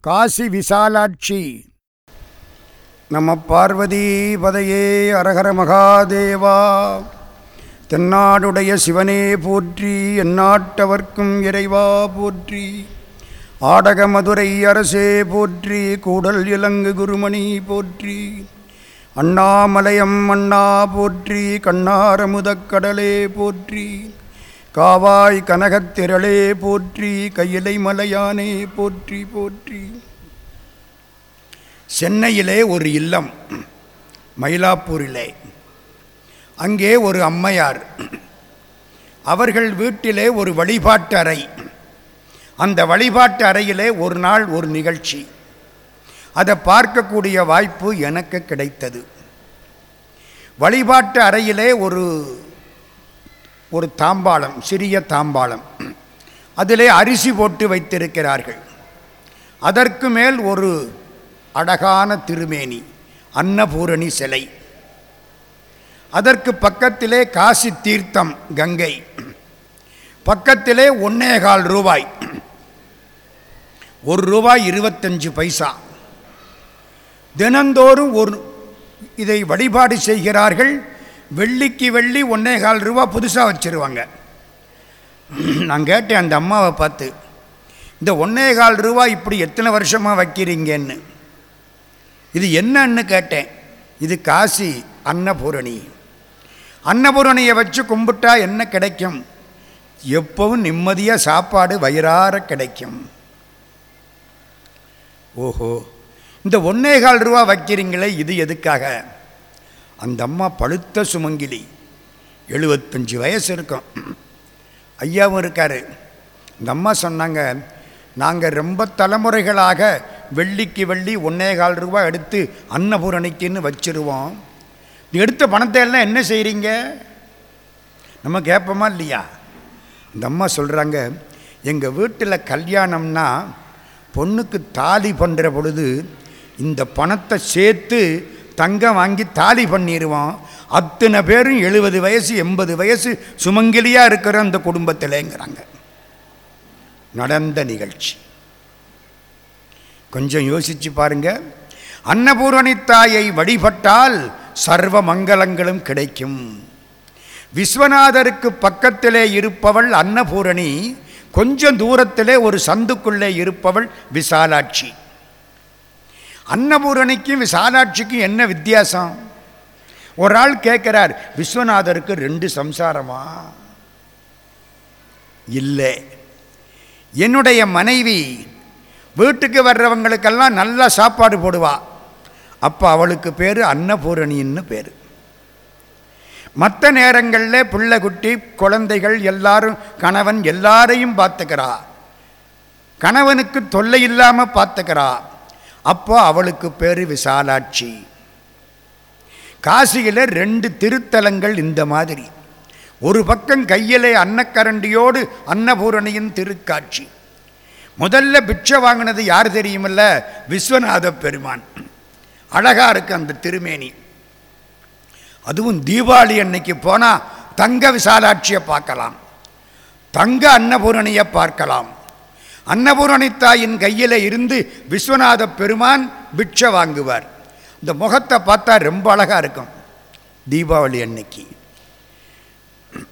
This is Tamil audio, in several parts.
காசி விசாலாட்சி நம பார்வதி பதையே அரகர மகாதேவா. தென்னாடுடைய சிவனே போற்றி எந்நாட்டவர்க்கும் இறைவா போற்றி. ஆடக மதுரை அரசே போற்றி கூடல் இலங்கு குருமணி போற்றி. அண்ணாமலையம் அண்ணா போற்றி கண்ணாரமுதக்கடலே போற்றி. காவாய் கனகத்திரளே போற்றி கையிலை மலையானே போற்றி போற்றி. சென்னையிலே ஒரு இல்லம் மயிலாப்பூரிலே. அங்கே ஒரு அம்மையார். அவர்கள் வீட்டிலே ஒரு வழிபாட்டு அறை. அந்த வழிபாட்டு அறையிலே ஒரு நாள் ஒரு நிகழ்ச்சி. அதை பார்க்கக்கூடிய வாய்ப்பு எனக்கு கிடைத்தது. வழிபாட்டு அறையிலே ஒரு ஒரு தாம்பாளம் சிறிய தாம்பாளம். அதிலே அரிசி போட்டு வைத்திருக்கிறார்கள். அதற்கு மேல் ஒரு அழகான திருமேனி அன்னபூரணி சிலை. அதற்கு பக்கத்திலே காசி தீர்த்தம் கங்கை. பக்கத்திலே ஒன்னேகால் ரூபாய். ஒரு ரூபாய் இருபத்தஞ்சு பைசா. தினந்தோறும் ஒரு இதை வழிபாடு செய்கிறார்கள். வெள்ளிக்கு வெள்ளி ஒன்னேகால் ரூபா புதுசாக வச்சுருவாங்க. நான் கேட்டேன் அந்த அம்மாவை பார்த்து இந்த ஒன்னேகால் ரூபா இப்படி எத்தனை வருஷமாக வைக்கிறீங்கன்னு? இது என்னன்னு கேட்டேன். இது காசி அன்னபூரணி. அன்னபூரணியை வச்சு கும்பிட்டா என்ன கிடைக்கும்? எப்பவும் நிம்மதியாக சாப்பாடு வயிறார கிடைக்கும். ஓஹோ இந்த ஒன்னேகால் ரூபா வைக்கிறீங்களே இது எதுக்காக? அந்த அம்மா பழுத்த சுமங்கிலி. எழுபத்தஞ்சு வயசு இருக்கும். ஐயாவும் இருக்கார். இந்த அம்மா சொன்னாங்க நாங்கள் ரொம்ப தலைமுறைகளாக வெள்ளிக்கு வெள்ளி ஒன்றே கால் ரூபா எடுத்து அன்னபூரணிக்குன்னு வச்சிருவோம். எடுத்த பணத்தை எல்லாம் என்ன செய்கிறீங்க நம்ம கேட்போமா இல்லையா? இந்த அம்மா சொல்கிறாங்க எங்கள் வீட்டில் கல்யாணம்னா பொண்ணுக்கு தாலி பண்ணுற பொழுது இந்த பணத்தை சேர்த்து தங்கம் வாங்கி தாலி பண்ணிடுவோம் அத்தனை பேரும் எழுபது வயசு எண்பது வயசு சுமங்கிலியாக இருக்கிற அந்த குடும்பத்திலேங்கிறாங்க. நடந்த நிகழ்ச்சி. கொஞ்சம் யோசிச்சு பாருங்க. அன்னபூரணி தாயை வழிபட்டால் சர்வ மங்களங்களும் கிடைக்கும். விஸ்வநாதருக்கு பக்கத்திலே இருப்பவள் அன்னபூரணி கொஞ்சம் தூரத்திலே ஒரு சந்துக்குள்ளே இருப்பவள் விசாலாட்சி. அன்னபூரணிக்கும் விசாலாட்சிக்கும் என்ன வித்தியாசம்? ஒரு ஆள் கேட்கிறார் விஸ்வநாதருக்கு ரெண்டு சம்சாரமா? இல்லை. என்னுடைய மனைவி வீட்டுக்கு வர்றவங்களுக்கெல்லாம் நல்லா சாப்பாடு போடுவா. அப்போ அவளுக்கு பேர் அன்னபூரணின்னு பேர். மற்ற நேரங்களில் பிள்ளை குட்டி குழந்தைகள் எல்லாரும் கணவன் எல்லாரையும் பார்த்துக்கிறா. கணவனுக்கு தொல்லை இல்லாமல் பார்த்துக்கிறா. அப்போ அவளுக்கு பேர் விசாலாட்சி. காசியில் ரெண்டு திருத்தலங்கள் இந்த மாதிரி. ஒரு பக்கம் கையிலே அன்னக்கரண்டியோடு அன்னபூரணியின் திருக்காட்சி. முதல்ல பிட்சை வாங்கினது யார் தெரியுமில்ல? விஸ்வநாத பெருமான். அழகாக இருக்கு அந்த திருமேனி. அதுவும் தீபாவளி அன்னைக்கு போனால் தங்க விசாலாட்சியை பார்க்கலாம். தங்க அன்னபூரணியை பார்க்கலாம். அன்னபூரணி தாயின் கையில் இருந்து விஸ்வநாத பெருமான் பிட்சை வாங்குவார். இந்த முகத்தை பார்த்தா ரொம்ப அழகாக இருக்கும். தீபாவளி அன்னைக்கு.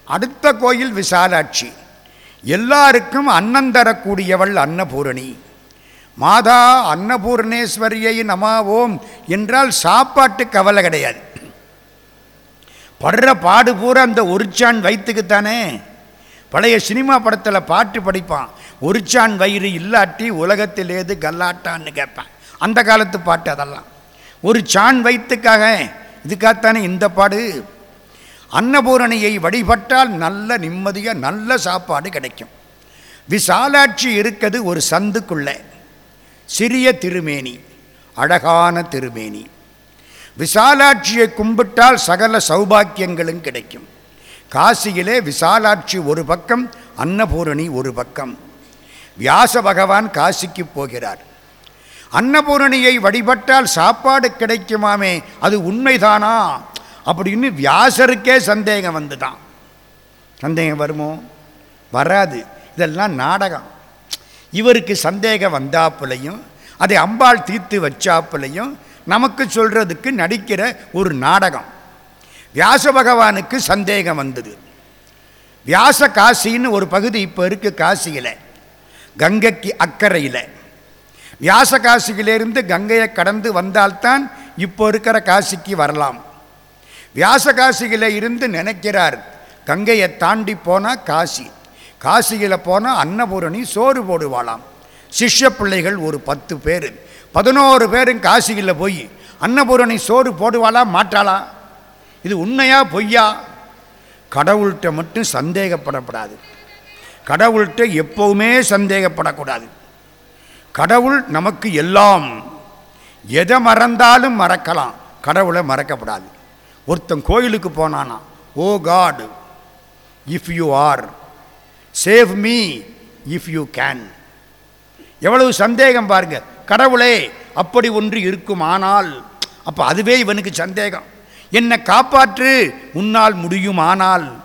அடுத்த கோயில் விசாலாட்சி. எல்லாருக்கும் அன்னம் தரக்கூடியவள் அன்னபூரணி. மாதா அன்னபூர்ணேஸ்வரியை நமாவோம் என்றால் சாப்பாட்டு கவலை கிடையாது. படுற பாடு பூரா அந்த ஒருச்சான் வயிற்றுக்குத்தானே பழைய சினிமா படத்தில் பாட்டு படிப்பான். ஒருச்சான் வயிறு இல்லாட்டி உலகத்தில் ஏது கல்லாட்டான்னு கேட்பேன். அந்த காலத்து பாட்டு அதெல்லாம். ஒரு சான் வயிற்றுக்காக இதுக்காகத்தானே இந்த பாடு? அன்னபூரணியை வழிபட்டால் நல்ல நிம்மதியாக நல்ல சாப்பாடு கிடைக்கும். விசாலாட்சி இருக்கிறது ஒரு சந்துக்குள்ளே. சிறிய திருமேனி அழகான திருமேனி. விசாலாட்சியை கும்பிட்டால் சகல சௌபாக்கியங்களும் கிடைக்கும். காசியிலே விசாலாட்சி ஒரு பக்கம் அன்னபூரணி ஒரு பக்கம். வியாச பகவான் காசிக்கு போகிறார். அன்னபூரணியை வழிபட்டால் சாப்பாடு கிடைக்குமாமே அது உண்மைதானா? அப்படின்னு வியாசருக்கே சந்தேகம் வந்துதான். சந்தேகம் வருமோ? வராது. இதெல்லாம் நாடகம். இவருக்கு சந்தேகம் வந்தாப்புலையும் அதை அம்பாள் தீர்த்து வச்சாப்புலையும் நமக்கு சொல்கிறதுக்கு நடிக்கிற ஒரு நாடகம். வியாச பகவானுக்கு சந்தேகம் வந்தது. வியாச காசின்னு ஒரு பகுதி இப்போ இருக்குது காசியில். கங்கைக்கு அக்கறையில் வியாச காசியிலிருந்து கங்கையை கடந்து வந்தால்தான் இப்போ இருக்கிற காசிக்கு வரலாம். வியாச காசியில் இருந்து நினைக்கிறார் கங்கையை தாண்டி போனால் காசி காசியில் போனால் அன்னபூரணி சோறு போடுவாளாம். சிஷ்ய பிள்ளைகள் ஒரு பத்து பேர் பதினோரு பேரும் காசியில் போய் அன்னபூரணி சோறு போடுவாளா மாட்டாளா? இது உண்மையா பொய்யா? கடவுள்கிட்ட மட்டும் சந்தேகப்படப்படாது. கடவுள்கிட்ட எப்போவுமே சந்தேகப்படக்கூடாது. கடவுள் நமக்கு எல்லாம். எதை மறந்தாலும் மறக்கலாம். கடவுளை மறக்கப்படாது. ஒருத்தன் கோயிலுக்கு போனானா ஓ God if you are save me if you can எவ்வளவு சந்தேகம் பாருங்க. கடவுளே அப்படி ஒன்று இருக்குமானால். அப்போ அதுவே இவனுக்கு சந்தேகம். என்னை காப்பாற்று உன்னால் முடியுமானால்.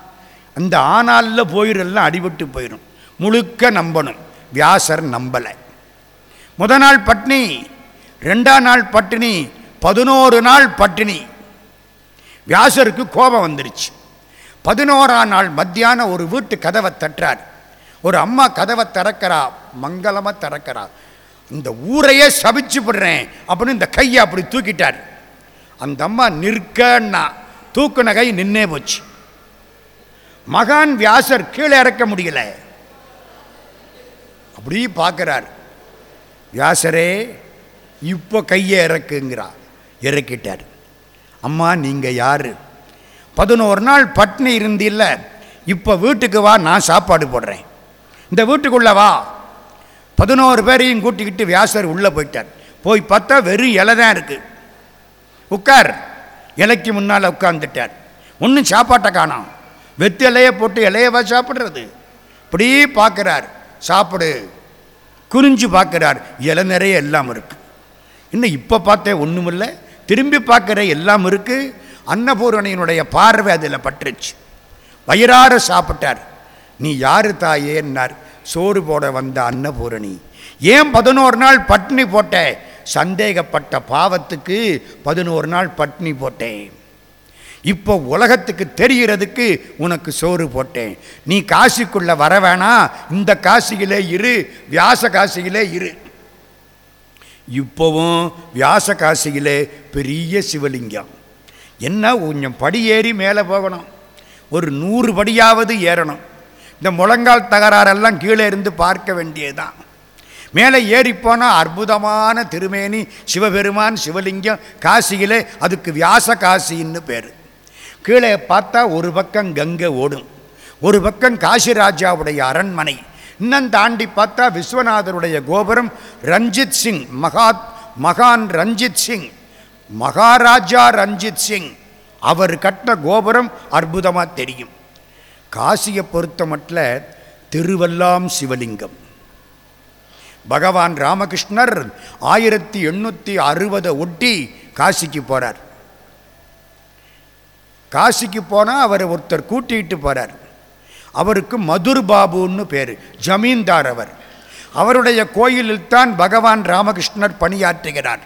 அந்த ஆனாலில் போயிடலாம் அடிபட்டு போயிடும் முழுக்க நம்பணும். வியாசர் நம்பலை. முத நாள் பட்னி ரெண்டாம் நாள் பட்டினி பதினோரு நாள் பட்டினி. வியாசருக்கு கோபம் வந்துருச்சு. பதினோராம் நாள் மத்தியானம் ஒரு வீட்டு கதவை தட்டுறார். ஒரு அம்மா கதவை திறக்கிறா மங்களமாக திறக்கிறா. இந்த ஊரையே சபிச்சு விடுறேன் அப்படின்னு இந்த கையை அப்படி தூக்கிட்டார். அந்த அம்மா நிற்கன்னா தூக்குன கை நின்னே போச்சு. மகான் வியாசர் கீழே இறக்க முடியல. அப்படி பார்க்குறார். வியாசரே இப்போ கையை இறக்குங்கிறா இறக்கிட்டார். அம்மா நீங்கள் யார்? பதினோரு நாள் பட்னி இருந்தில்ல இப்போ வீட்டுக்கு வா நான் சாப்பாடு போடுறேன். இந்த வீட்டுக்குள்ளே வா. பதினோரு பேரையும் கூட்டிக்கிட்டு வியாசர் உள்ளே போயிட்டார். போய் பார்த்தா வெறும் இலை தான் இருக்குது உட்கார். இலைக்கு முன்னால் உட்காந்துட்டார் ஒன்றும் சாப்பாட்டை காணோம். வெத்து இலையை போட்டு இலையவா சாப்பிட்றது? இப்படி பார்க்குறார். சாப்பிடு. குறிஞ்சு பார்க்குறார். இலை நிறைய எல்லாம் இருக்கு. இன்னும் இப்போ பார்த்தேன் ஒன்றுமில்லை திரும்பி பார்க்குற எல்லாம் இருக்குது அன்னபூரணியினுடைய பார்வை அதில் பட்டுருச்சு. வயிறார சாப்பிட்டார். நீ யாரு தாயேன்னார் சோறு போட வந்த அன்னபூரணி. ஏன் பதினோரு நாள் பட்னி போட்ட? சந்தேகப்பட்ட பாவத்துக்கு பதினோரு நாள் பட்னி போட்டேன். இப்போ உலகத்துக்கு தெரிகிறதுக்கு உனக்கு சோறு போட்டேன். நீ காசிக்குள்ளே வர வேணாம் இந்த காசியிலே இரு வியாச காசியிலே இரு. இப்போவும் வியாச காசியிலே பெரிய சிவலிங்கம். என்ன கொஞ்சம் படி ஏறி மேலே போகணும். ஒரு நூறு படியாவது ஏறணும். இந்த முழங்கால் தகராறெல்லாம் கீழே இருந்து பார்க்க வேண்டியதுதான். மேலே ஏறிப்போனால் அற்புதமான திருமேனி சிவபெருமான் சிவலிங்கம் காசியிலே அதுக்கு வியாச காசின்னு பேர். கீழே பார்த்தா ஒரு பக்கம் கங்கை ஓடும். ஒரு பக்கம் காசிராஜாவுடைய அரண்மனை. இன்னும் தாண்டி பார்த்தா விஸ்வநாதருடைய கோபுரம். ரஞ்சித் சிங் மகாத் மகான் ரஞ்சித் சிங் மகாராஜா ரஞ்சித் சிங். அவர் கட்டின கோபுரம் அற்புதமாக தெரியும். காசியை பொறுத்த மட்டும் திருவல்லாம் சிவலிங்கம். பகவான் ராமகிருஷ்ணர் ஆயிரத்தி எண்ணூற்றி அறுபதை ஒட்டி காசிக்கு போகிறார் காசிக்கு போனால் அவரை ஒருத்தர் கூட்டிகிட்டு போகிறார் அவருக்கு மதுர் பாபுன்னு பேர் ஜமீன்தார் அவர். அவருடைய கோயிலில் தான் பகவான் ராமகிருஷ்ணர் பணியாற்றுகிறார்.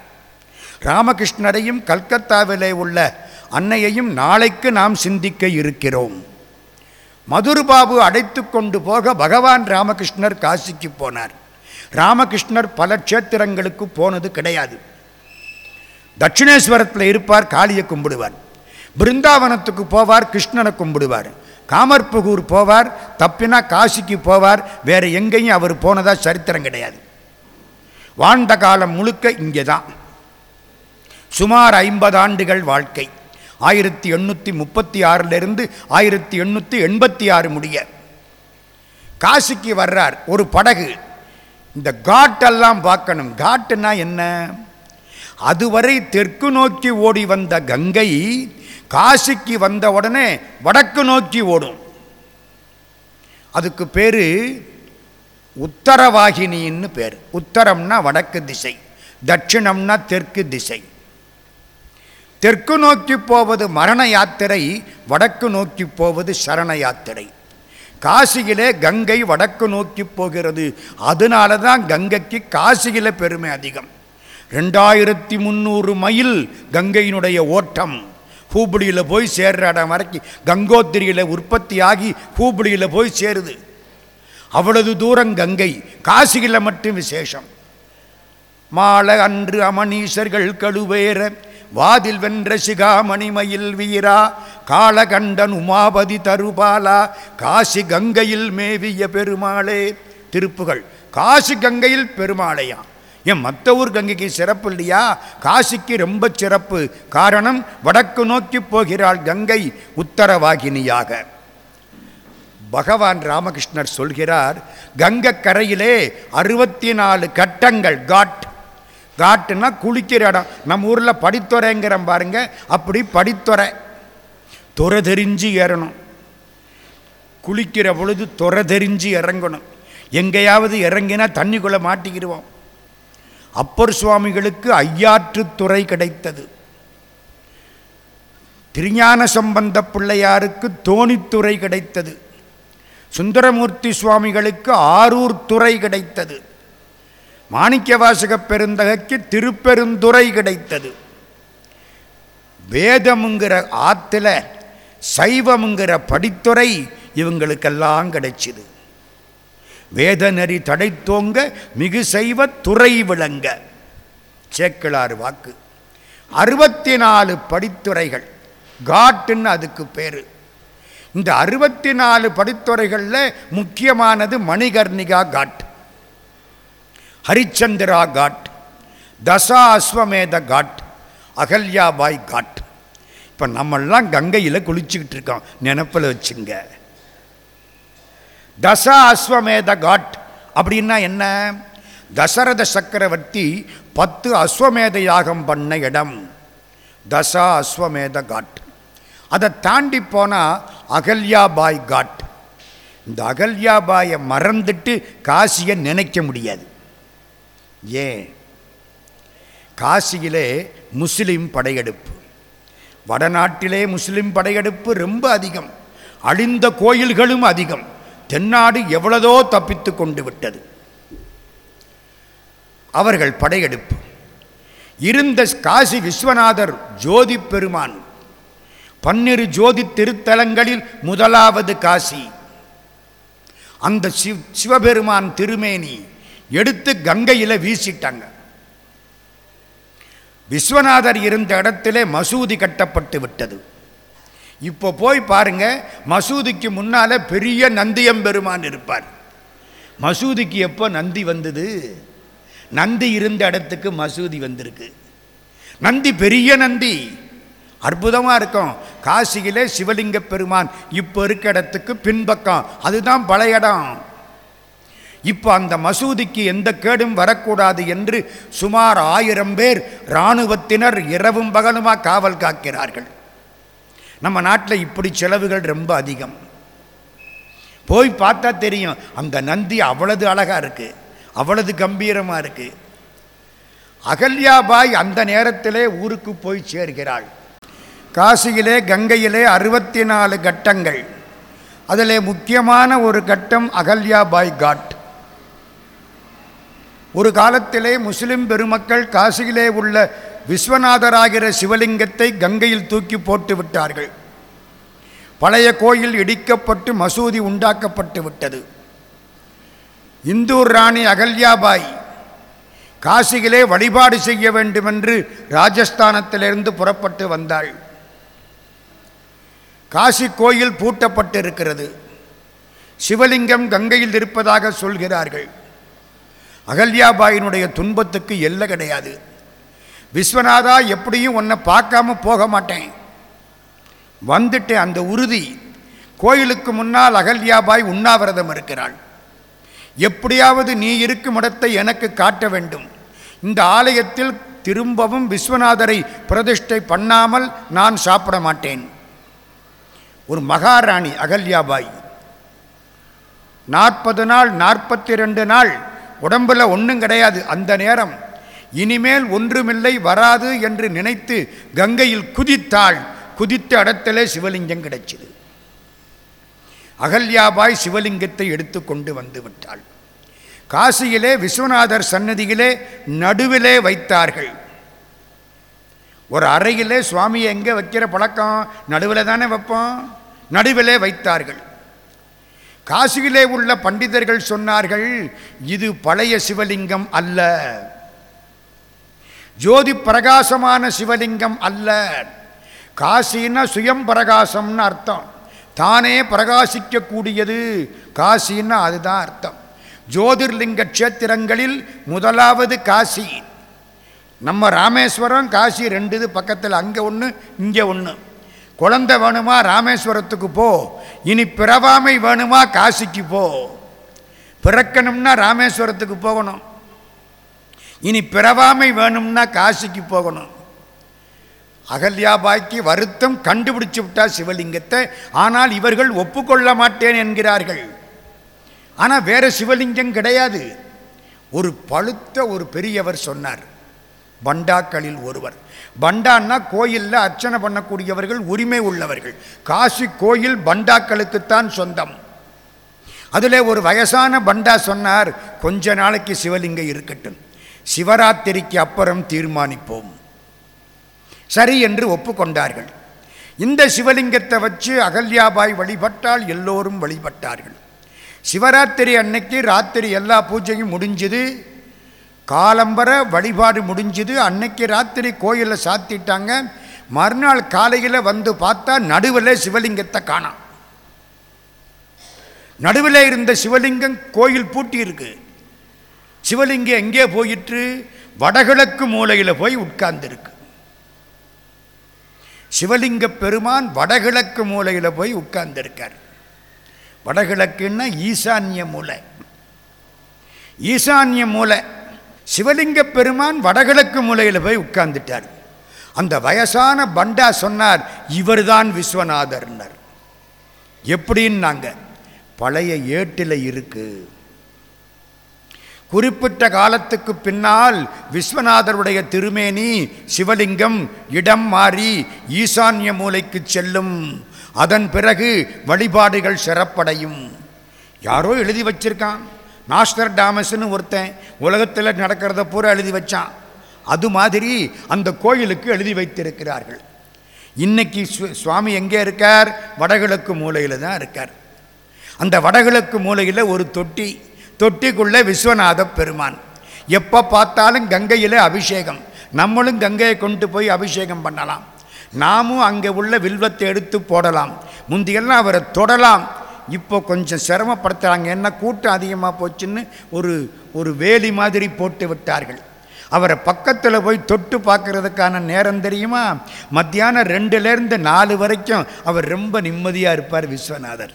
ராமகிருஷ்ணரையும் கல்கத்தாவிலே உள்ள அன்னையையும் நாளைக்கு நாம் சிந்திக்க இருக்கிறோம். மதுர் பாபு அடைத்து கொண்டு போக பகவான் ராமகிருஷ்ணர் காசிக்கு போனார். ராமகிருஷ்ணர் பல க்ஷேத்திரங்களுக்கு போனது கிடையாது. தட்சிணேஸ்வரத்தில் இருப்பார் காளியை கும்பிடுவார். பிருந்தாவனத்துக்கு போவார் கிருஷ்ணனை கும்பிடுவார். காமர்புகூர் போவார் தப்பினா காசிக்கு போவார் வேறு எங்கேயும் அவர் போனதாக சரித்திரம் கிடையாது. வாழ்ந்த காலம் முழுக்க இங்கே தான் சுமார் ஐம்பது ஆண்டுகள் வாழ்க்கை. ஆயிரத்தி எண்ணூற்றி முப்பத்தி ஆறிலிருந்து ஆயிரத்தி எண்ணூற்றி எண்பத்தி ஆறு முடிய. காசிக்கு வர்றார் ஒரு படகு. இந்த காட்டெல்லாம் பார்க்கணும். காட்டுன்னா என்ன? அதுவரை தெற்கு நோக்கி ஓடி வந்த கங்கை காசிக்கு வந்த உடனே வடக்கு நோக்கி ஓடும். அதுக்கு பேர் உத்தரவாகினின்னு பேர். உத்தரம்னா வடக்கு திசை தட்சிணம்னா தெற்கு திசை. தெற்கு நோக்கி போவது மரண யாத்திரை வடக்கு நோக்கி போவது சரண யாத்திரை. காசியிலே கங்கை வடக்கு நோக்கி போகிறது. அதனால தான் கங்கைக்கு காசியில பெருமை அதிகம். ரெண்டாயிரத்தி முந்நூறு மைல் கங்கையினுடைய ஓட்டம். ஹூப்ளியில் போய் சேர்ற இடம் வரைக்கும் கங்கோத்திரியில் உற்பத்தி ஆகி ஹூப்ளியில் போய் சேருது. அவ்வளவு தூரம் கங்கை காசியில் மட்டும் விசேஷம். மால அன்று அமனீசர்கள் கழுவேற வாதில் வென்ற சிகாமணிமயில் வீரா காளகண்டன் உமாபதி தருபாலா காசி கங்கையில் மேவிய பெருமாளே. திருப்புகள் காசி கங்கையில் பெருமாளையாம். ஏன் மற்ற ஊர் கங்கைக்கு சிறப்பு இல்லையா? காசிக்கு ரொம்ப சிறப்பு. காரணம் வடக்கு நோக்கி போகிறாள் கங்கை உத்தரவாகினியாக. பகவான் ராமகிருஷ்ணர் சொல்கிறார் கங்கை கரையிலே அறுபத்தி நாலு கட்டங்கள் காட். காட்டுனா குளிக்கிற இடம். நம்ம ஊரில் படித்துறைங்கிற பாருங்க. அப்படி படித்துறை. துறை தெரிஞ்சு ஏறணும். குளிக்கிற பொழுது துறை தெரிஞ்சு இறங்கணும். எங்கேயாவது இறங்கினா தண்ணிக்குள்ளே மாட்டிக்கிடுவோம். அப்பர் சுவாமிகளுக்கு ஐயாற்று துறை கிடைத்தது. திருஞான சம்பந்த பிள்ளையாருக்கு தோணித்துறை கிடைத்தது. சுந்தரமூர்த்தி சுவாமிகளுக்கு ஆரூர் துறை கிடைத்தது. மாணிக்கவாசக பெருந்தகைக்கு திருப்பெருந்துறை கிடைத்தது. வேதமுங்கிற ஆற்றுல சைவமுங்கிற படித்துறை இவங்களுக்கெல்லாம் கிடைச்சிது. வேத நெறி தடைத்தோங்க மிகு செய்வ துறை விளங்க. சேக்கிழாறு வாக்கு. அறுபத்தி நாலு படித்துறைகள். காட்டுன்னு அதுக்கு பேர். இந்த அறுபத்தி நாலு படித்துறைகளில் முக்கியமானது மணிகர்ணிகா காட். ஹரிச்சந்திரா காட். தசா அஸ்வமேத காட். அகல்யாபாய் காட். இப்போ நம்மெல்லாம் கங்கையில் குளிச்சுக்கிட்டு இருக்கோம். நினப்பில் வச்சுங்க. தசா அஸ்வமேத காட். அப்படின்னா என்ன? தசரத சக்கரவர்த்தி பத்து அஸ்வமேத யாகம் பண்ண இடம். தசா அஸ்வமேத காட். அதை தாண்டி போனால் அகல்யாபாய் காட். இந்த அகல்யாபாயை மறந்துட்டு காசியை நினைக்க முடியாது. ஏன்? காசியிலே முஸ்லீம் படையெடுப்பு. வடநாட்டிலே முஸ்லீம் படையெடுப்பு ரொம்ப அதிகம். அழிந்த கோயில்களும் அதிகம். தென்னாடு எவ்வளதோ தப்பித்து கொண்டு விட்டது. அவர்கள் படையெடுப்பு. இருந்த காசி விஸ்வநாதர் ஜோதி பெருமான். பன்னிரு ஜோதி திருத்தலங்களில் முதலாவது காசி. அந்த சிவ் சிவபெருமான் திருமேனி எடுத்து கங்கையில் வீசிட்டாங்க. விஸ்வநாதர் இருந்த இடத்திலே மசூதி கட்டப்பட்டு விட்டது. இப்போ போய் பாருங்க மசூதிக்கு முன்னால் பெரிய நந்தியம்பெருமான் இருப்பார். மசூதிக்கு எப்போ நந்தி வந்தது? நந்தி இருந்த இடத்துக்கு மசூதி வந்திருக்கு. நந்தி பெரிய நந்தி. அற்புதமாக இருக்கும். காசியிலே சிவலிங்க பெருமான் இப்போ இருக்க இடத்துக்கு பின்பக்கம். அதுதான் பழைய இடம். இப்போ அந்த மசூதிக்கு எந்த கேடும் வரக்கூடாது என்று சுமார் ஆயிரம் பேர் இராணுவத்தினர் இரவும் பகலுமாக காவல் காக்கிறார்கள். நம்ம நாட்டில் இப்படி செலவுகள் ரொம்ப அதிகம். போய் பார்த்தா தெரியும் அந்த நந்தி அவ்வளவு அழகாக இருக்குது அவ்வளவு கம்பீரமாக இருக்குது அகல்யாபாய் அந்த நேரத்திலே ஊருக்கு போய் சேர்கிறாள். காசியிலே கங்கையிலே அறுபத்தி நாலு கட்டங்கள். அதில் முக்கியமான ஒரு கட்டம் அகல்யாபாய் காட். ஒரு காலத்திலே முஸ்லிம் பெருமக்கள் காசியிலே உள்ள விஸ்வநாதராகிற சிவலிங்கத்தை கங்கையில் தூக்கி போட்டு விட்டார்கள். பழைய கோயில் இடிக்கப்பட்டு மசூதி உண்டாக்கப்பட்டு விட்டது. இந்தூர் ராணி அகல்யாபாய் காசியிலே வழிபாடு செய்ய வேண்டுமென்று ராஜஸ்தானத்திலிருந்து புறப்பட்டு வந்தாள். காசி கோயில் பூட்டப்பட்டு இருக்கிறது சிவலிங்கம் கங்கையில் இருப்பதாக சொல்கிறார்கள். அகல்யாபாயினுடைய துன்பத்துக்கு எல்லை கிடையாது. விஸ்வநாதா எப்படியும் உன்னை பார்க்காம போக மாட்டேன். வந்துட்டு அந்த உறுதி கோயிலுக்கு முன்னால் அகல்யாபாய் உண்ணாவிரதம் இருக்கிறாள். எப்படியாவது நீ இருக்கும் இடத்தை எனக்கு காட்ட வேண்டும். இந்த ஆலயத்தில் திரும்பவும் விஸ்வநாதரை பிரதிஷ்டை பண்ணாமல் நான் சாப்பிட மாட்டேன். ஒரு மகாராணி அகல்யாபாய் நாற்பது நாள் நாற்பத்தி ரெண்டு நாள் உடம்பில் ஒன்றும் கிடையாது அந்த நேரம். இனிமேல் ஒன்றுமில்லை வராது என்று நினைத்து கங்கையில் குதித்தாள். குதித்த இடத்திலே சிவலிங்கம் கிடைச்சிது. அகல்யாபாய் சிவலிங்கத்தை எடுத்து கொண்டு வந்து விட்டாள். காசியிலே விஸ்வநாதர் சன்னதியிலே நடுவிலே வைத்தார்கள். ஒரு அறையிலே சுவாமியை எங்கே வைக்கிற பழக்கம்? நடுவில் தானே வைப்போம்? நடுவிலே வைத்தார்கள். காசியிலே உள்ள பண்டிதர்கள் சொன்னார்கள் இது பழைய சிவலிங்கம் அல்ல. ஜோதி பிரகாசமான சிவலிங்கம் அல்ல. காசின்னா சுயம் பிரகாசம்னு அர்த்தம். தானே பிரகாசிக்கக்கூடியது. காசின்னா அதுதான் அர்த்தம். ஜோதிர்லிங்க க்ஷேத்திரங்களில் முதலாவது காசி. நம்ம ராமேஸ்வரம் காசி ரெண்டு இது பக்கத்தில் அங்கே ஒன்று இங்கே ஒன்று குழந்தை வேணுமா ராமேஸ்வரத்துக்கு போ. இனி பிறவாமை வேணுமா காசிக்கு போ. பிறக்கணும்னா ராமேஸ்வரத்துக்கு போகணும். இனி பிறவாமை வேணும்னா காசிக்கு போகணும். அகல்யாபாய்க்கு வருத்தம் கண்டுபிடிச்சு விட்டா சிவலிங்கத்தை ஆனால் இவர்கள் ஒப்புக்கொள்ள மாட்டேன் என்கிறார்கள். ஆனால் வேற சிவலிங்கம் கிடையாது. ஒரு பழுத்த ஒரு பெரியவர் சொன்னார். பண்டாக்களில் ஒருவர். பண்டான்னா கோயிலில் அர்ச்சனை பண்ணக்கூடியவர்கள் உரிமை உள்ளவர்கள். காசி கோயில் பண்டாக்களுக்குத்தான் சொந்தம். அதில் ஒரு வயசான பண்டா சொன்னார் கொஞ்ச நாளைக்கு சிவலிங்கம் இருக்கட்டும். சிவராத்திரிக்கு அப்புறம் தீர்மானிப்போம். சரி என்று ஒப்புக்கொண்டார்கள். இந்த சிவலிங்கத்தை வச்சு அகல்யாபாய் வழிபட்டால் எல்லோரும் வழிபட்டார்கள். சிவராத்திரி அன்னைக்கு ராத்திரி எல்லா பூஜையும் முடிஞ்சுது. காலம்பர வழிபாடு முடிஞ்சுது. அன்னைக்கு ராத்திரி கோயிலில் சாத்திட்டாங்க. மறுநாள் காலையில் வந்து பார்த்தா நடுவில் சிவலிங்கத்தை காணாம். நடுவில் இருந்த சிவலிங்கம் கோயில் பூட்டி இருக்கு சிவலிங்கம் எங்கே போயிற்று? வடகிழக்கு மூலையில் போய் உட்கார்ந்துருக்கு. சிவலிங்க பெருமான் வடகிழக்கு மூலையில் போய் உட்கார்ந்துருக்கார். வடகிழக்குன்னா ஈசான்ய மூலை. ஈசான்ய மூலை. சிவலிங்க பெருமான் வடகிழக்கு மூலையில் போய் உட்கார்ந்துட்டார். அந்த வயசான பண்டா சொன்னார் இவர்தான் விஸ்வநாதர்னர். எப்படின்னாங்க பழைய ஏட்டில் இருக்குது குறிப்பிட்ட காலத்துக்கு பின்னால் விஸ்வநாதருடைய திருமேனி சிவலிங்கம் இடம் மாறி ஈசான்ய மூலைக்கு செல்லும். அதன் பிறகு வழிபாடுகள் சிறப்படையும். யாரோ எழுதி வச்சிருக்கான். மாஸ்டர் டாமஸ்னு ஒருத்தன் உலகத்தில் நடக்கிறத பூரா எழுதி வச்சான். அது மாதிரி அந்த கோயிலுக்கு எழுதி வைத்திருக்கிறார்கள். இன்னைக்கு சு- சுவாமி எங்கே இருக்கார்? வடகிழக்கு மூலையில் தான் இருக்கார். அந்த வடகிழக்கு மூலையில் ஒரு தொட்டி. தொட்டிக்குள்ளே விஸ்வநாத பெருமான். எப்போ பார்த்தாலும் கங்கையில் அபிஷேகம். நம்மளும் கங்கையை கொண்டு போய் அபிஷேகம் பண்ணலாம். நாமும் அங்கே உள்ள வில்வத்தை எடுத்து போடலாம். முந்தியெல்லாம் அவரை தொடலாம். இப்போ கொஞ்சம் சிரமப்படுத்துகிறாங்க என்ன கூட்டம் அதிகமாக போச்சுன்னு ஒரு ஒரு வேலி மாதிரி போட்டு விட்டார்கள். அவரை பக்கத்தில் போய் தொட்டு பார்க்கறதுக்கான நேரம் தெரியுமா? மத்தியானம் ரெண்டுலேருந்து நாலு வரைக்கும் அவர் ரொம்ப நிம்மதியாக இருப்பார் விஸ்வநாதர்.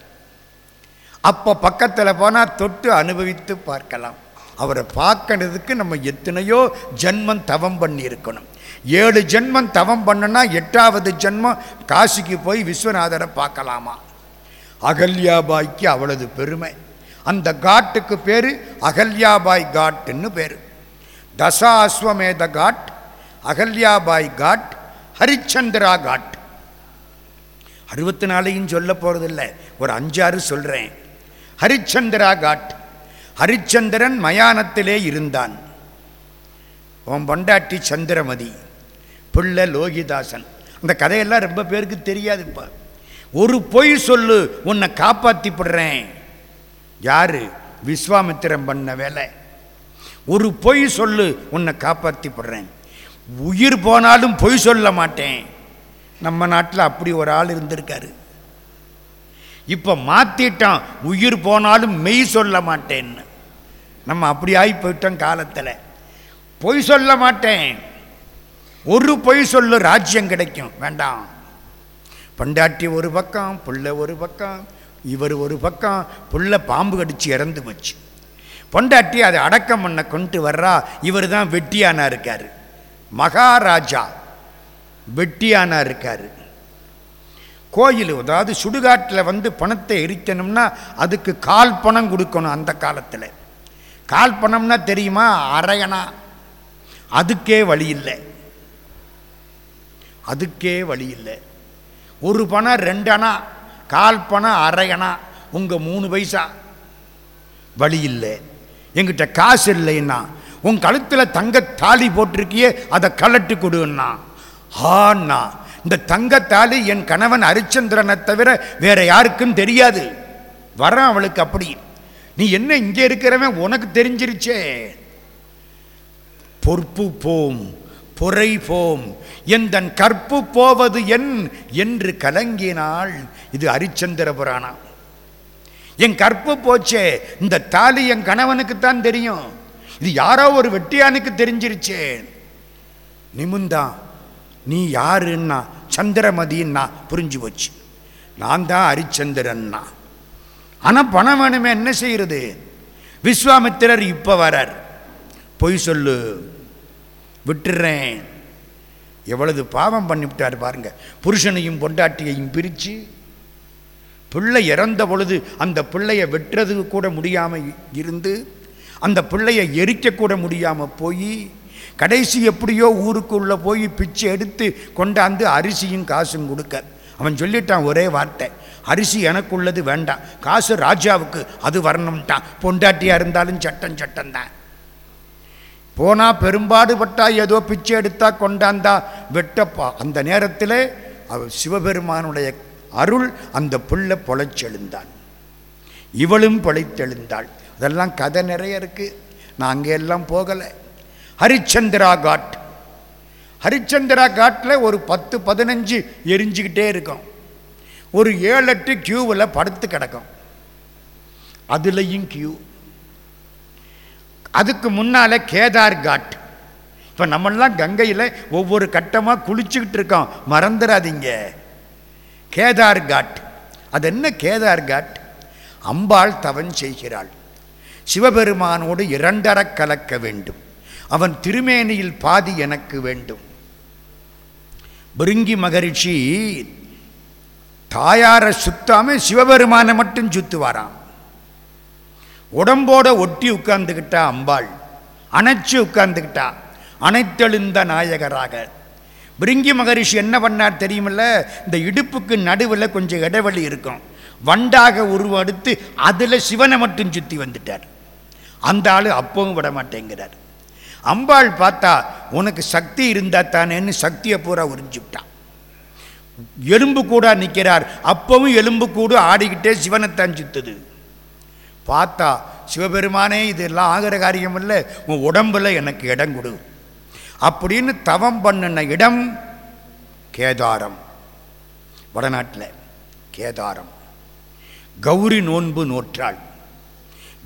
அப்போ பக்கத்தில் போனால் தொட்டு அனுபவித்து பார்க்கலாம். அவரை பார்க்கறதுக்கு நம்ம எத்தனையோ ஜென்மம் தவம் பண்ணி இருக்கணும் ஏழு ஜென்மம் தவம் பண்ணனா எட்டாவது ஜென்மம் காசிக்கு போய் விஸ்வநாதரை பார்க்கலாமா? அகல்யாபாய்க்கு அவ்வளவு பெருமை. அந்த காட்டுக்கு பேர் அகல்யாபாய் காட்டுன்னு பேர். Dasa Ashwamedha God Ahilyabai God Harishchandra God. அறுபத்தி நாலையும் சொல்ல போகிறதில்ல ஒரு அஞ்சாறு சொல்கிறேன் ஹரிச்சந்திரா காட். ஹரிச்சந்திரன் மயானத்திலே இருந்தான். உன் பொண்டாட்டி சந்திரமதி பிள்ளை லோகிதாசன் அந்த கதையெல்லாம் ரொம்ப பேருக்கு தெரியாதுப்பா. ஒரு பொய் சொல்லு உன்னை காப்பாற்றிப்படுறேன் யார்? விஸ்வாமித்திரன் பண்ண வேலை. ஒரு பொய் சொல்லு உன்னை காப்பாற்றிப்படுறேன் உயிர் போனாலும் பொய் சொல்ல மாட்டேன். நம்ம நாட்டில் அப்படி ஒரு ஆள் இருந்திருக்காரு. இப்போ மாற்றிட்டான் உயிர் போனாலும் மெய் சொல்ல மாட்டேன்னு. நம்ம அப்படி ஆகி போயிட்டோம் காலத்தில். பொய் சொல்ல மாட்டேன். ஒரு பொய் சொல்லு ராஜ்யம் கிடைக்கும். வேண்டாம். பொண்டாட்டி ஒரு பக்கம் புள்ள ஒரு பக்கம் இவர் ஒரு பக்கம் புள்ள பாம்பு கடிச்சு இறந்து போச்சு. பொண்டாட்டி அதை அடக்கம் பண்ண கொண்டு வர்றா இவர் தான் வெட்டியானா இருக்கார். மகாராஜா வெட்டியானா இருக்கார். கோயில் அதாவது சுடுகாட்டில் வந்து பணத்தை எரிக்கணும்னா அதுக்கு கால் பணம் கொடுக்கணும் அந்த காலத்தில். கால் பணம்னா தெரியுமா? அரையணா அதுக்கே வழி இல்லை. அதுக்கே வழி இல்லை. ஒரு பணம் ரெண்டணா கால் பணம் அரை அணா. உங்கள் மூணு பைசா. வழி இல்லை. எங்கிட்ட காசு இல்லைன்னா உன் கழுத்தில் தங்க தாலி போட்டிருக்கியே அதை கலட்டு கொடுன்னா ஹான்னா இந்த தங்கத்தாலி என் கணவன் ஹரிச்சந்திரனை தவிர வேற யாருக்கும் தெரியாது. வரான் அவளுக்கு அப்படி. நீ என்ன இங்கே இருக்கிறவன்? உனக்கு தெரிஞ்சிருச்சே. பொறுப்பு போம் பொறை போம். எந்தன் கற்பு போவது என் என்று கலங்கினாள் இது ஹரிச்சந்திர புராணம். என் கற்பு போச்சே இந்த தாலி என் கணவனுக்குத்தான் தெரியும். இது யாரோ ஒரு வெட்டியானுக்கு தெரிஞ்சிருச்சே. நிமுந்தான் நீ யாருன்னா? சந்திரமதின்னா புரிஞ்சு போச்சு. நான் தான் ஹரிச்சந்திரன்னா ஆனால் பணம் வேணுமே என்ன செய்யறது? விஸ்வாமித்திரர் இப்போ வரார். பொய் சொல்லு. விட்டுறேன். எவ்வளவு பாவம் பண்ணிவிட்டார் பாருங்க. புருஷனையும் பொண்டாட்டியையும் பிரித்து பிள்ளை இறந்த பொழுது அந்த பிள்ளையை வெட்டுறது கூட முடியாமல் இருந்து அந்த பிள்ளையை எரிக்கக்கூட முடியாமல் போய் கடைசி எப்படியோ ஊருக்குள்ளே போய் பிச்சை எடுத்து கொண்டாந்து அரிசியும் காசும் கொடுக்க. அவன் சொல்லிட்டான் ஒரே வார்த்தை. அரிசி எனக்குள்ளது வேண்டாம். காசு ராஜாவுக்கு அது வரணும்ட்டான். பொண்டாட்டியாக இருந்தாலும் சட்டம் சட்டம் தான் போனால் பெரும்பாடுபட்டா ஏதோ பிச்சை எடுத்தா கொண்டாந்தா வெட்டப்பா. அந்த நேரத்தில் சிவபெருமானுடைய அருள் அந்த புள்ள பொழைச்செழுந்தான். இவளும் பொழைத்தெழுந்தாள். அதெல்லாம் கதை நிறைய இருக்குது நான் அங்கே எல்லாம் போகலை. ஹரிச்சந்திரா காட். ஹரிச்சந்திரா காட்டில் ஒரு பத்து பதினஞ்சு எரிஞ்சிக்கிட்டே இருக்கும். ஒரு ஏழு எட்டு கியூவில் படுத்து கிடக்கும். அதுலேயும் கியூ அதுக்கு முன்னால் கேதார் காட். இப்போ நம்மெல்லாம் கங்கையில் ஒவ்வொரு கட்டமாக குளிச்சுக்கிட்டு இருக்கோம். மறந்துடாதீங்க கேதார் காட். அது என்ன கேதார் காட்? அம்பாள் தவன் செய்கிறாள். சிவபெருமானோடு இரண்டற கலக்க வேண்டும். அவன் திருமேனியில் பாதி எனக்கு வேண்டும். பிருங்கி மகரிஷி தாயாரை சுத்தாம சிவபெருமானை மட்டும் சுத்துவாராம். உடம்போட ஒட்டி உட்கார்ந்துக்கிட்டா அம்பாள் அணைச்சு உட்கார்ந்துக்கிட்டா அனைத்தெழுந்த நாயகராக. பிரிங்கி மகரிஷி என்ன பண்ணார் தெரியுமில்ல? இந்த இடுப்புக்கு நடுவில் கொஞ்சம் இடைவெளி இருக்கும். வண்டாக உருவெடுத்து அதில் சிவனை மட்டும் சுற்றி வந்துட்டார். அந்த ஆள் அப்பவும் விட மாட்டேங்கிறார் அம்பாள் பார்த்தா உனக்கு சக்தி இருந்தா தானேன்னு சக்தியை பூரா உறிஞ்சுவிட்டான் எலும்பு கூட நிற்கிறார் அப்பவும் எலும்பு கூடு ஆடிக்கிட்டே சிவனை தஞ்சித்துது பார்த்தா சிவபெருமானே இதெல்லாம் ஆகிற காரியம் இல்லை. உன் உடம்புல எனக்கு இடம் கொடு. அப்படின்னு தவம் பண்ணின இடம் கேதாரம். வடநாட்டில் கேதாரம். கௌரி நோன்பு நோற்றாள்.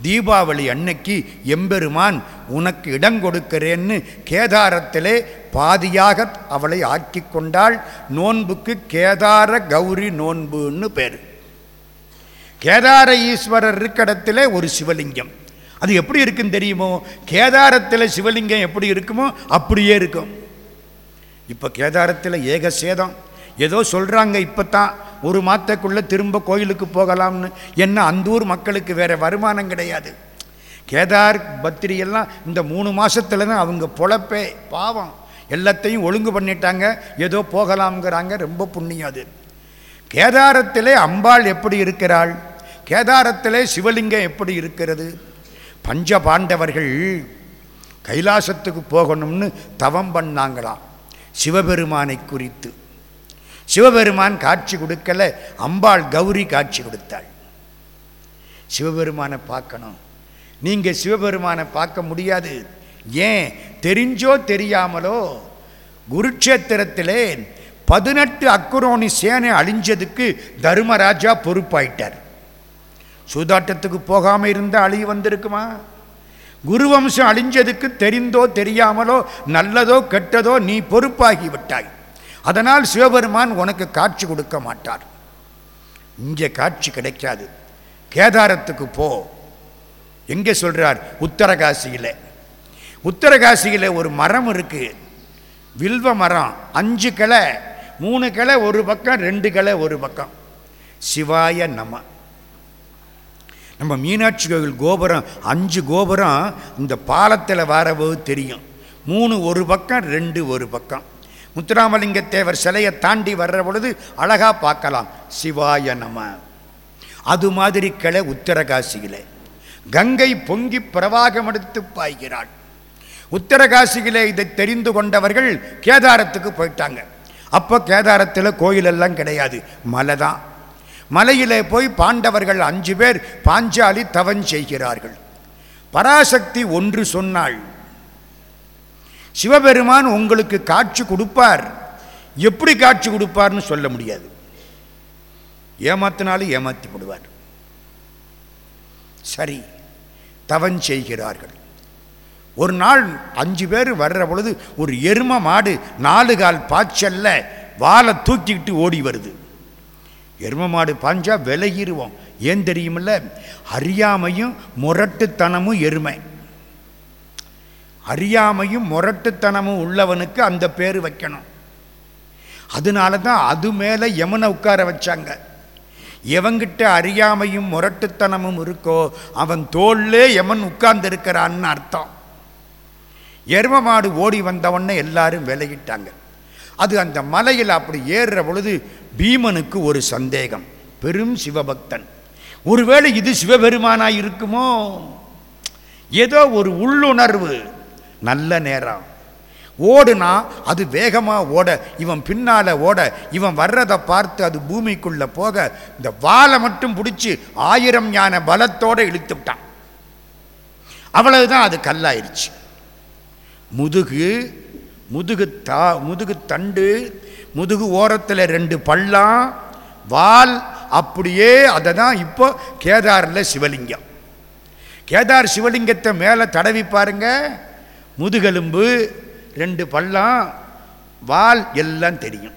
தீபாவளி அன்னைக்கு எம்பெருமான் உனக்கு இடம் கொடுக்கிறேன்னு கேதாரத்திலே பாதியாக அவளை ஆக்கி கொண்டாள். நோன்புக்கு கேதார கௌரி நோன்புன்னு பேர். கேதார ஈஸ்வரர் இருக்கிடத்தில் ஒரு சிவலிங்கம். அது எப்படி இருக்குன்னு தெரியுமோ? கேதாரத்தில் சிவலிங்கம் எப்படி இருக்குமோ? அப்படியே இருக்கும். இப்போ கேதாரத்தில் ஏக சேதம் ஏதோ சொல்கிறாங்க இப்போ தான் ஒரு மாதத்துக்குள்ளே திரும்ப கோயிலுக்கு போகலாம்னு. என்ன அந்த ஊர் மக்களுக்கு வேறு வருமானம் கிடையாது. கேதார் பத்திரி எல்லாம் இந்த மூணு மாதத்தில் தான் அவங்க பொழப்பே. பாவம். எல்லாத்தையும் ஒழுங்கு பண்ணிட்டாங்க. ஏதோ போகலாம்ங்கிறாங்க. ரொம்ப புண்ணியம் அது. கேதாரத்திலே அம்பாள் எப்படி இருக்கிறாள்? கேதாரத்திலே சிவலிங்கம் எப்படி இருக்கிறது? பஞ்ச பாண்டவர்கள் கைலாசத்துக்கு போகணும்னு தவம் பண்ணாங்களாம். சிவபெருமானை குறித்து. சிவபெருமான் காட்சி கொடுக்கல அம்பாள் கௌரி காட்சி கொடுத்தாள். சிவபெருமானை பார்க்கணும். நீங்கள் சிவபெருமானை பார்க்க முடியாது. ஏன்? தெரிஞ்சோ தெரியாமலோ குருட்சேத்திரத்திலே பதினெட்டு அக்குரோணி சேனை அழிஞ்சதுக்கு தர்மராஜா பொறுப்பாயிட்டார். சூதாட்டத்துக்கு போகாமல் இருந்தால் அழி வந்திருக்குமா? குருவம்சம் அழிஞ்சதுக்கு தெரிந்தோ தெரியாமலோ நல்லதோ கெட்டதோ நீ பொறுப்பாகி விட்டாய். அதனால் சிவபெருமான் உனக்கு காட்சி கொடுக்க மாட்டார். இங்கே காட்சி கிடைக்காது. கேதாரத்துக்கு போ. எங்கே சொல்கிறார் உத்தரகாசியில். உத்தரகாசியில் ஒரு மரம் இருக்குது வில்வ மரம். அஞ்சு கிளை. மூணு கிளை ஒரு பக்கம் ரெண்டு கிளை ஒரு பக்கம். சிவாய நம. நம்ம மீனாட்சி கோவில் கோபுரம் அஞ்சு கோபுரம் இந்த பாலத்தில் வரபோது தெரியும். மூணு ஒரு பக்கம் ரெண்டு ஒரு பக்கம். முத்துராமலிங்க தேவர் சிலையை தாண்டி வர்ற பொழுது அழகாக பார்க்கலாம். சிவாய நம. அது மாதிரி கிளை உத்தரகாசியிலே. கங்கை பொங்கி பிரவாகம் எடுத்து பாய்கிறாள். உத்தரகாசியிலே இதை தெரிந்து கொண்டவர்கள் கேதாரத்துக்கு போயிட்டாங்க. அப்போ கேதாரத்தில் கோயிலெல்லாம் கிடையாது. மலை தான். மலையிலே போய் பாண்டவர்கள் அஞ்சு பேர் பாஞ்சாலி தவன் செய்கிறார்கள். பராசக்தி ஒன்று சொன்னாள். சிவபெருமான் உங்களுக்கு காட்சி கொடுப்பார். எப்படி காட்சி கொடுப்பார்னு சொல்ல முடியாது. ஏமாத்தினாலும் ஏமாத்தி விடுவார் சரி தவன் செய்கிறார்கள். ஒரு நாள் அஞ்சு பேர் வர்ற பொழுது ஒரு எரும மாடு நாலு கால் பாய்ச்சல்ல வாழை தூக்கிக்கிட்டு ஓடி வருது. எரும மாடு பாஞ்சா விலகிடுவோம் ஏன் தெரியுமில்ல? அறியாமையும் முரட்டுத்தனமும் எருமை. அறியாமையும் முரட்டுத்தனமும் உள்ளவனுக்கு அந்த பேர் வைக்கணும். அதனால தான் அது மேலே யமனை உட்கார வச்சாங்க. எவங்கிட்ட அறியாமையும் முரட்டுத்தனமும் இருக்கோ அவன் தோல்லே எமன் உட்கார்ந்துருக்கிறான்னு அர்த்தம். எரும மாடு ஓடி வந்தவொடனே எல்லாரும் விலகிட்டாங்க அது அந்த மலையில் அப்படி ஏறுற பொழுது பீமனுக்கு ஒரு சந்தேகம். பெரும் சிவபக்தன் ஒருவேளை இது சிவபெருமானாக இருக்குமோ ஏதோ ஒரு உள்ளுணர்வு. நல்ல நேரம். ஓடுனா அது வேகமாக ஓட இவன் பின்னால் ஓட இவன் வர்றதை பார்த்து அது பூமிக்குள்ளே போக இந்த வாலை மட்டும் பிடிச்சி ஆயிரம் ஞான பலத்தோடு இழுத்து விட்டான் அவ்வளவுதான் அது கல்லாயிருச்சு. முதுகு முதுகு தா முதுகு தண்டு முதுகு ஓரத்தில் ரெண்டு பள்ளம் வால் அப்படியே அதை தான் இப்போ கேதாரில் சிவலிங்கம். கேதார் சிவலிங்கத்தை மேலே தடவி பாருங்க. முதுகெலும்பு ரெண்டு பள்ளம் வால் எல்லாம் தெரியும்.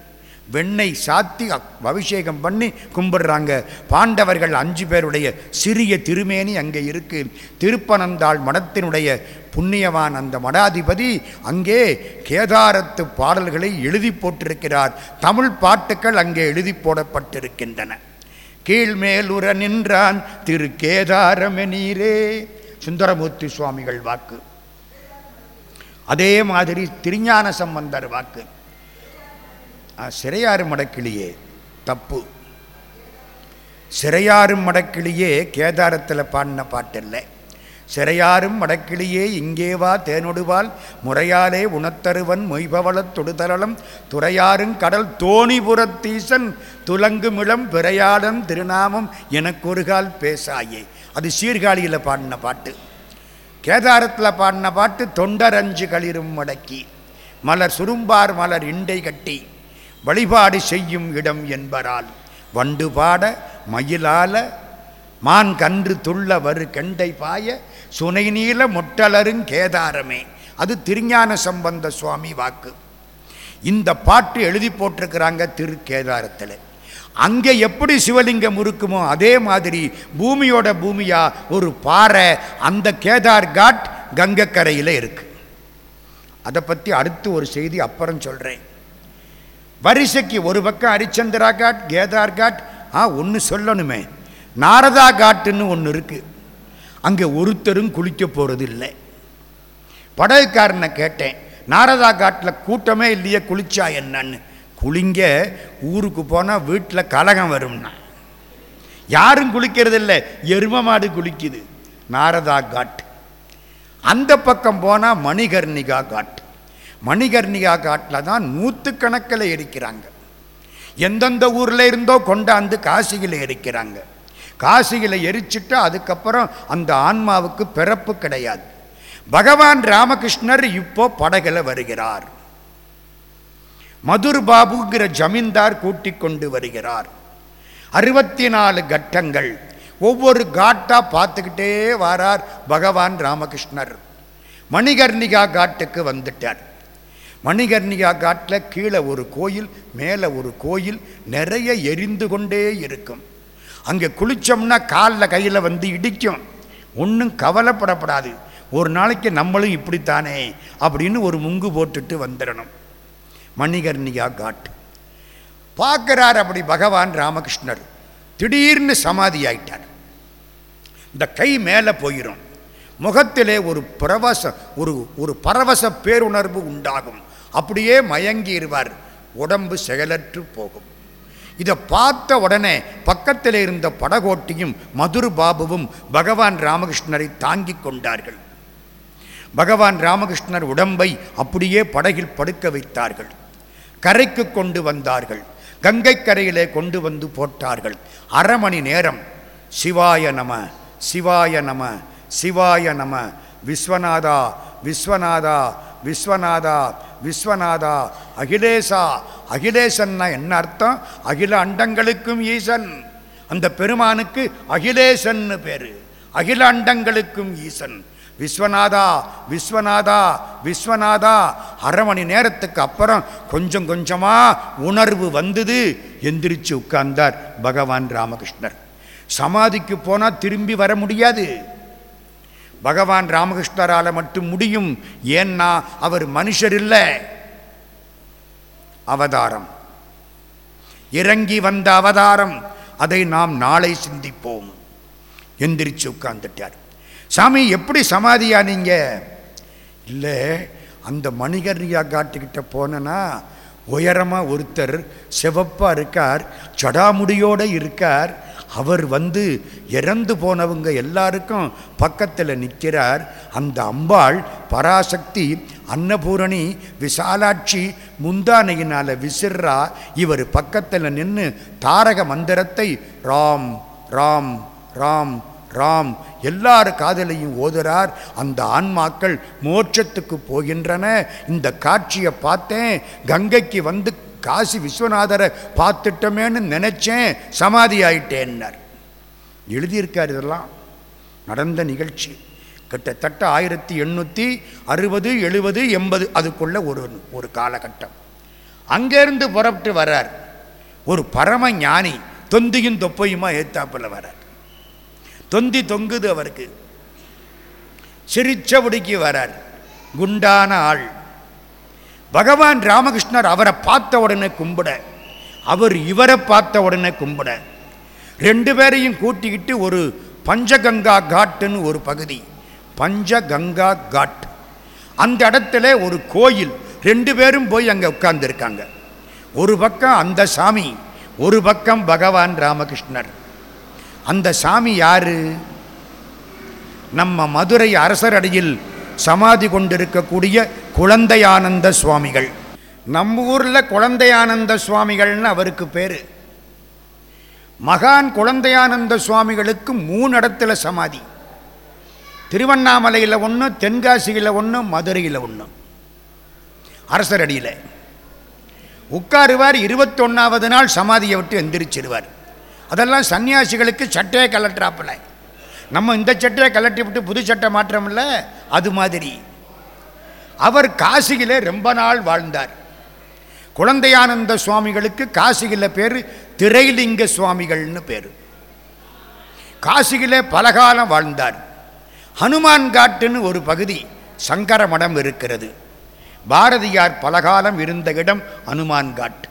வெண்ணெய் சாத்தி அபிஷேகம் பண்ணி கும்பிடுறாங்க. பாண்டவர்கள் அஞ்சு பேருடைய சிறிய திருமேனி அங்கே இருக்கு. திருப்பனந்தாள் மடத்தினுடைய புண்ணியவான் அந்த மடாதிபதி அங்கே கேதாரத்து பாடல்களை எழுதி போட்டிருக்கிறார். தமிழ் பாட்டுக்கள் அங்கே எழுதி போடப்பட்டிருக்கின்றன. கீழ்மேலுற நின்றான் திரு கேதாரமெனீரே சுந்தரமூர்த்தி சுவாமிகள் வாக்கு. அதே மாதிரி திருஞான சம்பந்தர் வாக்கு. ஆ, சிறையாறு மடக்கிளியே தப்பு. சிறையாறும் மடக்கிளியே கேதாரத்தில் பாடின பாட்டில்லை. சிறையாரும் மடக்கிளியே இங்கே வா தேனொடுவால் முறையாலே உணத்தருவன் மொய்பவளத் தொடுதளம் துறையாறும் கடல் தோணிபுரத்தீசன் துலங்குமிளம் பிறையாடம் திருநாமம் எனக்கொருகால் பேசாயே. அது சீர்காழியில் பாடின பாட்டு. கேதாரத்தில் பாடின பாட்டு தொண்டரஞ்சு களிரும் மடக்கி மலர் சுரும்பார் மலர் இண்டை கட்டி வழிபாடு செய்யும் இடம் என்பரால் வண்டு பாட மயிலால மான் கன்று துள்ள வரு கெண்டை பாய சுனை நீல முட்டலருங் கேதாரமே. அது திருஞான சம்பந்த சுவாமி வாக்கு. இந்த பாட்டு எழுதி போட்டிருக்கிறாங்க திரு கேதாரத்தில் அங்கே எப்படி சிவலிங்கம் இருக்குமோ அதே மாதிரி பூமியோட பூமியா ஒரு பாறை அந்த கேதார் காட் கங்கக்கரையில் இருக்கு. அதை பற்றி அடுத்து ஒரு செய்தி அப்புறம் சொல்கிறேன் வரிசைக்கு ஒரு பக்கம் ஹரிச்சந்திரா காட் கேதார் காட் ஆ ஒன்று சொல்லணுமே. நாரதா காட்டுன்னு ஒன்று இருக்குது அங்கே ஒருத்தரும் குளிக்க போகிறது இல்லை படகுக்காரனை கேட்டேன் நாரதா காட்டில் கூட்டமே இல்லையே குளிச்சா என்னன்னு? குளிங்க ஊருக்கு போனால் வீட்டில் கலகம் வரும்னா. யாரும் குளிக்கிறது இல்லை எரும மாடு குளிக்குது. நாரதா காட். அந்த பக்கம் போனால் மணிகர்ணிகா காட். மணிகர்ணிகா காட்டில் தான் நூற்றுக்கணக்கில் எரிக்கிறாங்க எந்தெந்த ஊரில் இருந்தோ கொண்டாந்து காசியில் எரிக்கிறாங்க. காசியில் எரிச்சுட்டு அதுக்கப்புறம் அந்த ஆன்மாவுக்கு பிறப்பு கிடையாது. பகவான் ராமகிருஷ்ணர் இப்போ படகில் வருகிறார். மதுர் பாபுங்கிற ஜமீன்தார் கூட்டிக் கொண்டு வருகிறார். அறுபத்தி நாலு கட்டங்கள். ஒவ்வொரு காட்டா பார்த்துக்கிட்டே வாரார் பகவான் ராமகிருஷ்ணர். மணிகர்ணிகா காட்டுக்கு வந்துட்டார். மணிகர்ணிகா காட்டில் கீழே ஒரு கோயில் மேலே ஒரு கோயில் நிறைய எரிந்து கொண்டே இருக்கும். அங்கே குளித்தோம்னா காலில் கையில் வந்து இடிக்கும். ஒன்றும் கவலைப்படப்படாது. ஒரு நாளைக்கு நம்மளும் இப்படித்தானே அப்படின்னு ஒரு முங்கு போட்டுட்டு வந்துடணும் மணிகர்ணியா காட். பார்க்குறார் அப்படி பகவான் ராமகிருஷ்ணர். திடீர்னு சமாதி ஆயிட்டார். இந்த கை மேலே போயிடும் முகத்திலே ஒரு பரவச ஒரு ஒரு பரவச பேருணர்வு உண்டாகும். அப்படியே மயங்கிடுவார் உடம்பு செயலற்று போகும். இதை பார்த்த உடனே பக்கத்தில் இருந்த படகோட்டியும் மதுரு பாபுவும் பகவான் ராமகிருஷ்ணரை தாங்கி கொண்டார்கள். பகவான் ராமகிருஷ்ணர் உடம்பை அப்படியே படகில் படுக்க வைத்தார்கள். கரைக்கு கொண்டு வந்தார்கள். கங்கை கரையிலே கொண்டு வந்து போட்டார்கள். அரை மணி நேரம். சிவாய நம சிவாய நம சிவாய நம. விஸ்வநாதா விஸ்வநாதா விஸ்வநாதா விஸ்வநாதா. அகிலேசா அகிலேசன்னா என்ன அர்த்தம்? அகில அண்டங்களுக்கும் ஈசன். அந்த பெருமானுக்கு அகிலேசன்னு பேரு. அகில அண்டங்களுக்கும் ஈசன். விஸ்வநாதா விஸ்வநாதா விஸ்வநாதா. அரை மணி நேரத்துக்கு அப்புறம் கொஞ்சம் கொஞ்சமாக உணர்வு வந்தது. எந்திரிச்சு உட்கார்ந்தார் பகவான் ராமகிருஷ்ணர். சமாதிக்கு போனால் திரும்பி வர முடியாது. பகவான் ராமகிருஷ்ணரால் மட்டும் முடியும். ஏன்னா அவர் மனுஷர் இல்லை. அவதாரம். இறங்கி வந்த அவதாரம். அதை நாம் நாளை சிந்திப்போம். எந்திரிச்சு உட்கார்ந்துட்டார். சாமி எப்படி சமாதியானீங்க இல்லை அந்த மணிகர்ணியா காட்டுக்கிட்ட போனனா உயரமாக ஒருத்தர் சிவப்பாக இருக்கார் ஜடாமுடியோடு இருக்கார். அவர் வந்து இறந்து போனவங்க எல்லாருக்கும் பக்கத்தில் நிற்கிறார் அந்த அம்பாள் பராசக்தி அன்னபூரணி விசாலாட்சி முந்தானையினால் விசிறா. இவர் பக்கத்தில் நின்று தாரக மந்திரத்தை ராம் ராம் ராம் ராம் எல்லார் காதலையும் ஓதுறார். அந்த ஆன்மாக்கள் மோட்சத்துக்கு போகின்றன. இந்த காட்சியை பார்த்தேன். கங்கைக்கு வந்து காசி விஸ்வநாதரை பார்த்துட்டோமேன்னு நினச்சேன். சமாதி ஆயிட்டேன்னார் எழுதியிருக்கார் இதெல்லாம். நடந்த நிகழ்ச்சி. கிட்டத்தட்ட ஆயிரத்தி எண்ணூற்றி அறுபது எழுபது எண்பது அதுக்குள்ள ஒரு ஒரு காலகட்டம். அங்கேருந்து புறப்பட்டு வர்றார். ஒரு பரம ஞானி தொந்தியும் தொப்பையுமா ஏத்தாப்பில் வர்றார். தொந்தி தொங்குது அவருக்கு. சிரிச்சபடிக்கு வரார். குண்டான ஆள். பகவான் ராமகிருஷ்ணர் அவரை பார்த்த உடனே கும்பிட. அவர் இவரை பார்த்த உடனே கும்பிட. ரெண்டு பேரையும் கூட்டிக்கிட்டு ஒரு பஞ்சகங்கா காட்டுன்னு ஒரு பகுதி. பஞ்சகங்கா காட். அந்த இடத்துல ஒரு கோயில். ரெண்டு பேரும் போய் அங்கே உட்கார்ந்துருக்காங்க. ஒரு பக்கம் அந்த சாமி ஒரு பக்கம் பகவான் ராமகிருஷ்ணர். அந்த சாமி யாரு? நம்ம மதுரை அரசரடியில் சமாதி கொண்டிருக்கக்கூடிய குழந்தையானந்த சுவாமிகள். நம்ம ஊரில் குழந்தையானந்த சுவாமிகள்னு அவருக்கு பேர். மகான் குழந்தையானந்த சுவாமிகளுக்கு மூணு இடத்துல சமாதி. திருவண்ணாமலையில் ஒன்று தென்காசியில் ஒன்று மதுரையில் ஒன்று அரசரடியில் உட்காருவார் இருபத்தொன்னாவது நாள் சமாதியை விட்டு எந்திரிச்சிருவார். அதெல்லாம் சன்னியாசிகளுக்கு சட்டையை கலட்டுறாப்பில் நம்ம இந்த சட்டையை கலட்டி விட்டு புது சட்டை மாற்றமில்ல அது மாதிரி. அவர் காசியிலே ரொம்ப நாள் வாழ்ந்தார். குழந்தையானந்த சுவாமிகளுக்கு காசியில் பேர் திரைலிங்க சுவாமிகள்னு பேர். காசியிலே பலகாலம் வாழ்ந்தார். ஹனுமான் காட்டுன்னு ஒரு பகுதி சங்கர மடம் இருக்கிறது. பாரதியார் பலகாலம் இருந்த இடம் ஹனுமான் காட்டு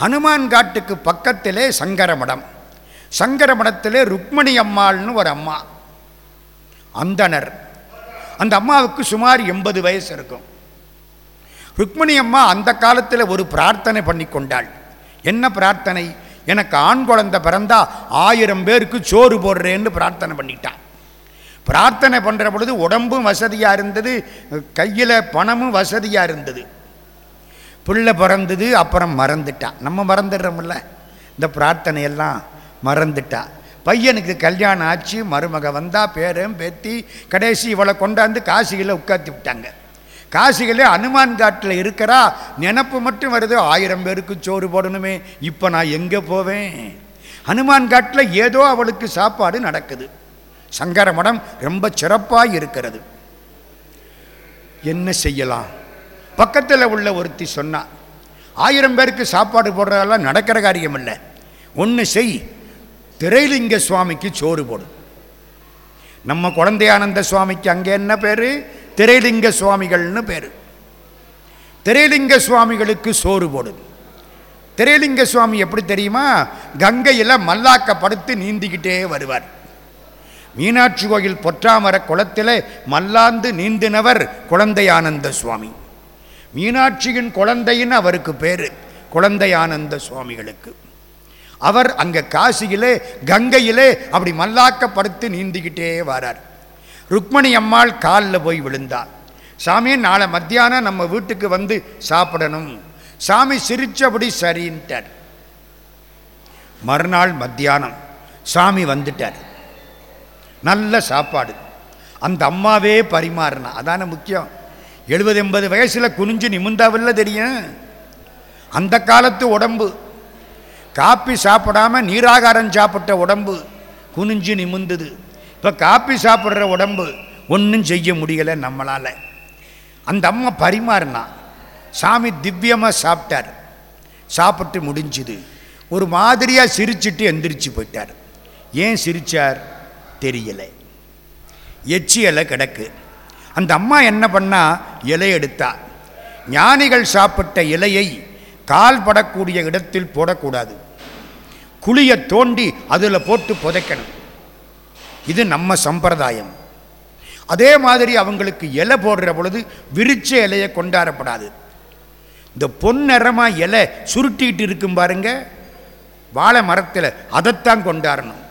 ஹனுமான் காட்டுக்கு பக்கத்திலே சங்கரமடம். சங்கரமடத்திலே ருக்மணி அம்மாள்னு ஒரு அம்மா. அந்தனர் அந்த அம்மாவுக்கு சுமார் எண்பது வயசு இருக்கும். ருக்மணி அம்மா அந்த காலத்தில் ஒரு பிரார்த்தனை பண்ணி கொண்டாள். என்ன பிரார்த்தனை? எனக்கு ஆண் குழந்தை பிறந்தா ஆயிரம் பேருக்கு சோறு போடுறேன்னு பிரார்த்தனை பண்ணிட்டான் பிரார்த்தனை பண்ணுற பொழுது உடம்பும் வசதியாக இருந்தது கையில் பணமும் வசதியாக இருந்தது. பிள்ளை பிறந்தது அப்புறம் மறந்துட்டான் நம்ம மறந்துடுறோம்ல. இந்த பிரார்த்தனையெல்லாம் மறந்துட்டா. பையனுக்கு கல்யாணம் ஆச்சு மருமக வந்தால் பேரன் பேத்தி கடைசி இவளை கொண்டாந்து காசிகளை உட்காத்தி விட்டாங்க. காசிகளே அனுமான் காட்டில் இருக்கிறா நினப்பு மட்டும் வருது ஆயிரம் பேருக்கு சோறு போடணுமே இப்போ நான் எங்கே போவேன்? ஹனுமான் காட்டில் ஏதோ அவளுக்கு சாப்பாடு நடக்குது. சங்கர மடம் ரொம்ப சிறப்பாக இருக்கிறது. என்ன செய்யலாம்? பக்கத்தில் உள்ள ஒருத்தி சொன்னான் ஆயிரம் பேருக்கு சாப்பாடு போடுறதெல்லாம் நடக்கிற காரியம் இல்லை. ஒன்று செய். திரைலிங்க சுவாமிக்கு சோறு போடு. நம்ம குழந்தையானந்த சுவாமிக்கு அங்கே என்ன பேர்? திரைலிங்க சுவாமிகள்னு பேர். திரைலிங்க சுவாமிகளுக்கு சோறு போடு. திரைலிங்க சுவாமி எப்படி தெரியுமா? கங்கையில் மல்லாக்கப்படுத்து நீந்திக்கிட்டே வருவார். மீனாட்சி கோயில் பொற்றாமர குளத்தில் மல்லாந்து நீந்தினவர் குழந்தையானந்த சுவாமி. மீனாட்சியின் குழந்தைன்னு அவருக்கு பேர் குழந்தையானந்த சுவாமிகளுக்கு. அவர் அங்கே காசியிலே கங்கையிலே அப்படி மல்லாக்கப்படுத்து நீந்திக்கிட்டே வரார். ருக்மணி அம்மாள் காலில் போய் விழுந்தார் சாமி நாளை மத்தியானம் நம்ம வீட்டுக்கு வந்து சாப்பிடணும். சாமி சிரித்தபடி சரின்ட்டார். மறுநாள் மத்தியானம் சாமி வந்துட்டார். நல்ல சாப்பாடு. அந்த அம்மாவே பரிமாறினா அதான முக்கியம்? எழுபது எண்பது வயசில் குனிஞ்சு நிமிந்தாவில்ல தெரியும். அந்த காலத்து உடம்பு. காப்பி சாப்பிடாம நீராகாரம் சாப்பிட்ட உடம்பு குனிஞ்சு நிமிந்தது இப்போ காப்பி சாப்பிட்ற உடம்பு ஒன்றும் செய்ய முடியலை நம்மளால். அந்த அம்மா பரிமாறினா சாமி திவ்யமாக சாப்பிட்டார். சாப்பிட்டு முடிஞ்சுது. ஒரு மாதிரியாக சிரிச்சிட்டு எந்திரிச்சு போயிட்டார். ஏன் சிரித்தார் தெரியலை. எச்சியலை கிடக்கு. அந்த அம்மா என்ன பண்ணா? இலை எடுத்தா. ஞானிகள் சாப்பிட்ட இலையை கால் படக்கூடிய இடத்தில் போடக்கூடாது. குழியை தோண்டி அதில் போட்டு புதைக்கணும். இது நம்ம சம்பிரதாயம். அதே மாதிரி அவங்களுக்கு இலை போடுற பொழுது விரிச்ச இலையை கொண்டாடப்படாது. இந்த பொன்னிறமாக இலை சுருட்டிக்கிட்டு இருக்கும் பாருங்க. வாழை மரத்தில் அதைத்தான் கொண்டாடணும்.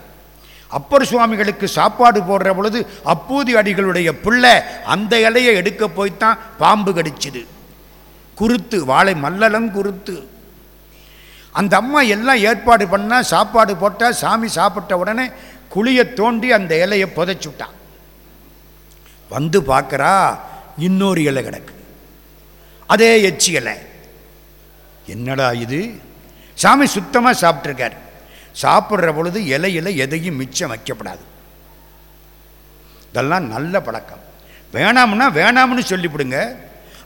அப்பர் சுவாமிகளுக்கு சாப்பாடு போடுற பொழுது அப்பூதி அடிகளுடைய பிள்ளை அந்த இலையை எடுக்க போய்த்தான் பாம்பு கடிச்சுது. குருத்து வாழை மல்லலம் குருத்து. அந்த அம்மா எல்லாம் ஏற்பாடு பண்ணால் சாப்பாடு போட்டால் சாமி சாப்பிட்ட உடனே குழியை தோண்டி அந்த இலையை புதைச்சுட்டான் வந்து பார்க்குறா இன்னொரு இலை கிடக்கு. அதே எச்சி இலை. என்னடா இது? சாமி சுத்தமாக சாப்பிட்ருக்காரு சாப்பிட்ற பொழுது இலையில எதையும் மிச்சம் வைக்கப்படாது. இதெல்லாம் நல்ல பழக்கம். வேணாம்னா வேணாம்னு சொல்லிவிடுங்க.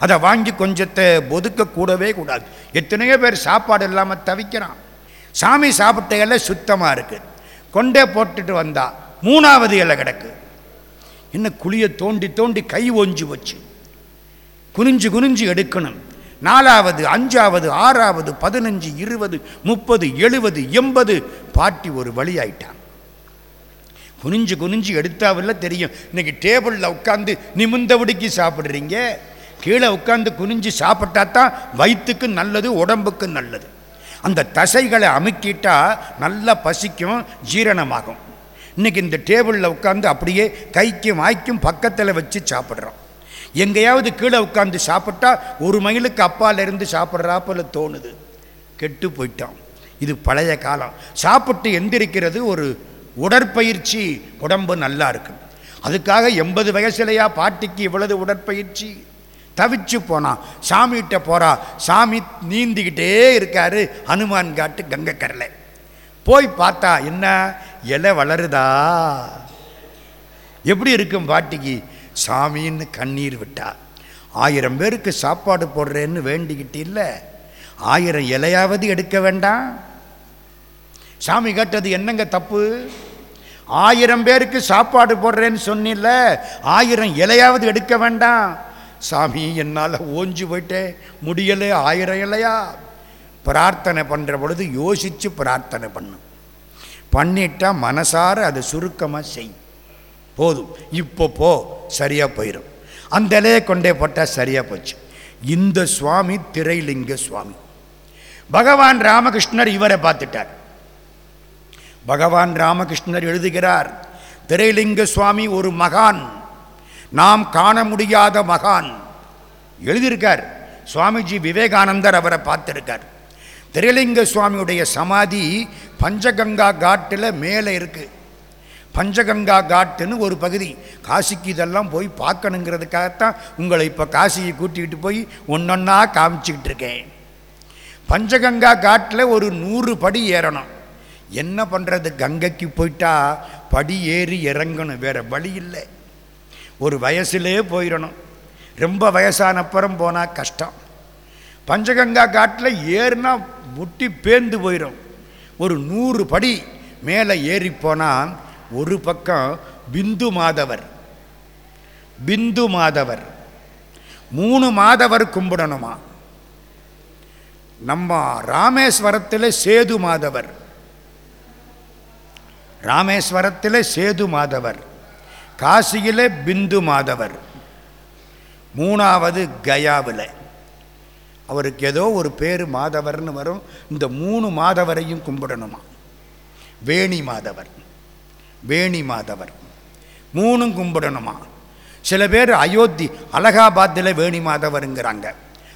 அதை வாங்கி கொஞ்சத்தை ஒதுக்க கூடவே கூடாது. எத்தனையோ பேர் சாப்பாடு இல்லாமல் தவிக்கிறான். சாமி சாப்பிட்ட இலை சுத்தமாக இருக்குது கொண்டே போட்டுட்டு வந்தா மூணாவது இலை கிடக்கு. என்ன குழியை தோண்டி தோண்டி கை ஒஞ்சு வச்சு குனிஞ்சு குனிஞ்சு எடுக்கணும். நாலாவது அஞ்சாவது ஆறாவது பதினஞ்சு இருபது முப்பது எழுபது எண்பது. பாட்டி ஒரு வழி ஆயிட்டான் குனிஞ்சு குனிஞ்சு எடுத்தாவில் தெரியும். இன்னைக்கு டேபிளில் உட்காந்து நிமிந்தபடிக்கு சாப்பிட்றீங்க. கீழே உட்காந்து குனிஞ்சு சாப்பிட்டா தான் வயிற்றுக்கு நல்லது உடம்புக்கு நல்லது. அந்த தசைகளை அமுக்கிட்டா நல்லா பசிக்கும் ஜீரணமாகும். இன்னைக்கு இந்த டேபிளில் உட்காந்து அப்படியே கைக்கும் வாய்க்கும் பக்கத்தில் வச்சு சாப்பிட்றோம். எங்கேயாவது கீழே உட்காந்து சாப்பிட்டா ஒரு மைலுக்கு அப்பால் இருந்து சாப்பிட்றாப்பில் தோணுது. கெட்டு போயிட்டோம் இது பழைய காலம். சாப்பிட்டு எந்திரிக்கிறது ஒரு உடற்பயிற்சி. உடம்பு நல்லா இருக்கும் அதுக்காக எண்பது வயசுலையா பாட்டிக்கு இவ்வளவு உடற்பயிற்சி? தவிச்சு போனான். சாமிகிட்ட போறா. சாமி நீந்திக்கிட்டே இருக்காரு ஹனுமான் காட்டு கங்கைக்கரில் போய் பார்த்தா என்ன? இலை வளருதா? எப்படி இருக்கும் பாட்டிக்கு? சாமின்னு கண்ணீர் விட்டா. ஆயிரம் பேருக்கு சாப்பாடு போடுறேன்னு வேண்டிக்கிட்டு இல்லை. ஆயிரம் இலையாவது எடுக்க வேண்டாம். சாமி கேட்டது என்னங்க தப்பு? ஆயிரம் பேருக்கு சாப்பாடு போடுறேன்னு சொன்னில்ல ஆயிரம் இலையாவது எடுக்க வேண்டாம். சாமி என்னால் ஓஞ்சு போயிட்டேன் முடியலை ஆயிரம் இலையா? பிரார்த்தனை பண்ணுற பொழுது யோசித்து பிரார்த்தனை பண்ணும் பண்ணிட்டால் மனசார அதை சுருக்கமாக செய். போதும். இப்போ போ சரியாக போயிடும் அந்த இலையை கொண்டே போட்டால் சரியாக போச்சு. இந்த சுவாமி திரைலிங்க சுவாமி. பகவான் ராமகிருஷ்ணர் இவரை பார்த்துட்டார். பகவான் ராமகிருஷ்ணர் எழுதுகிறார் திரைலிங்க சுவாமி ஒரு மகான் நாம் காண முடியாத மகான். எழுதியிருக்கார் சுவாமிஜி விவேகானந்தர் அவரை பார்த்துருக்கார். திரைலிங்க சுவாமியுடைய சமாதி பஞ்சகங்கா காட்டில் மேலே இருக்குது பஞ்சகங்கா காட்டுன்னு ஒரு பகுதி. காசிக்கு இதெல்லாம் போய் பார்க்கணுங்கிறதுக்காகத்தான் உங்களை இப்போ காசியை கூட்டிகிட்டு போய் ஒன்றொன்னா காமிச்சிக்கிட்டு இருக்கேன். பஞ்சகங்கா காட்டில் ஒரு நூறு படி ஏறணும். என்ன பண்ணுறது கங்கைக்கு போயிட்டா படி ஏறி இறங்கணும். வேறு வழி இல்லை. ஒரு வயசுலே போயிடணும் ரொம்ப வயசானப்புறம் போனால் கஷ்டம். பஞ்சகங்கா காட்டில் ஏறுனா முட்டி பேந்து போயிடும் ஒரு நூறு படி மேலே ஏறி போனால் ஒரு பக்கம் பிந்து மாதவர் பிந்து மாதவர் மூணு மாதவர் கும்பிடணுமா? நம்ம ராமேஸ்வரத்தில் சேது மாதவர் ராமேஸ்வரத்தில் சேது மாதவர் காசியில் பிந்து மாதவர். மூணாவது கயாவில். அவருக்கு ஏதோ ஒரு பேர் மாதவர்னு வரும். இந்த மூணு மாதவரையும் கும்பிடணுமா? வேணி மாதவர். வேணி மாதவர். மூணும் கும்பிடணுமா? சில பேர் அயோத்தி அலகாபாத்தில் வேணி மாதவருங்கிறாங்க.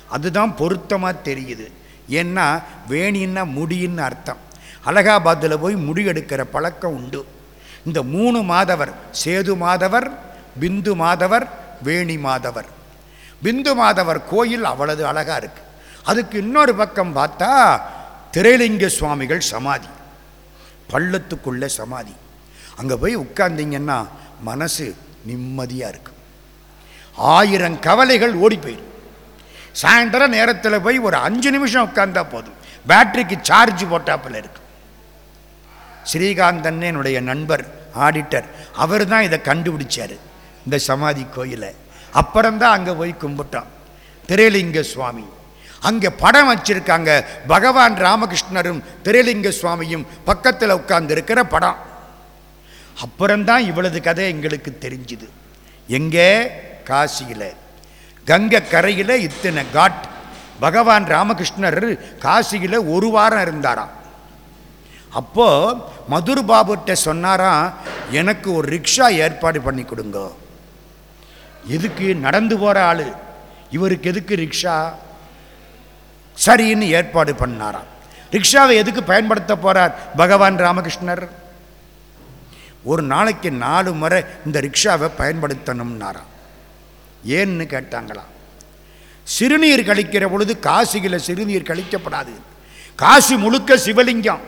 அதுதான் பொருத்தமாக தெரியுது. ஏன்னா வேணின்னா முடின்னு அர்த்தம். அலகாபாத்தில் போய் முடி எடுக்கிற பழக்கம் உண்டு. இந்த மூணு மாதவர் சேது மாதவர் பிந்து மாதவர் வேணி மாதவர். பிந்து மாதவர் கோயில் அவ்வளவு அழகாக இருக்குது அதுக்கு இன்னொரு பக்கம் பார்த்தா திரைலிங்க சுவாமிகள் சமாதி. பள்ளத்துக்குள்ள சமாதி. அங்கே போய் உட்கார்ந்தீங்கன்னா மனசு நிம்மதியாக இருக்கும். ஆயிரம் கவலைகள் ஓடி போயிடும். சாயந்தரம் நேரத்தில் போய் ஒரு அஞ்சு நிமிஷம் உட்கார்ந்தா போதும். பேட்டரிக்கு சார்ஜ் போட்டாப்பில் இருக்கு. ஸ்ரீகாந்தன் என்னுடைய நண்பர் ஆடிட்டர் அவர் தான் இதை கண்டுபிடிச்சார். இந்த சமாதி கோயிலை. அப்புறம்தான் அங்கே போய் கும்பிட்டோம். திரைலிங்க சுவாமி. அங்கே படம் வச்சிருக்காங்க. பகவான் ராமகிருஷ்ணரும் திரைலிங்க சுவாமியும் பக்கத்தில் உட்கார்ந்து இருக்கிற படம். அப்புறம்தான் இவ்வளவு கதை எங்களுக்கு தெரிஞ்சுது. எங்கே? காசியில். கங்கை கரையில் இத்தனை காட். பகவான் ராமகிருஷ்ணர் காசியில் ஒரு வாரம் இருந்தாராம். அப்போது மதுர் பாபுட்ட சொன்னாராம் எனக்கு ஒரு ரிக்ஷா ஏற்பாடு பண்ணி கொடுங்க. எதுக்கு? நடந்து போகிற ஆள். இவருக்கு எதுக்கு ரிக்ஷா? சரின்னு ஏற்பாடு பண்ணாராம். ரிக்ஷாவை எதுக்கு பயன்படுத்த போகிறார் பகவான் ராமகிருஷ்ணர்? ஒரு நாளைக்கு நாலு முறை இந்த ரிக்ஷாவை பயன்படுத்தணும்னாராம் ஏன்னு கேட்டாங்களாம். சிறுநீர் கழிக்கிற பொழுது காசியில் சிறுநீர் கழிக்கப்படாது. காசி முழுக்க சிவலிங்கம்.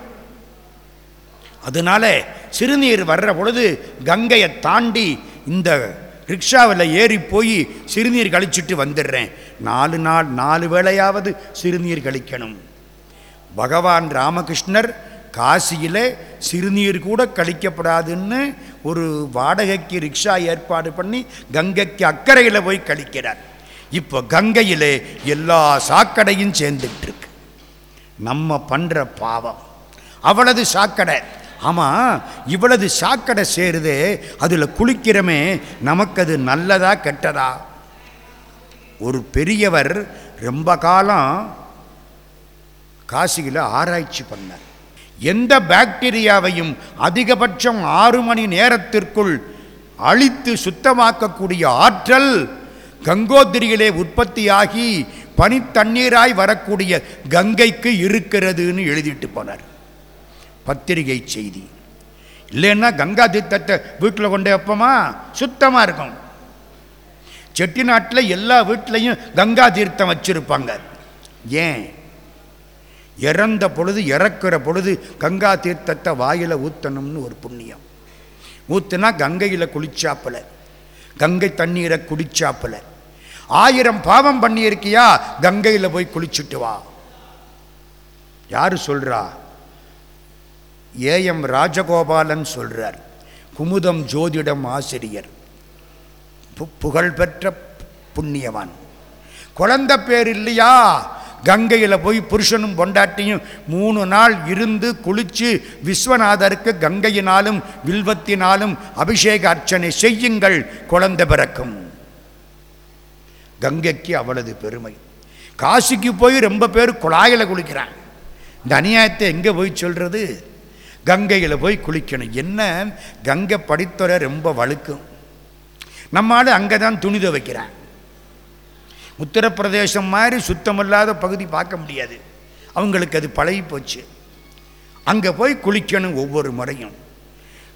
அதனால சிறுநீர் வர்ற பொழுது கங்கையை தாண்டி இந்த ரிக்ஷாவில் ஏறி போய் சிறுநீர் கழிச்சிட்டு வந்துடுறேன். நாலு நாள் நாலு வேளையாவது சிறுநீர் கழிக்கணும். பகவான் ராமகிருஷ்ணர் காசியில் சிறுநீர் கூட கழிக்கப்படாதுன்னு ஒரு வாடகைக்கு ரிக்ஷா ஏற்பாடு பண்ணி கங்கைக்கு அக்கறையில் போய் கழிக்கிறார். இப்போ கங்கையிலே எல்லா சாக்கடையும் சேர்ந்துட்டுருக்கு நம்ம பண்ணுற பாவம். அவ்வளவு சாக்கடை. ஆமாம் இவ்வளவு சாக்கடை சேருதே அதில் குளிக்கிறமே நமக்கு அது நல்லதா கெட்டதா? ஒரு பெரியவர் ரொம்ப காலம் காசியில் ஆராய்ச்சி பண்ணார். எந்த பாக்டீரியாவையும் அதிகபட்சம் ஆறு மணி நேரத்திற்குள் அழித்து சுத்தமாக்கக்கூடிய ஆற்றல் கங்கோத்திரியிலே உற்பத்தியாகி பனித்தண்ணீராய் வரக்கூடிய கங்கைக்கு இருக்கிறதுன்னு எழுதிட்டு போனார். பத்திரிகை செய்தி. இல்லைன்னா கங்கா தீர்த்தத்தை வீட்டில் கொண்டு வைப்போமா? சுத்தமாக இருக்கும். செட்டிநாட்டில் எல்லா வீட்லேயும் கங்கா தீர்த்தம் வச்சுருப்பாங்க. ஏன்? இறந்த பொழுது இறக்குற பொழுது கங்கா தீர்த்தத்தை வாயில் ஊற்றணும்னு ஒரு புண்ணியம். ஊற்றுனா கங்கையில் குளிச்சாப்பில். கங்கை தண்ணீரை குடிச்சாப்பில். ஆயிரம் பாவம் பண்ணியிருக்கியா கங்கையில் போய் குளிச்சுட்டு வா. யார் சொல்றா? ஏஎம் ராஜகோபாலன் சொல்கிறார் குமுதம் ஜோதிடம் ஆசிரியர். பு- புகழ்பெற்ற புண்ணியவான். குழந்தை பேர் இல்லையா? கங்கையில் போய் புருஷனும் பொண்டாட்டியும் மூணு நாள் இருந்து குளித்து விஸ்வநாதருக்கு கங்கையினாலும் வில்வத்தினாலும் அபிஷேக அர்ச்சனை செய்யுங்கள் குழந்தை பிறக்கும். கங்கைக்கு அவ்வளவு பெருமை. காசிக்கு போய் ரொம்ப பேர் குழாயில் குளிக்கிறான் இந்த அநியாயத்தை எங்கே போய் சொல்கிறது கங்கையில் போய் குளிக்கணும். என்ன? கங்கை படித்துறை ரொம்ப வழுக்கும். நம்மளால் அங்கே தான் துணி துவைக்கிறான் உத்தரப்பிரதேசம் மாதிரி சுத்தமில்லாத பகுதி பார்க்க முடியாது. அவங்களுக்கு அது பழகி போச்சு. அங்கே போய் குளிக்கணும் ஒவ்வொரு முறையும்.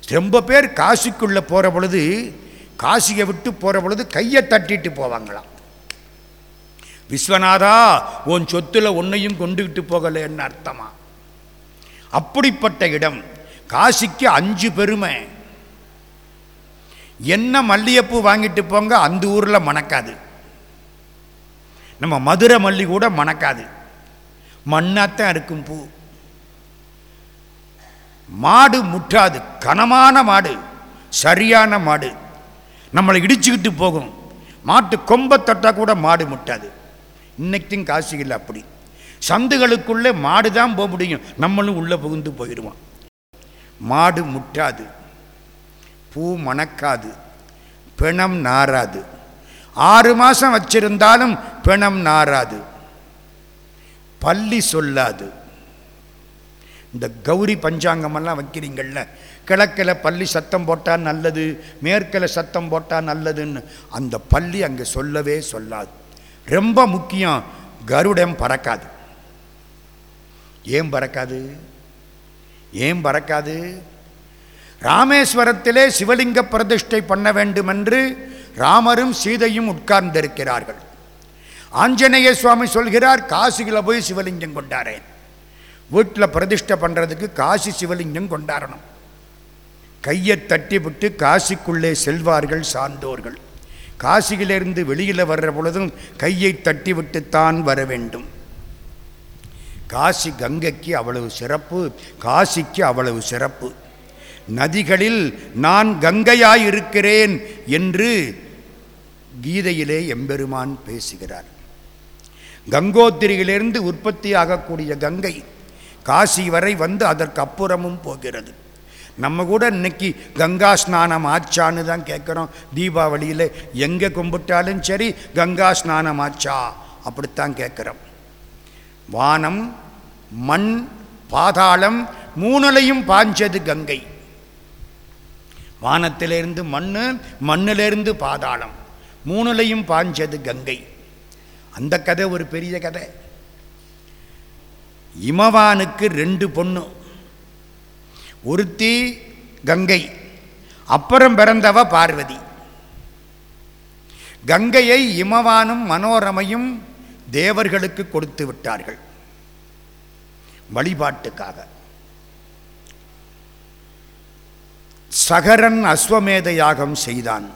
ரொம்ப பேர் காசிக்குள்ளே போகிற பொழுது காசியை விட்டு போகிற பொழுது கையை தட்டிட்டு போவாங்களாம். விஸ்வநாதா உன் சொத்தில் ஒன்றையும் கொண்டுகிட்டு போகலைன்னு அர்த்தமா? அப்படிப்பட்ட இடம். காசிக்கு அஞ்சு பெருமை. என்ன மல்லிகைப்பூ வாங்கிட்டு போங்க அந்த ஊரில் மணக்காது. நம்ம மதுரை மல்லி கூட மணக்காது. மண்ணாத்தான் இருக்கும் பூ. மாடு முட்டாது கனமான மாடு. சரியான மாடு. நம்மளை இடிச்சுக்கிட்டு போகும். மாட்டு கொம்பை தொட்டால் கூட மாடு முட்டாது இன்னைக்கும் இல்லை அப்படி. சந்துகளுக்குள்ளே மாடு தான் போக முடியும். நம்மளும் உள்ளே புகுந்து போயிடுவோம். மாடு முட்டாது பூ மணக்காது. பிணம் நாராது ஆறு மாதம் வச்சிருந்தாலும் பிணம் நாராது பள்ளி சொல்லாது. இந்த கௌரி பஞ்சாங்கமெல்லாம் வைக்கிறீங்கள்ல கிழக்கில் பள்ளி சத்தம் போட்டால் நல்லது மேற்கில் சத்தம் போட்டால் நல்லதுன்னு அந்த பள்ளி அங்கே சொல்லவே சொல்லாது. ரொம்ப முக்கியம் கருடம் பறக்காது. ஏன் பறக்காது? ஏன் பறக்காது? ராமேஸ்வரத்திலே சிவலிங்க பிரதிஷ்டை பண்ண வேண்டுமென்று ராமரும் சீதையும் உட்கார்ந்திருக்கிறார்கள். ஆஞ்சநேய சுவாமி சொல்கிறார் காசியில் போய் சிவலிங்கம் கொண்டாரேன் வீட்டில் பிரதிஷ்டை பண்ணுறதுக்கு காசி சிவலிங்கம் கொண்டாடணும் கையை தட்டி விட்டு காசிக்குள்ளே செல்வார்கள் சார்ந்தோர்கள் காசியிலிருந்து வெளியில் வர்ற பொழுதும் கையை தட்டி விட்டுத்தான் வர வேண்டும். காசி கங்கைக்கு அவ்வளவு சிறப்பு காசிக்கு அவ்வளவு சிறப்பு. நதிகளில் நான் கங்கையாயிருக்கிறேன் என்று கீதையிலே எம்பெருமான் பேசுகிறார். கங்கோத்திரியிலிருந்து உற்பத்தி ஆகக்கூடிய கங்கை காசி வரை வந்து அதற்கு அப்புறமும் போகிறது. நம்ம கூட இன்னைக்கு கங்கா ஸ்நானம் ஆச்சான்னு தான் கேட்குறோம். தீபாவளியில் எங்கே கும்பிட்டாலும் சரி கங்கா ஸ்நானம் ஆச்சா? அப்படித்தான் கேட்குறோம். வானம் மண் பாதாளம் மூணுலையும் பாஞ்சது கங்கை. வானத்திலிருந்து மண் மண்ணிலிருந்து பாதாளம். மூணுலையும் பாஞ்சது கங்கை. அந்த கதை ஒரு பெரிய கதை. இமவானுக்கு ரெண்டு பொண்ணு. ஒருத்தி கங்கை அப்புறம் பிறந்தவ பார்வதி. கங்கையை இமவானும் மனோரமையும் தேவர்களுக்கு கொடுத்து விட்டார்கள். வழிபாட்டுக்காக. சகரன் அஸ்வமேத யாகம் செய்தான்.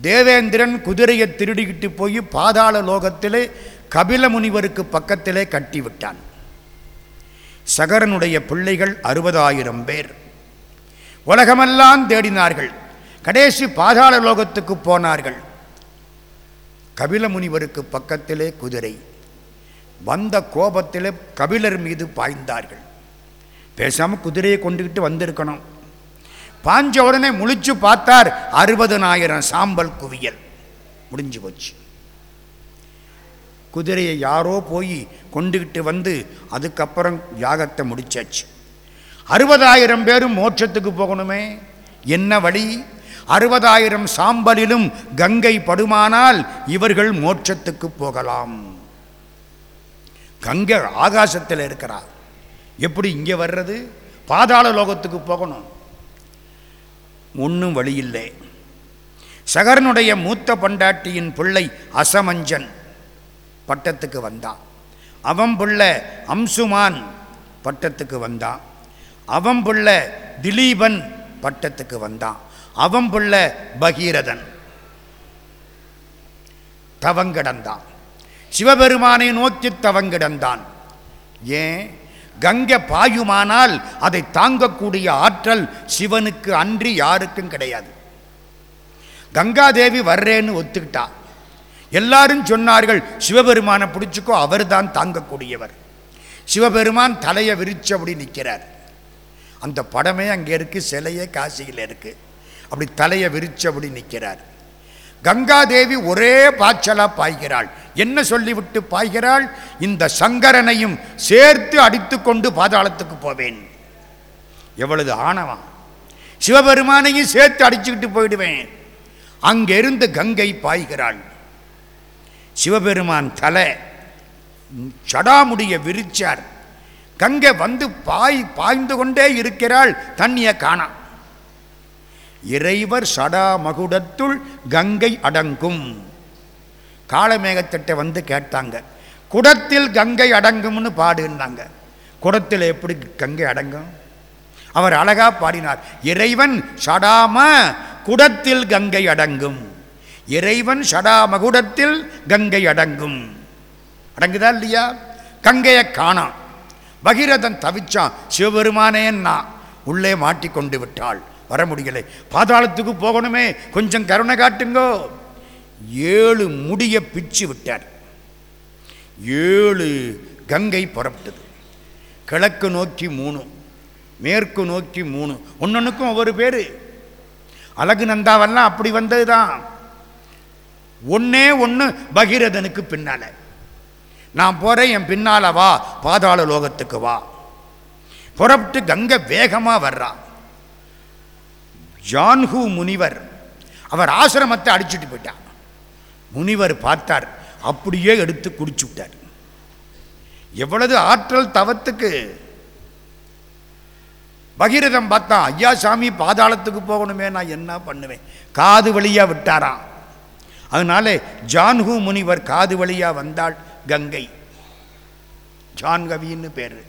தேவேந்திரன் குதிரையை திருடிக்கிட்டு போய் பாதாள லோகத்திலே கபில முனிவருக்கு பக்கத்திலே கட்டிவிட்டான். சகரனுடைய பிள்ளைகள் அறுபதாயிரம் பேர். உலகமெல்லாம் தேடினார்கள். கடைசி பாதாள லோகத்துக்கு போனார்கள். கபில முனிவருக்கு பக்கத்திலே குதிரை. வந்த கோபத்திலே கபிலர் மீது பாய்ந்தார்கள். பேசாமல் குதிரையை கொண்டுகிட்டு வந்திருக்கணும். பாஞ்ச உடனே முழிச்சு பார்த்தார் அறுபதனாயிரம் சாம்பல் குவியல். முடிஞ்சு போச்சு. குதிரையை யாரோ போய் கொண்டுகிட்டு வந்து அதுக்கப்புறம் யாகத்தை முடிச்சாச்சு. அறுபதாயிரம் பேரும் மோட்சத்துக்கு போகணுமே. என்ன வழி? அறுபதாயிரம் சாம்பலிலும் கங்கை படுமானால் இவர்கள் மோட்சத்துக்கு போகலாம். கங்கை ஆகாசத்தில் இருக்கிறார். எப்படி இங்கே வர்றது? பாதாள லோகத்துக்கு போகணும். ஒன்றும் வழியில்லை. சகரனுடைய மூத்த பண்டாட்டியின் பிள்ளை அசமஞ்சன் பட்டத்துக்கு வந்தான் அவன் பிள்ளை அம்சுமான் பட்டத்துக்கு வந்தான் அவன் பிள்ளை திலீபன் பட்டத்துக்கு வந்தான் அவன் பிள்ளை பகீரதன் தவங்கிடந்தான். சிவபெருமானை நோக்கி தவங்கிடந்தான். ஏன்? கங்கை பாயுமானால் அதை தாங்கக்கூடிய ஆற்றல் சிவனுக்கு அன்றி யாருக்கும் கிடையாது. கங்காதேவி வர்றேன்னு ஒத்துக்கிட்டா. எல்லாரும் சொன்னார்கள் சிவபெருமானை பிடிச்சிக்கோ அவர் தான் தாங்கக்கூடியவர். சிவபெருமான் தலையை விரிச்சபடி நிற்கிறார் அந்த படமே அங்கே இருக்குது சிலையே காசியில் இருக்குது அப்படி தலையை விரிச்சபடி நிற்கிறார் கங்காதேவி ஒரே பாய்ச்சலாக பாய்கிறாள். என்ன சொல்லிவிட்டு பாய்கிறாள்? இந்த சங்கரனையும் சேர்த்து அடித்து கொண்டு பாதாளத்துக்கு போவேன். எவ்வளவு ஆணவம். சிவபெருமானையும் சேர்த்து அடிச்சுக்கிட்டு போயிடுவேன். அங்கிருந்து கங்கை பாய்கிறாள். சிவபெருமான் தலை சடாமுடிய விரிச்சார். கங்கை வந்து பாய் பாய்ந்து கொண்டே இருக்கிறாள். தண்ணியை காணாம் இறைவர் சடாமகுடத்துள் கங்கை அடங்கும். காளமேகத்திட்ட வந்து கேட்டாங்க குடத்தில் கங்கை அடங்கும்னு பாடுன்னாங்க. குடத்தில் எப்படி கங்கை அடங்கும்? அவர் அழகா பாடினார் இறைவன் சடாம குடத்தில் கங்கை அடங்கும். இறைவன் சடாமகுடத்தில் கங்கை அடங்கும். அடங்குதா இல்லையா? கங்கையை காணாம் பகீரதன் தவிச்சான் சிவபெருமானேன்னா உள்ளே மாட்டிக்கொண்டு விட்டாள். வர முடியலை பாதாளத்துக்கு போகணுமே. கொஞ்சம் கருணை காட்டுங்கோ. ஏழு முடிய பிச்சு விட்டார். ஏழு கங்கை புறப்பட்டது. கிழக்கு நோக்கி மூணு மேற்கு நோக்கி மூணு. ஒன்னொன்றுக்கும் ஒவ்வொரு பேர். அழகு நந்தாவெல்லாம் அப்படி வந்தது தான் ஒன்னே ஒன்று பகீரதனுக்கு பின்னால. நான் போகிறேன் என் பின்னால் வா. பாதாள லோகத்துக்கு வா. புறப்பட்டு கங்கை வேகமாக வர்றான். ஜான்ஹூ முனிவர். அவர் ஆசிரமத்தை அடிச்சுட்டு போயிட்டார். முனிவர் பார்த்தார் அப்படியே எடுத்து குடிச்சு விட்டார். எவ்வளவு ஆற்றல் தவத்துக்கு. பகீரதம் பார்த்தான் ஐயா சாமி பாதாளத்துக்கு போகணுமே நான் என்ன பண்ணுவேன்? காது வழியா விட்டாராம். அதனால ஜான்ஹூ முனிவர் காது வழியா வந்தாள் கங்கை. ஜான்கவின்னு பேரு.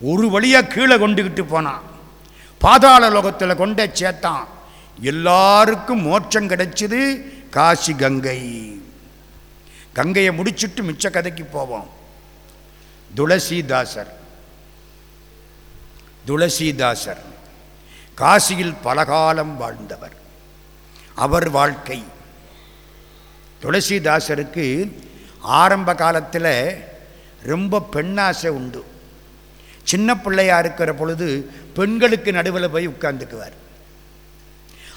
ஒரு வழியா கீழே கொண்டுகிட்டு போனான். பாதாள லோகத்தில் கொண்டே சேர்த்தான் எல்லாருக்கும் மோட்சம் கிடைச்சது காசி கங்கை. கங்கையை முடிச்சிட்டு மிச்ச கதைக்கு போவோம். துளசிதாசர். துளசிதாசர். காசியில் பலகாலம் வாழ்ந்தவர். அவர் வாழ்க்கை. துளசிதாசருக்கு ஆரம்ப காலத்தில் ரொம்ப பெண்ணாசை உண்டு. சின்ன பிள்ளையா இருக்கிற பொழுது பெண்களுக்கு நடுவில் போய் உட்கார்ந்துக்குவார்.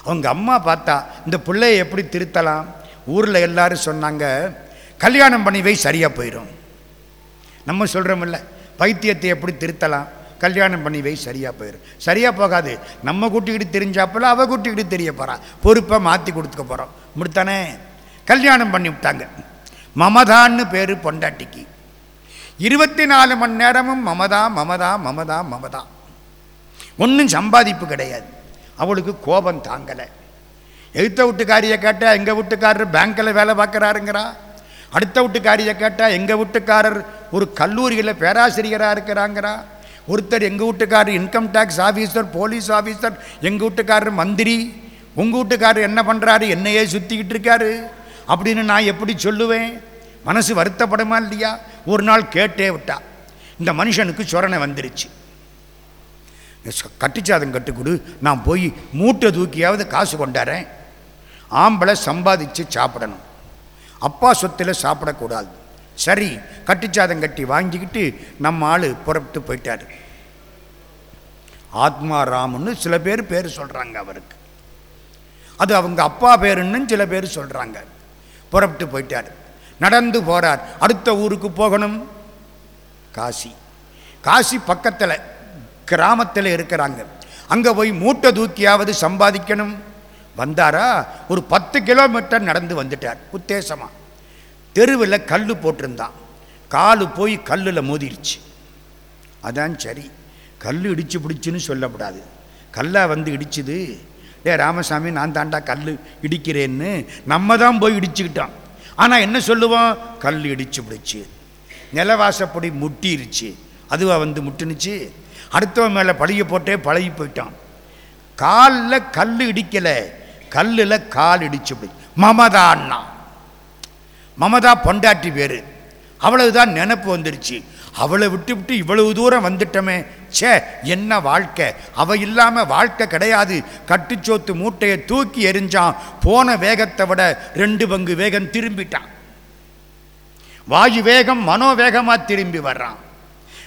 அவங்க அம்மா பார்த்தா இந்த பிள்ளையை எப்படி திருத்தலாம்? ஊரில் எல்லாரும் சொன்னாங்க கல்யாணம் பண்ணி வை சரியாக போயிடும் நம்ம சொல்கிறோமில்ல பைத்தியத்தை எப்படி திருத்தலாம்? கல்யாணம் பண்ணி வை சரியாக போயிடும் சரியாக போகாது. நம்ம கூட்டிக்கிட்டு தெரிஞ்சாப்பில் அவள் கூட்டிக்கிட்டு தெரிய போகிறான் பொறுப்பை மாற்றி கொடுத்துக்க போகிறோம் முடித்தானே கல்யாணம் பண்ணி விட்டாங்க. மமதான்னு பேர் பொண்டாட்டிக்கு. இருபத்தி நாலு மணி நேரமும் மமதா மமதா மமதா மமதா. ஒன்றும் சம்பாதிப்பு கிடையாது. அவளுக்கு கோபம் தாங்கலை. எழுத்த வீட்டுக்காரியை கேட்டால் எங்கள் வீட்டுக்காரர் பேங்க்கில் வேலை பார்க்குறாருங்கிறா? அடுத்த வீட்டுக்காரியை கேட்டால் எங்கள் வீட்டுக்காரர் ஒரு கல்லூரியில் பேராசிரியராக இருக்கிறாங்கிறா? ஒருத்தர் எங்கள் வீட்டுக்காரர் income tax officer police officer எங்கள் வீட்டுக்காரர் மந்திரி உங்கள் வீட்டுக்காரர் என்ன பண்ணுறாரு என்னையே சுற்றிக்கிட்டு இருக்காரு? அப்படின்னு நான் எப்படி சொல்லுவேன்? மனசு வருத்தப்படுமா இல்லையா? ஒரு நாள் கேட்டே விட்டா. இந்த மனுஷனுக்கு சொரணை வந்துருச்சு. கட்டிச்சாதம் கட்டுக்கொடு. நான் போய் மூட்டை தூக்கியாவது காசு கொண்டாரேன் ஆம்பளை சம்பாதிச்சு சாப்பிடணும். அப்பா சொத்தில் சாப்பிடக்கூடாது. சரி கட்டிச்சாதம் கட்டி வாங்கிக்கிட்டு நம்ம ஆள் புறப்பட்டு போயிட்டார். ஆத்மாராமன்னு சில பேர் பேர் சொல்கிறாங்க அவருக்கு. அது அவங்க அப்பா பேருன்னு சில பேர் சொல்கிறாங்க புறப்பட்டு போயிட்டார். நடந்து போகிறார் அடுத்த ஊருக்கு போகணும். காசி. காசி பக்கத்தில் கிராமத்தில் இருக்கிறாங்க. அங்கே போய் மூட்டை தூக்கியாவது சம்பாதிக்கணும். வந்தாரா? ஒரு பத்து கிலோமீட்டர் நடந்து வந்துட்டார் உத்தேசமாக தெருவில் கல் போட்டிருந்தான். காலு போய் கல்லில் மோதிருச்சு. அதான் சரி. கல் இடிச்சு பிடிச்சுன்னு சொல்லக்கூடாது கல்லாக வந்து இடிச்சுது. டே ராமசாமி நான் தாண்டா கல் இடிக்கிறேன்னு நம்ம தான் போய் இடிச்சுக்கிட்டோம். ஆனால் என்ன சொல்லுவோம்? கல் இடிச்சு பிடிச்சி. நிலவாசப்படி முட்டிருச்சு. அதுவா வந்து முட்டுனுச்சு. அடுத்தவன் மேலே பழகி போட்டே பழகி போயிட்டான். காலில் கல் இடிக்கலை. கல்லில் கால் இடிச்சு மமதா அண்ணா. மமதா பொண்டாட்டி பேர் அவ்வளவுதான் நினப்பு வந்துருச்சு. அவளை விட்டு விட்டு இவ்வளவு தூரம் வந்துட்டோமே. ச்சே என்ன வாழ்க்கை? அவ இல்லாமல் வாழ்க்கை கிடையாது. கட்டுச்சோத்து மூட்டையை தூக்கி எரிஞ்சான் போன வேகத்தை விட ரெண்டு பங்கு வேகம் திரும்பிட்டான். வாயு வேகம் மனோவேகமாக திரும்பி வர்றான்.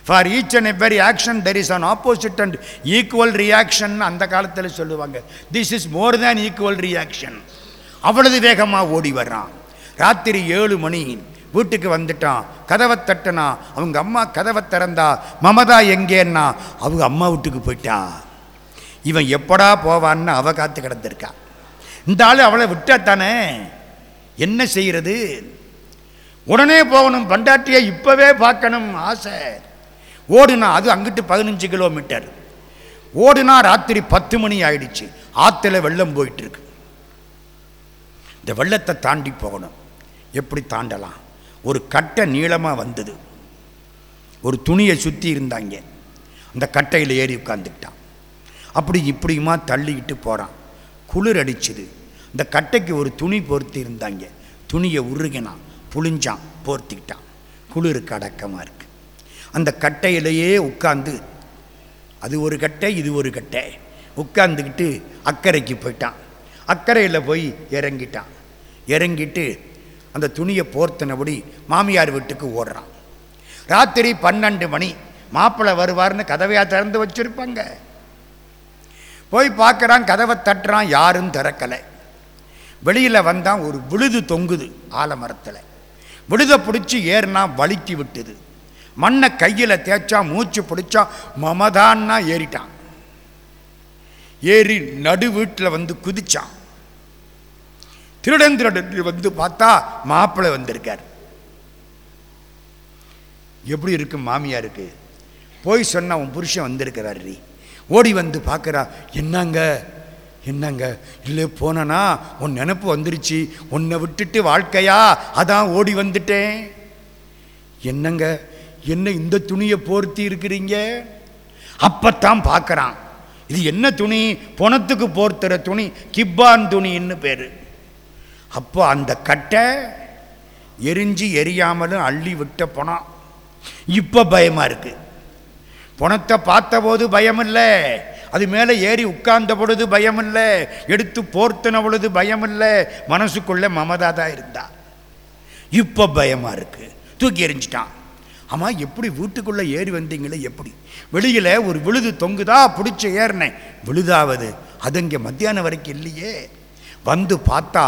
For each and every action there is an opposite and equal reaction அந்த காலத்தில் சொல்லுவாங்க. This is more than equal reaction அவ்வளவு வேகமாக ஓடி வர்றான். ராத்திரி ஏழு மணி. வீட்டுக்கு வந்துட்டான். கதவை தட்டினா அவங்க அம்மா கதவை திறந்தா மமதா எங்கேன்னா? அவங்க அம்மா வீட்டுக்கு போயிட்டா. இவன் எப்படா போவான்னு அவ காத்து கிடந்திருக்கா. இந்த ஆள் அவளை விட்டா தானே? என்ன செய்யறது? உடனே போகணும். பண்டாட்டியை இப்போவே பார்க்கணும். ஆசை. ஓடுனா அது அங்கிட்டு பதினஞ்சு கிலோமீட்டர் ஓடுனா ராத்திரி பத்து மணி ஆயிடுச்சு. ஆற்றுல வெள்ளம் போயிட்டுருக்கு. இந்த வெள்ளத்தை தாண்டி போகணும். எப்படி தாண்டலாம்? ஒரு கட்டை நீளமாக வந்தது. ஒரு துணியை சுற்றி இருந்தாங்க. அந்த கட்டையில் ஏறி உட்காந்துக்கிட்டான் அப்படி இப்படியுமா தள்ளிக்கிட்டு போகிறான் குளிர் அடிச்சுது. இந்த கட்டைக்கு ஒரு துணி பொருத்தி இருந்தாங்க. துணியை உருகினான். புளிஞ்சான் போர்த்திக்கிட்டான். குளிருக்கு அடக்கமாக இருக்குது அந்த கட்டையிலேயே உட்காந்து அது ஒரு கட்டை இது ஒரு கட்டை. உட்காந்துக்கிட்டு அக்கறைக்கு போயிட்டான். அக்கறையில் போய் இறங்கிட்டான். இறங்கிட்டு அந்த துணியை போர்த்தினபடி மாமியார் வீட்டுக்கு ஓடுறான். ராத்திரி பன்னெண்டு மணி மாப்பிள்ளை வருவார்னு கதவையாக திறந்து வச்சுருப்பாங்க. போய் பார்க்குறான் கதவை தட்டுறான் யாரும் திறக்கலை. வெளியில் வந்தான் ஒரு விழுது தொங்குது ஆலமரத்தில். விழுதை பிடிச்சி ஏறினா வலிக்கி விட்டுது. மண்ணை கையில் தேய்ச்சா மூச்சு பிடிச்சா மமதான்னா ஏறிட்டான். ஏறி நடு வீட்டில் வந்து குதிச்சான். திருடந்திரடு வந்து பார்த்தா மாப்பிள்ளை வந்திருக்கார். எப்படி இருக்கு மாமியாருக்கு போய் சொன்ன உன் புருஷன் வந்திருக்கிறாரு ஓடி வந்து பார்க்குறா என்னங்க? என்னங்க? இல்லை போனனா? உன் நினப்பு வந்துருச்சு. உன்னை விட்டுட்டு வாழ்க்கையா? அதான் ஓடி வந்துட்டேன். என்னங்க? என்ன இந்த துணியை போர்த்தி இருக்கிறீங்க? அப்பத்தான் பார்க்குறான். இது என்ன துணி? புணத்துக்கு போர்த்துற துணி கிப்பான் துணின்னு பேர். அப்போ அந்த கட்டை எரிஞ்சு எரியாமலும் அள்ளி விட்ட பணம். இப்போ பயமாக இருக்கு. பணத்தை பார்த்தபோது பயமில்லை. அது மேலே ஏறி உட்கார்ந்த பொழுது பயமில்லை. எடுத்து போர்த்தின பொழுது பயமில்லை. மனசுக்குள்ளே மமதா தான் இருந்தா. இப்போ பயமாக இருக்குது தூக்கி எரிஞ்சிட்டான் ஆமாம் எப்படி வீட்டுக்குள்ளே ஏறி வந்தீங்களே எப்படி? வெளியில் ஒரு விழுது தொங்குதா பிடிச்சி ஏறினேன். விழுதாவது அது இங்கே மத்தியானம் வரைக்கும் இல்லையே. வந்து பார்த்தா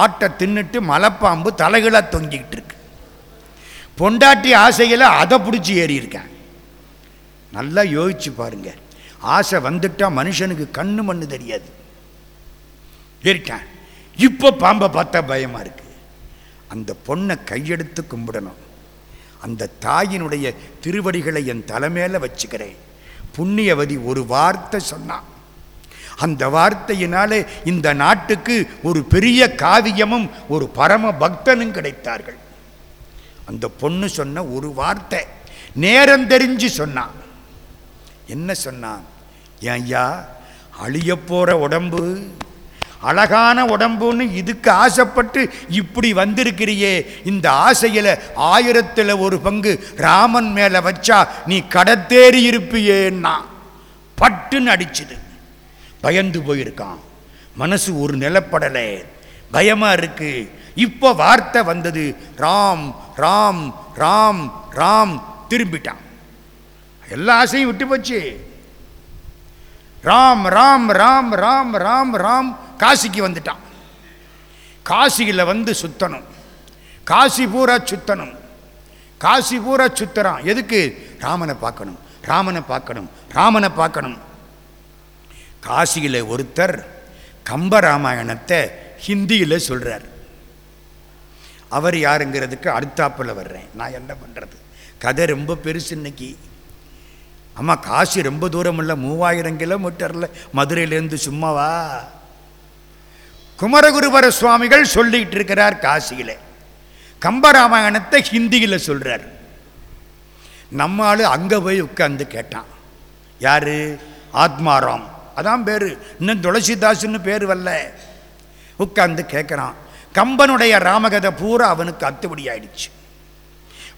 ஆட்டை தின்னுட்டு மலைப்பாம்பு தலைகளா தொங்கிக்கிட்டு இருக்கு. பொண்டாட்டி ஆசையில் அதை பிடிச்சி ஏறியிருக்கேன். நல்லா யோசிச்சு பாருங்க. ஆசை வந்துட்டால் மனுஷனுக்கு கண்ணு மண்ணு தெரியாது. ஏறிட்டேன். இப்போ பாம்பை பார்த்தா பயமாக இருக்கு. அந்த பொண்ணை கையெடுத்து கும்பிடணும். அந்த தாயினுடைய திருவடிகளை என் தலைமையில் வச்சுக்கிறேன். புண்ணியவதி ஒரு வார்த்தை சொன்னான் அந்த வார்த்தையினாலே இந்த நாட்டுக்கு ஒரு பெரிய காவியமும் ஒரு பரம பக்தனும் கிடைத்தார்கள். அந்த பொண்ணு சொன்ன ஒரு வார்த்தை நேரம் தெரிஞ்சு சொன்னான் என்ன சொன்னான் ஏன் ஐயா அழிய போகிற உடம்பு அழகான உடம்புன்னு இதுக்கு ஆசைப்பட்டு இப்படி வந்திருக்கிறியே. இந்த ஆசையில் ஆயிரத்தில் ஒரு பங்கு ராமன் மேலே வச்சா நீ கடத்தேறி இருப்பியேன்னா. பட்டுன்னு அடிச்சுது. பயந்து போயிருக்கான். மனசு ஒரு நிலப்படலை. பயமாக இருக்கு. இப்போ வார்த்தை வந்தது. ராம் ராம் ராம் ராம் திரும்பிட்டான். எல்லா ஆசையும் விட்டு போச்சு. ராம் ராம் ராம் ராம் ராம் ராம் காசிக்கு வந்துட்டான். காசியில் வந்து சுத்தணும். காசி பூரா சுத்தணும். காசி பூரா சுத்தறான். எதுக்கு? ராமனை பார்க்கணும். ராமனை பார்க்கணும். ராமனை பார்க்கணும். காசியில் ஒருத்தர் கம்பராமாயணத்தை ஹிந்தியில் சொல்கிறார் அவர் யாருங்கிறதுக்கு அடுத்தாப்பில் வர்றேன். நான் என்ன பண்ணுறது கதை ரொம்ப பெருசு இன்னைக்கு. அம்மா காசி ரொம்ப தூரம் இல்லை மூவாயிரம் கிலோமீட்டரில் மதுரையிலேருந்து சும்மாவா? குமரகுருவர சுவாமிகள் சொல்லிக்கிட்டு இருக்கிறார் காசியில். கம்பராமாயணத்தை ஹிந்தியில் சொல்கிறார் நம்ம ஆளு அங்கே போய் உட்காந்து கேட்டான். யாரு? ஆத்மாராம். அதான் பேர். இன்னும் துளசிதாஸ்ன்னு பேர் வரல. உட்கார்ந்து கேட்குறான் கம்பனுடைய ராமகதை பூரா அவனுக்கு அத்துபடி ஆயிடுச்சு.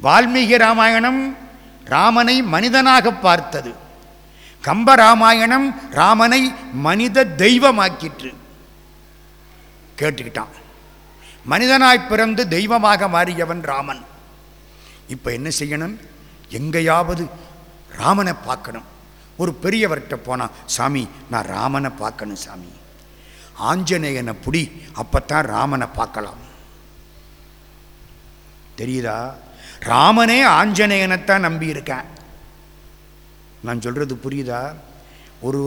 வால்மீகி ராமாயணம் ராமனை மனிதனாக பார்த்தது. கம்பராமாயணம் ராமனை மனித தெய்வமாக்கிற்று. கேட்டுக்கிட்டான். மனிதனாய் பிறந்து தெய்வமாக மாறியவன் ராமன். இப்போ என்ன செய்யணும்? எங்கேயாவது ராமனை பார்க்கணும். ஒரு பெரியவர்கிட்ட போனால் சாமி நான் ராமனை பார்க்கணும் சாமி. ஆஞ்சநேயனை புடி அப்போத்தான் ராமனை பார்க்கலாம். தெரியுதா? ராமனே ஆஞ்சநேயனைத்தான் நம்பி இருக்கேன் நான் சொல்கிறது புரியுதா? ஒரு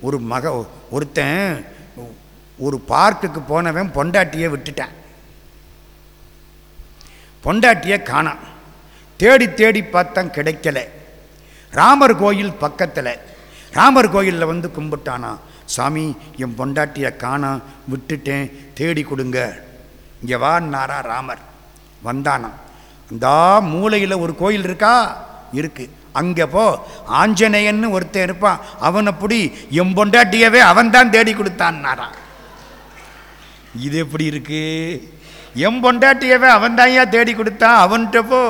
ஒரு மக ஒருத்தன் ஒரு பார்க்குக்கு போனவன் பொண்டாட்டியை விட்டுட்டான். பொண்டாட்டியை காணாம் தேடி தேடி பார்த்தான் கிடைக்கல. ராமர் கோயில் பக்கத்தில் ராமர் கோயிலில் வந்து கும்பிட்டானா? சாமி என் பொண்டாட்டியை காணாம் விட்டுட்டேன் தேடி கொடுங்க. இங்கே வான்னாரா ராமர். வந்தானா இந்த மூலையில் ஒரு கோயில் இருக்கா? இருக்குது அங்கே போ. ஆஞ்சநேயன்னு ஒருத்தன் இருப்பான். அவனை அப்படி எம்பொண்டாட்டியவே அவன் தான் தேடி கொடுத்தான்னாரா இது எப்படி இருக்கு? எம்பொண்டாட்டியவே அவன் தான் தேடி கொடுத்தான் அவன்கிட்ட போ.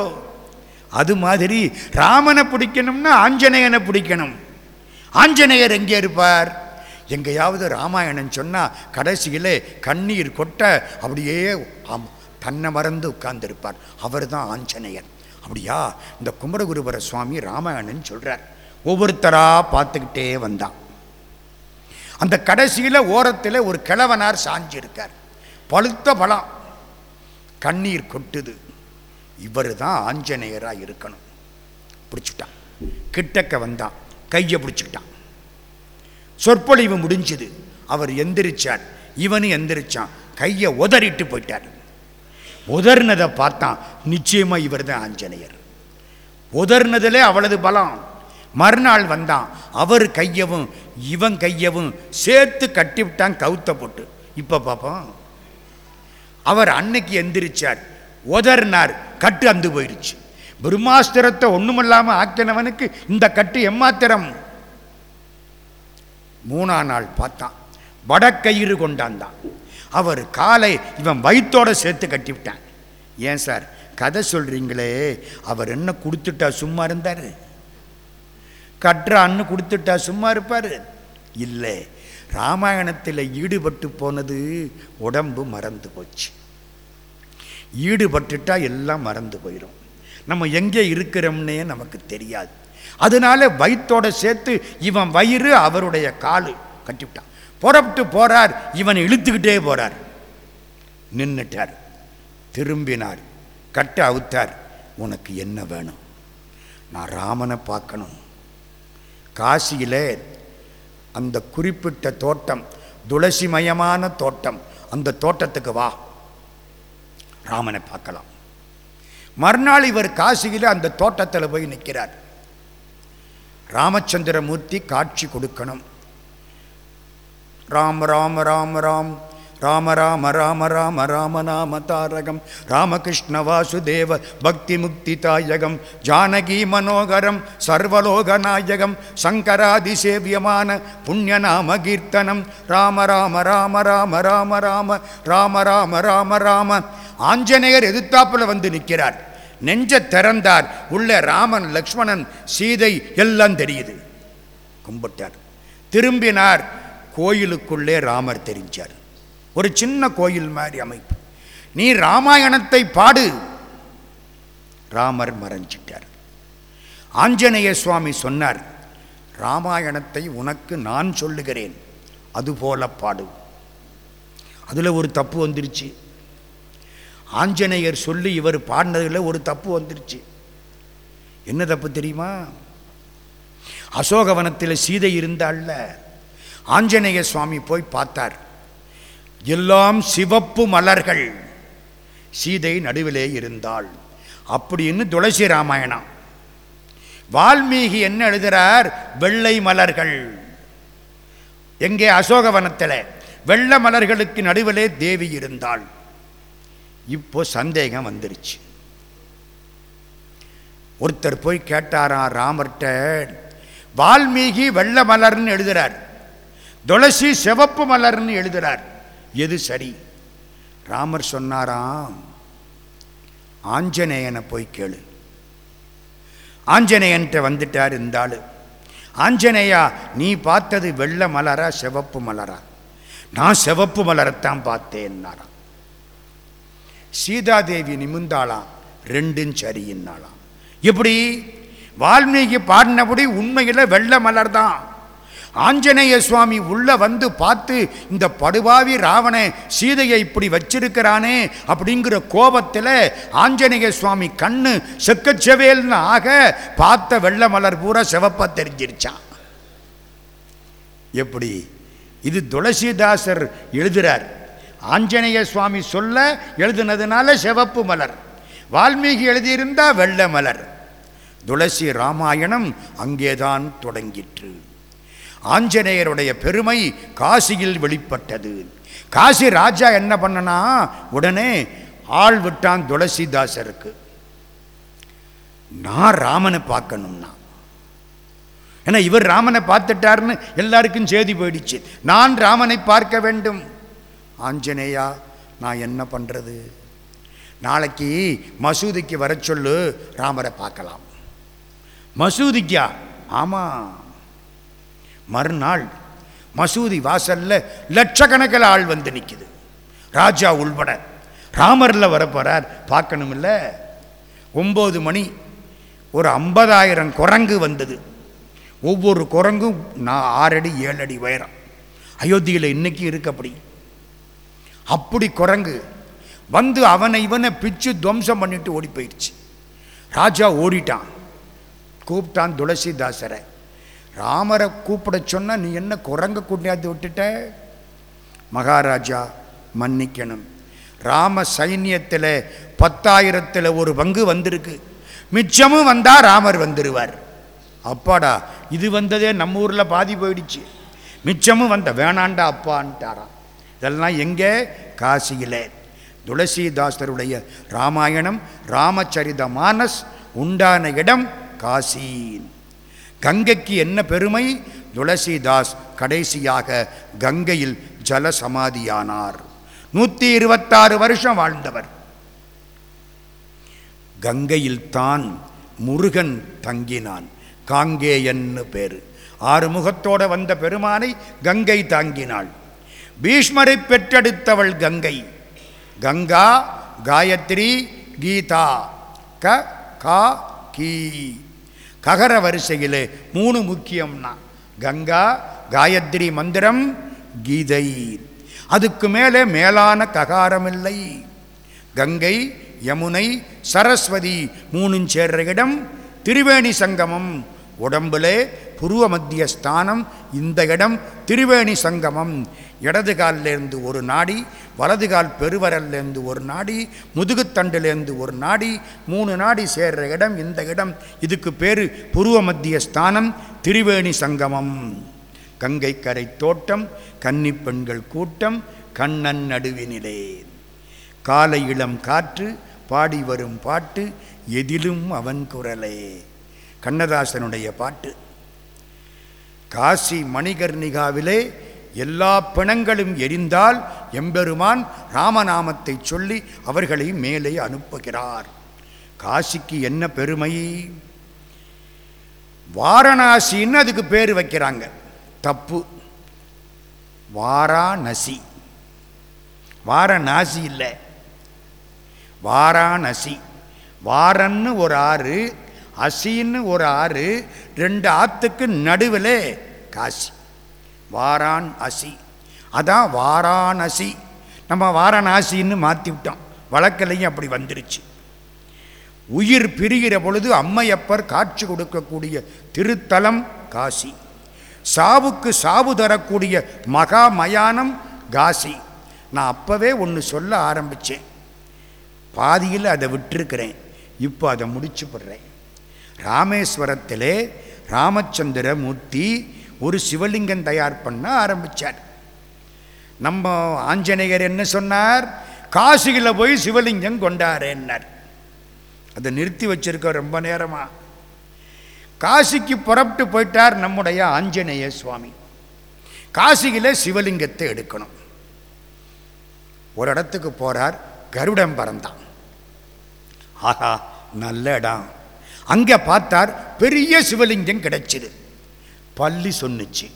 அது மாதிரி ராமனை பிடிக்கணும்னா ஆஞ்சநேயனை பிடிக்கணும். ஆஞ்சநேயர் எங்கே இருப்பார்? எங்கேயாவது ராமாயணம் சொன்னால் கடைசியில் கண்ணீர் கொட்ட அப்படியே ஆமாம் தன்னை மறந்து உட்கார்ந்திருப்பார். அவர் தான் ஆஞ்சநேயர். அப்படியா? இந்த குமரகுருபர சுவாமி ராமாயணன் சொல்கிறார் ஒவ்வொருத்தராக பார்த்துக்கிட்டே வந்தான். அந்த கடைசியில் ஓரத்தில் ஒரு கிழவனார் சாஞ்சிருக்கார். பழுத்த பழம். கண்ணீர் கொட்டுது. இவர் தான் ஆஞ்சநேயராக இருக்கணும். பிடிச்சிட்டான். கிட்டக்க வந்தான். கையை பிடிச்சிக்கிட்டான். சொற்பொழிவு முடிஞ்சுது. அவர் எந்திரிச்சார். இவனும் எந்திரிச்சான். கையை உதறிட்டு போயிட்டார். உதர்னதை பார்த்தான். நிச்சயமா இவர் தான் ஆஞ்சநேயர். உதர்னதிலே அவளது பலம். மறுநாள் வந்தான். அவர் கையவும் இவன் கையவும் சேர்த்து கட்டி விட்டான் கவுத்த போட்டு. இப்போ பார்ப்போம் அவர் அன்னைக்கு எந்திரிச்சார். உதறினார் கட்டு அந்து போயிருச்சு. பிரம்மாஸ்திரத்தை ஒண்ணுமில்லாம ஆக்கினவனுக்கு இந்த கட்டு எம்மாத்திரம்? மூணா நாள் பார்த்தான். வடக்கயிறு கொண்டாந்தான். அவர் காலை இவன் வயிற்றோடு சேர்த்து கட்டிவிட்டான். ஏன் சார்? கதை சொல்கிறீங்களே அவர் என்ன கொடுத்துட்டா சும்மா இருந்தார்? கட்டுறான்னு கொடுத்துட்டா சும்மா இருப்பார்? இல்லை. ராமாயணத்தில் ஈடுபட்டு போனது உடம்பு மறந்து போச்சு. ஈடுபட்டுட்டா எல்லாம் மறந்து போயிடும் நம்ம எங்கே இருக்கிறோம்னே நமக்கு தெரியாது. அதனால வயிற்றோட சேர்த்து இவன் வயிறு அவருடைய காலு கட்டிவிட்டான். புறப்பட்டு போறார். இவனை இழுத்துக்கிட்டே போறார். நின்றுட்டார் திரும்பினார். கட்ட அவுத்தார். உனக்கு என்ன வேணும்? நான் ராமனை பார்க்கணும். காசியிலே அந்த குறிப்பிட்ட தோட்டம் துளசிமயமான தோட்டம் அந்த தோட்டத்துக்கு வா. ராமனை பார்க்கலாம். மறுநாள் இவர் காசியில் அந்த தோட்டத்தில் போய் நிற்கிறார் ராமச்சந்திரமூர்த்தி காட்சி கொடுக்கணும். ராம ராம ராம ராம் ராம ராம ராம ராம ராம நாம தாரகம் ராமகிருஷ்ண வாசுதேவ பக்தி முக்தி தாயகம் ஜானகி மனோகரம் சர்வலோகநாயகம் சங்கராதிசேவியமான புண்ணியநாம கீர்த்தனம் ராம ராம ராம ராம ராம ராம ராம ராம ராம ராம ஆஞ்சநேயர் எதிர்த்தாப்புல வந்து நிற்கிறார் நெஞ்ச திறந்தார் உள்ள ராமன் லக்ஷ்மணன் சீதை எல்லாம் தெரியுது கும்பிட்டார் திரும்பினார் கோயிலுக்குள்ளே ராமர் தெரிஞ்சார். ஒரு சின்ன கோயில் மாதிரி அமைப்பு. நீ ராமாயணத்தை பாடு. ராமர் மறைஞ்சிட்டார். ஆஞ்சநேய சுவாமி சொன்னார் ராமாயணத்தை உனக்கு நான் சொல்லுகிறேன். அதுபோல பாடு. அதில் ஒரு தப்பு வந்துருச்சு. ஆஞ்சநேயர் சொல்லி இவர் பாடினதில் ஒரு தப்பு வந்துருச்சு. என்ன தப்பு தெரியுமா? அசோகவனத்தில் சீதை இருந்தாள்ல ஆஞ்சநேய சுவாமி போய் பார்த்தார். எல்லாம் சிவப்பு மலர்கள். சீதை நடுவிலே இருந்தாள். அப்படின்னு துளசி ராமாயணம். வால்மீகி என்ன எழுதுறார்? வெள்ளை மலர்கள். எங்கே? அசோகவனத்தில். வெள்ளை மலர்களுக்கு நடுவிலே தேவி இருந்தாள். இப்போ சந்தேகம் வந்துருச்சு. ஒருத்தர் போய் கேட்டாராம் ராமர்கிட்ட? வால்மீகி வெள்ள மலர்னு எழுதுறார். துளசி சிவப்பு மலர்னு எழுதுறார். எது சரி? ராமர் சொன்னாராம். ஆஞ்சநேயனை போய் கேளு. ஆஞ்சநேயன்ட்ட வந்துட்டார் இந்த ஆஞ்சநேயா நீ பார்த்தது வெள்ளை மலரா சிவப்பு மலரா? நான் சிவப்பு மலரைத்தான் பார்த்தேன்னாராம் சீதாதேவி நிமிந்தாளாம் ரெண்டும் சரியின்னாளாம் இப்படி வால்மீகி பாடினபடி உண்மையில் வெள்ளை மலர் தான் ஆஞ்சநேய சுவாமி உள்ள வந்து பார்த்து இந்த படுபாவி ராவண சீதையை இப்படி வச்சிருக்கிறானே அப்படிங்கிற கோபத்தில் ஆஞ்சநேய சுவாமி கண்ணு செக்கச்செவேல்னு ஆக பார்த்த வெள்ள மலர் பூரா சிவப்பாக தெரிஞ்சிருச்சான் எப்படி? இது துளசிதாசர் எழுதுகிறார் ஆஞ்சநேய சுவாமி சொல்ல எழுதுனதுனால சிவப்பு மலர். வால்மீகி எழுதியிருந்தா வெள்ள மலர். துளசி ராமாயணம் அங்கேதான் தொடங்கிற்று. ஆஞ்சநேயருடைய பெருமை காசியில் வெளிப்பட்டது. காசி ராஜா என்ன பண்ணனா உடனே ஆள் விட்டான் துளசிதாசருக்கு. நான் ராமனை பார்க்கணும்னா. ஏன்னா இவர் ராமனை பார்த்துட்டாருன்னு எல்லாருக்கும் செய்தி போயிடுச்சு. நான் ராமனை பார்க்க வேண்டும். ஆஞ்சநேயா நான் என்ன பண்ணுறது நாளைக்கு மசூதிக்கு வர சொல்லு ராமரை பார்க்கலாம். மசூதிக்கா? ஆமாம் மறுநாள் மசூதி வாசல்ல லட்சக்கணக்கில் ஆள் வந்து நிற்குது ராஜா உள்பட. ராமரில் வரப்போறார் பார்க்கணுமில்ல. ஒம்பது மணி. ஒரு ஐம்பதாயிரம் குரங்கு வந்தது. ஒவ்வொரு குரங்கும் நான் ஆறடி ஏழு அடி உயரம். அயோத்தியில் இன்னைக்கு இருக்கு அப்படி. அப்படி குரங்கு வந்து அவனை இவனை பிச்சு துவம்சம் பண்ணிட்டு ஓடி போயிடுச்சு. ராஜா ஓடிட்டான். கூப்பிட்டான் துளசிதாசரை. ராமரை கூப்பிட சொன்னால் நீ என்ன குரங்க கொண்டாந்து விட்டுட்ட? மகாராஜா மன்னிக்கணும். ராம சைன்யத்தில் பத்தாயிரத்தில் ஒரு பங்கு வந்திருக்கு. மிச்சமும் வந்தால் ராமர் வந்துடுவார் அப்பாடா இது வந்ததே நம்ம ஊரில் பாதி போயிடுச்சு. மிச்சமும் வந்த வேணாண்டா அப்பான்ட்டாராம். இதெல்லாம் எங்கே? காசியில். துளசிதாசருடைய ராமாயணம் ராமச்சரித மானஸ் உண்டான இடம் காசி கங்கைக்கு என்ன பெருமை? துளசிதாஸ் கடைசியாக கங்கையில் ஜல சமாதியானார் நூற்றி இருபத்தாறு வருஷம் வாழ்ந்தவர். கங்கையில் தான் முருகன் தங்கினான். காங்கேயன்னு பேரு. ஆறு முகத்தோட வந்த பெருமானை கங்கை தாங்கினாள். பீஷ்மரை பெற்றெடுத்தவள் கங்கை. கங்கா காயத்ரி கீதா. க கா கீ. ககர வரிசையில் மூணு முக்கியம்னா கங்கா காயத்ரி மந்திரம் கீதை. அதுக்கு மேலே மேலான ககாரம் இல்லை கங்கை யமுனை சரஸ்வதி மூணும் சேர்ற இடம் திரிவேணி சங்கமம் உடம்புலே புருவ மத்திய ஸ்தானம் இந்த இடம் திரிவேணி சங்கமம். இடது காலிலேருந்து ஒரு நாடி வலது கால் பெருவரல்லேருந்து ஒரு நாடி முதுகுத்தண்டிலேருந்து ஒரு நாடி மூணு நாடி சேர்ற இடம் இந்த இடம். இதுக்கு பேர் புருவ மத்திய ஸ்தானம் திரிவேணி சங்கமம். கங்கை கரை தோட்டம் கன்னிப்பெண்கள் கூட்டம் கண்ணன் நடுவினிலே. காலை இளம் காற்று பாடி வரும் பாட்டு எதிலும் அவன் குரலே. கண்ணதாசனுடைய பாட்டு. காசி மணிகர்ணிகாவிலே எல்லா பிணங்களும் எரிந்தால் எம்பெருமான் ராமநாமத்தை சொல்லி அவர்களை மேலே அனுப்புகிறார். காசிக்கு என்ன பெருமை? வாரணாசின்னு அதுக்கு பேர் வைக்கிறாங்க. தப்பு. வாராணசி. வாரணாசி இல்லை. வாராணசி. வாரன்னு ஒரு ஆறு அசின்னு ஒரு ஆறு ரெண்டு ஆற்றுக்கு நடுவில் காசி. வாரான் அசி. அதான் வாராணசி நம்ம வாரணாசின்னு மாற்றி விட்டோம். வழக்கிலையும் அப்படி வந்துருச்சு. உயிர் பிரிகிற பொழுது அம்மையப்பர் காட்சி கொடுக்கக்கூடிய திருத்தலம் காசி. சாவுக்கு சாவு தரக்கூடிய மகா மயானம் காசி. நான் அப்போவே ஒன்று சொல்ல ஆரம்பித்தேன் பாதியில் அதை விட்டுருக்கிறேன். இப்போ அதை முடிச்சு போடுறேன் ராமேஸ்வரத்திலே ராமச்சந்திர மூர்த்தி ஒரு சிவலிங்கம் தயார் பண்ண ஆரம்பித்தார் நம்ம ஆஞ்சநேயர் என்ன சொன்னார்? காசியில் போய் சிவலிங்கம் கொண்டாரேன்னார் அதை நிறுத்தி வச்சிருக்க ரொம்ப நேரமாக காசிக்கு புறப்பட்டு போயிட்டார் நம்முடைய ஆஞ்சநேய சுவாமி. காசியில் சிவலிங்கத்தை எடுக்கணும். ஒரு இடத்துக்கு போகிறார் கருடன் பறந்தான் ஆஹா நல்ல இடம். அங்கே பார்த்தார் பெரிய சிவலிங்கம் கிடைச்சிது. பள்ளி சொன்னுச்சு.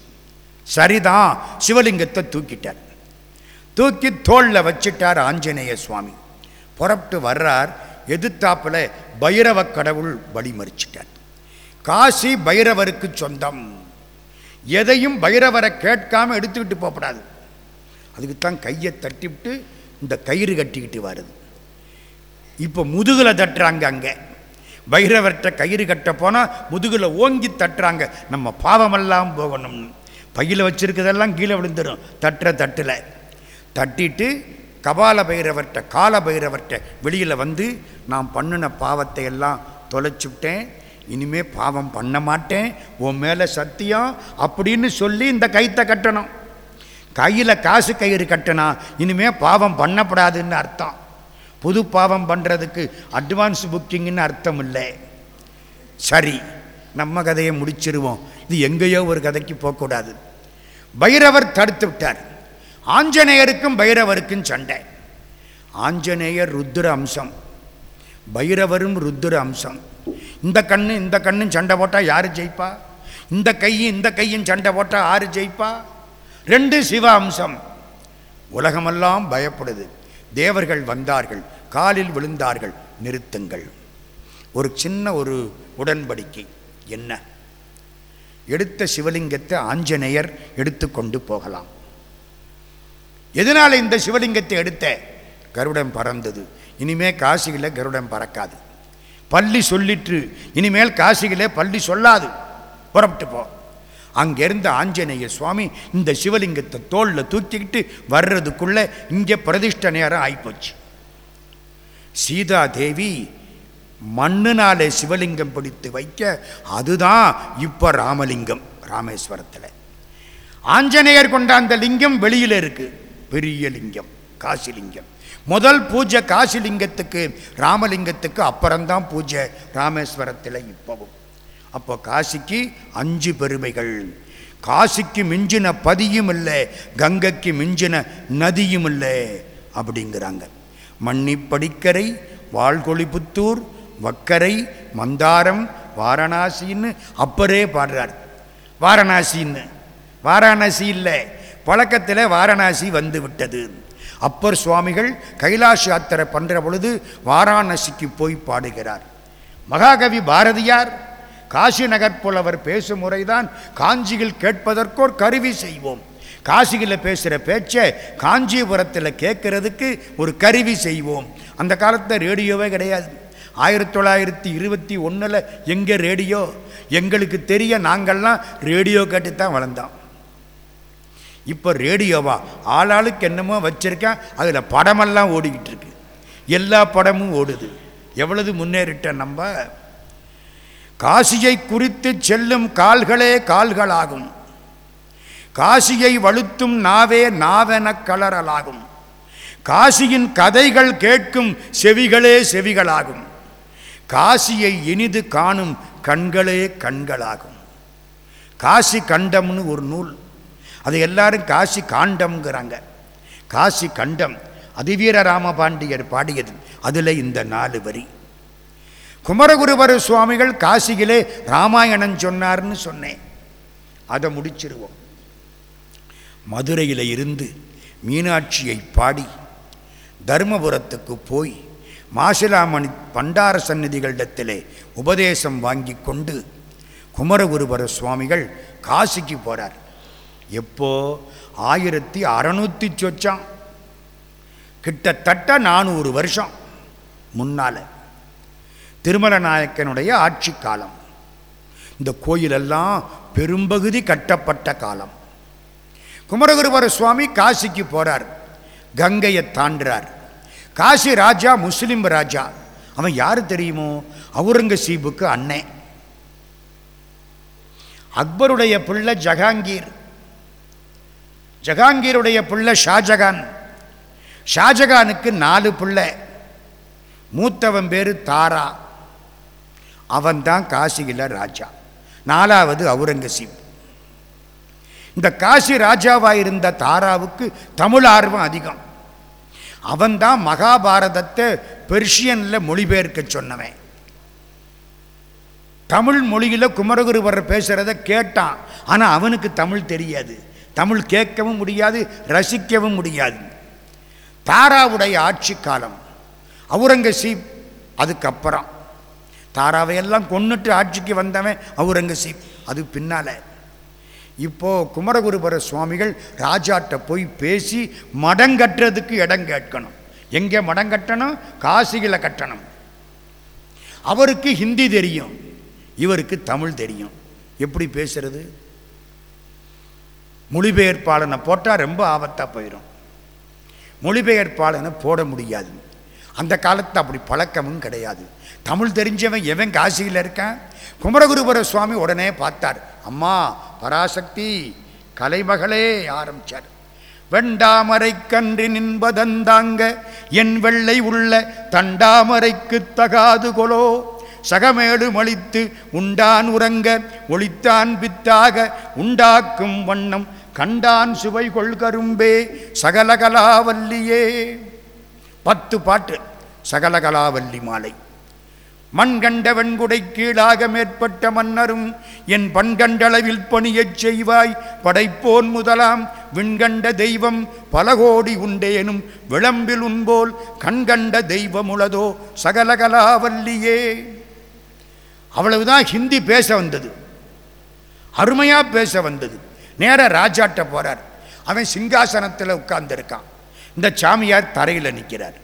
சரிதான் சிவலிங்கத்தை தூக்கிட்டார். தூக்கி தோளில் வச்சிட்டார் ஆஞ்சநேய சுவாமி. புறப்பட்டு வர்றார் எதிர்த்தாப்புல பைரவ கடவுள் வழி மறிச்சிட்டார். காசி பைரவருக்கு சொந்தம். எதையும் பைரவரை கேட்காம எடுத்துக்கிட்டு போகக்கூடாது அதுக்குத்தான் கையை தட்டிவிட்டு இந்த கயிறு கட்டிக்கிட்டு வருது. இப்போ முதுகில் தட்டுறாங்க அங்கே. பைரவர்கிட்ட கயிறு கட்ட போனால் முதுகில் ஓங்கி தட்டுறாங்க. நம்ம பாவமெல்லாம் போகணும். பையில் வச்சுருக்கதெல்லாம் கீழே விழுந்துடும் தட்டுற தட்டில். தட்டிட்டு கபால பைரவர்கிட்ட கால பைரவர்கிட்ட வெளியில் வந்து நான் பண்ணின பாவத்தை எல்லாம் தொலைச்சுட்டேன் இனிமே பாவம் பண்ண மாட்டேன். உன் மேலே சத்தியம் அப்படின்னு சொல்லி இந்த கைத்தை கட்டணும். கையில் காசு கயிறு கட்டினா இனிமே பாவம் பண்ணப்படாதுன்னு அர்த்தம். புது பாவம் பண்ணுறதுக்கு அட்வான்ஸ் புக்கிங்னு அர்த்தம் இல்லை சரி நம்ம கதையை முடிச்சிருவோம். இது எங்கேயோ ஒரு கதைக்கு போகக்கூடாது. பைரவர் தடுத்து விட்டார். ஆஞ்சநேயருக்கும் பைரவருக்கும் சண்டை. ஆஞ்சநேயர் ருத்ர அம்சம். பைரவரும் ருத்ர அம்சம். இந்த கண்ணு இந்த கண்ணும் சண்டை போட்டால் யார் ஜெயிப்பா? இந்த கையும் இந்த கையும் சண்டை போட்டால் யார் ஜெயிப்பா? ரெண்டு சிவ அம்சம். உலகமெல்லாம் பயப்படுது. தேவர்கள் வந்தார்கள் காலில் விழுந்தார்கள் நிறுத்துங்கள். ஒரு சின்ன ஒரு உடன்படிக்கை என்ன? எடுத்த சிவலிங்கத்தை ஆஞ்சநேயர் எடுத்துக்கொண்டு போகலாம். எதனால் இந்த சிவலிங்கத்தை எடுத்த? கருடன் பறந்தது. இனிமே காசியில் கருடன் பறக்காது. பள்ளி சொல்லிற்று. இனிமேல் காசிகளே பள்ளி சொல்லாது. புறப்பட்டு போ. அங்கிருந்த ஆஞ்சநேய சுவாமி இந்த சிவலிங்கத்தை தோளில் தூக்கிக்கிட்டு வர்றதுக்குள்ளே இங்கே பிரதிஷ்ட நேரம் ஆகிப்போச்சு சீதா தேவி மண்ணுனாலே சிவலிங்கம் பிடித்து வைக்க அதுதான் இப்போ ராமலிங்கம் ராமேஸ்வரத்தில். ஆஞ்சநேயர் கொண்ட அந்த லிங்கம் வெளியில் இருக்குது பெரிய லிங்கம் காசிலிங்கம். முதல் பூஜை காசிலிங்கத்துக்கு ராமலிங்கத்துக்கு அப்புறம்தான் பூஜை ராமேஸ்வரத்தில் இப்போவும். அப்போ காசிக்கு அஞ்சு பெருமைகள். காசிக்கு மிஞ்சின பதியும் இல்லை கங்கைக்கு மிஞ்சின நதியும் இல்லை அப்படிங்கிறாங்க. மன்னிப்படிக்கரை வாழ்கொழிபுத்தூர் வக்கரை மந்தாரம் வாரணாசின்னு அப்பரே பாடுறார். வாரணாசின்னு. வாரணாசி இல்லை. பழக்கத்தில் வாரணாசி வந்து விட்டது. அப்பர் சுவாமிகள் கைலாஷ் யாத்திரை பண்ணுற பொழுது வாராணசிக்கு போய் பாடுகிறார். மகாகவி பாரதியார் காசி நகர் புலவர் பேசும் முறைதான் காஞ்சியில் கேட்பதற்கோர் கருவி செய்வோம். காசியில் பேசுகிற பேச்சை காஞ்சிபுரத்தில் கேட்கறதுக்கு ஒரு கருவி செய்வோம். அந்த காலத்தில் ரேடியோவே கிடையாது. ஆயிரத்தி தொள்ளாயிரத்தி இருபத்தி ஒன்றில் எங்கே ரேடியோ? எங்களுக்கு தெரிய நாங்கள்லாம் ரேடியோ கேட்டு தான் வளர்ந்தோம். இப்போ ரேடியோவா? ஆளாளுக்கு என்னமோ வச்சுருக்கேன் அதில் படமெல்லாம் ஓடிக்கிட்டு இருக்கு. எல்லா படமும் ஓடுது. எவ்வளவு முன்னேறிட்ட நம்ம? காசியை குறித்து செல்லும் கால்களே கால்களாகும். காசியை வழுத்தும் நாவே நாவெனக் கலரலாகும். காசியின் கதைகள் கேட்கும் செவிகளே செவிகளாகும். காசியை இனிது காணும் கண்களே கண்களாகும். காசி கண்டம்னு ஒரு நூல். அது எல்லாரும் காசி காண்டம்ங்கிறாங்க. காசி கண்டம். அதிவீர ராமபாண்டியர் பாடியது. அதில் இந்த நாலு வரி. குமரகுருபர சுவாமிகள் காசியிலே ராமாயணம் சொன்னார்னு சொன்னேன். அதை முடிச்சிருவோம். மதுரையில் இருந்து மீனாட்சியை பாடி தர்மபுரத்துக்கு போய் மாசிலாமணி பண்டார சந்நிதிகளிடத்திலே உபதேசம் வாங்கி கொண்டு குமரகுருபர சுவாமிகள் காசிக்கு போகிறார் எப்போ? ஆயிரத்தி அறநூற்றி சொச்சான் கிட்டத்தட்ட நானூறு வருஷம் முன்னால். திருமல நாயக்கனுடைய ஆட்சி காலம். இந்த கோயிலெல்லாம் பெரும்பகுதி கட்டப்பட்ட காலம். குமரகுருவர சுவாமி காசிக்கு போகிறார் கங்கையை தாண்டுறார். காசி ராஜா முஸ்லிம் ராஜா. அவன் யார் தெரியுமோ? அவுரங்கசீபுக்கு அண்ணன் அக்பருடைய பிள்ளை ஜஹாங்கீர் ஜஹாங்கீருடைய பிள்ளை ஷாஜகான். ஷாஜகானுக்கு நாலு பிள்ளை. மூத்தவன் பேர் தாரா. அவன்தான் காசியில் ராஜா. நாலாவது அவுரங்கசீப். இந்த காசி ராஜாவாக இருந்த தாராவுக்கு தமிழ் ஆர்வம் அதிகம். அவன்தான் மகாபாரதத்தை பெர்ஷியனில் மொழிபெயர்க்க சொன்னவன். தமிழ் மொழியில் குமரகுருவர் பேசுகிறத கேட்டான். ஆனால் அவனுக்கு தமிழ் தெரியாது. தமிழ் கேட்கவும் முடியாது ரசிக்கவும் முடியாது. தாராவுடைய ஆட்சி காலம். அவுரங்கசீப் அதுக்கப்புறம். தாராவையெல்லாம் கொன்னுட்டு ஆட்சிக்கு வந்தவன் அவுரங்கசீப். அது பின்னால். இப்போ குமரகுருபர சுவாமிகள் ராஜாட்ட போய் பேசி மடங்கட்டுறதுக்கு இடம் கேட்கணும். எங்கே மடங்கட்டணும் காசியில் கட்டணும். அவருக்கு ஹிந்தி தெரியும். இவருக்கு தமிழ் தெரியும். எப்படி பேசுறது? மொழிபெயர்ப்பாளனை போட்டால் ரொம்ப ஆபத்தாக போயிடும் மொழிபெயர்ப்பாளனை போட முடியாது. அந்த காலத்து அப்படி பழக்கமும் கிடையாது. தமிழ் தெரிஞ்சவன் எவன் காசியில் இருக்கான்? குமரகுருபர சுவாமி உடனே பார்த்தார். அம்மா பராசக்தி கலைமகளே ஆரம்பிச்சார். வெண்டாமரை கன்றி நின்பதந்தாங்க என் வெள்ளை உள்ள தண்டாமரைக்கு தகாது கொலோ. சகமேடு மளித்து உண்டான் உறங்க ஒளித்தான் பித்தாக உண்டாக்கும் வண்ணம் கண்டான் சுவை கொள்கரும்பே சகலகலாவல்லியே பத்து பாட்டு. சகலகலாவல்லி மாலை. மண்கண்ட வெண்குடை கீழாக மேற்பட்ட மன்னரும் என் பண்கண்டளவில் பணியச் செய்வாய். படைப்போன் முதலாம் விண்கண்ட தெய்வம் பல கோடி உண்டேனும் விளம்பில் உன்போல் கண்கண்ட தெய்வமுளதோ சகலகலாவல்லியே. அவ்வளவுதான் ஹிந்தி பேச வந்தது. அருமையாக பேச வந்தது. நேர ராஜாட்ட போறார். அவன் சிங்காசனத்தில் உட்கார்ந்துருக்கான். இந்த சாமியார் தரையில் நிற்கிறார்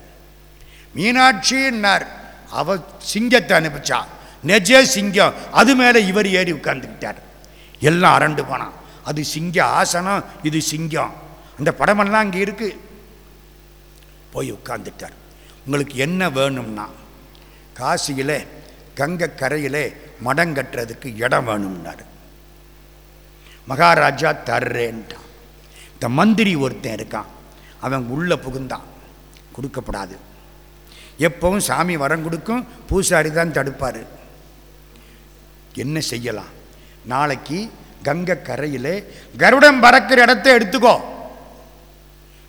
மீனாட்சின்னார் அவ சிங்கத்தை அனுப்பிச்சா. நெஜ சிங்கம். அது மேலே இவர் ஏறி உட்கார்ந்துக்கிட்டார். எல்லாம் அரண்டு போனான் அது சிங்க ஆசனம் இது சிங்கம். அந்த படமெல்லாம் அங்கே இருக்கு. போய் உட்கார்ந்துட்டார். உங்களுக்கு என்ன வேணும்னா காசியில் கங்கை கரையில் மடம் கட்டுறதுக்கு இடம் வேணும்னாரு. மகாராஜா தர்றேன்ட்டான். இந்த மந்திரி ஒருத்தன் இருக்கான். அவன் உள்ளே புகுந்தான். கொடுக்கப்படாது. எப்பவும் சாமி வரம் கொடுக்கும் பூசாரி தான் தடுப்பார். என்ன செய்யலாம்? நாளைக்கு கங்கை கரையில் கருடன் பறக்கிற இடத்த எடுத்துக்கோ.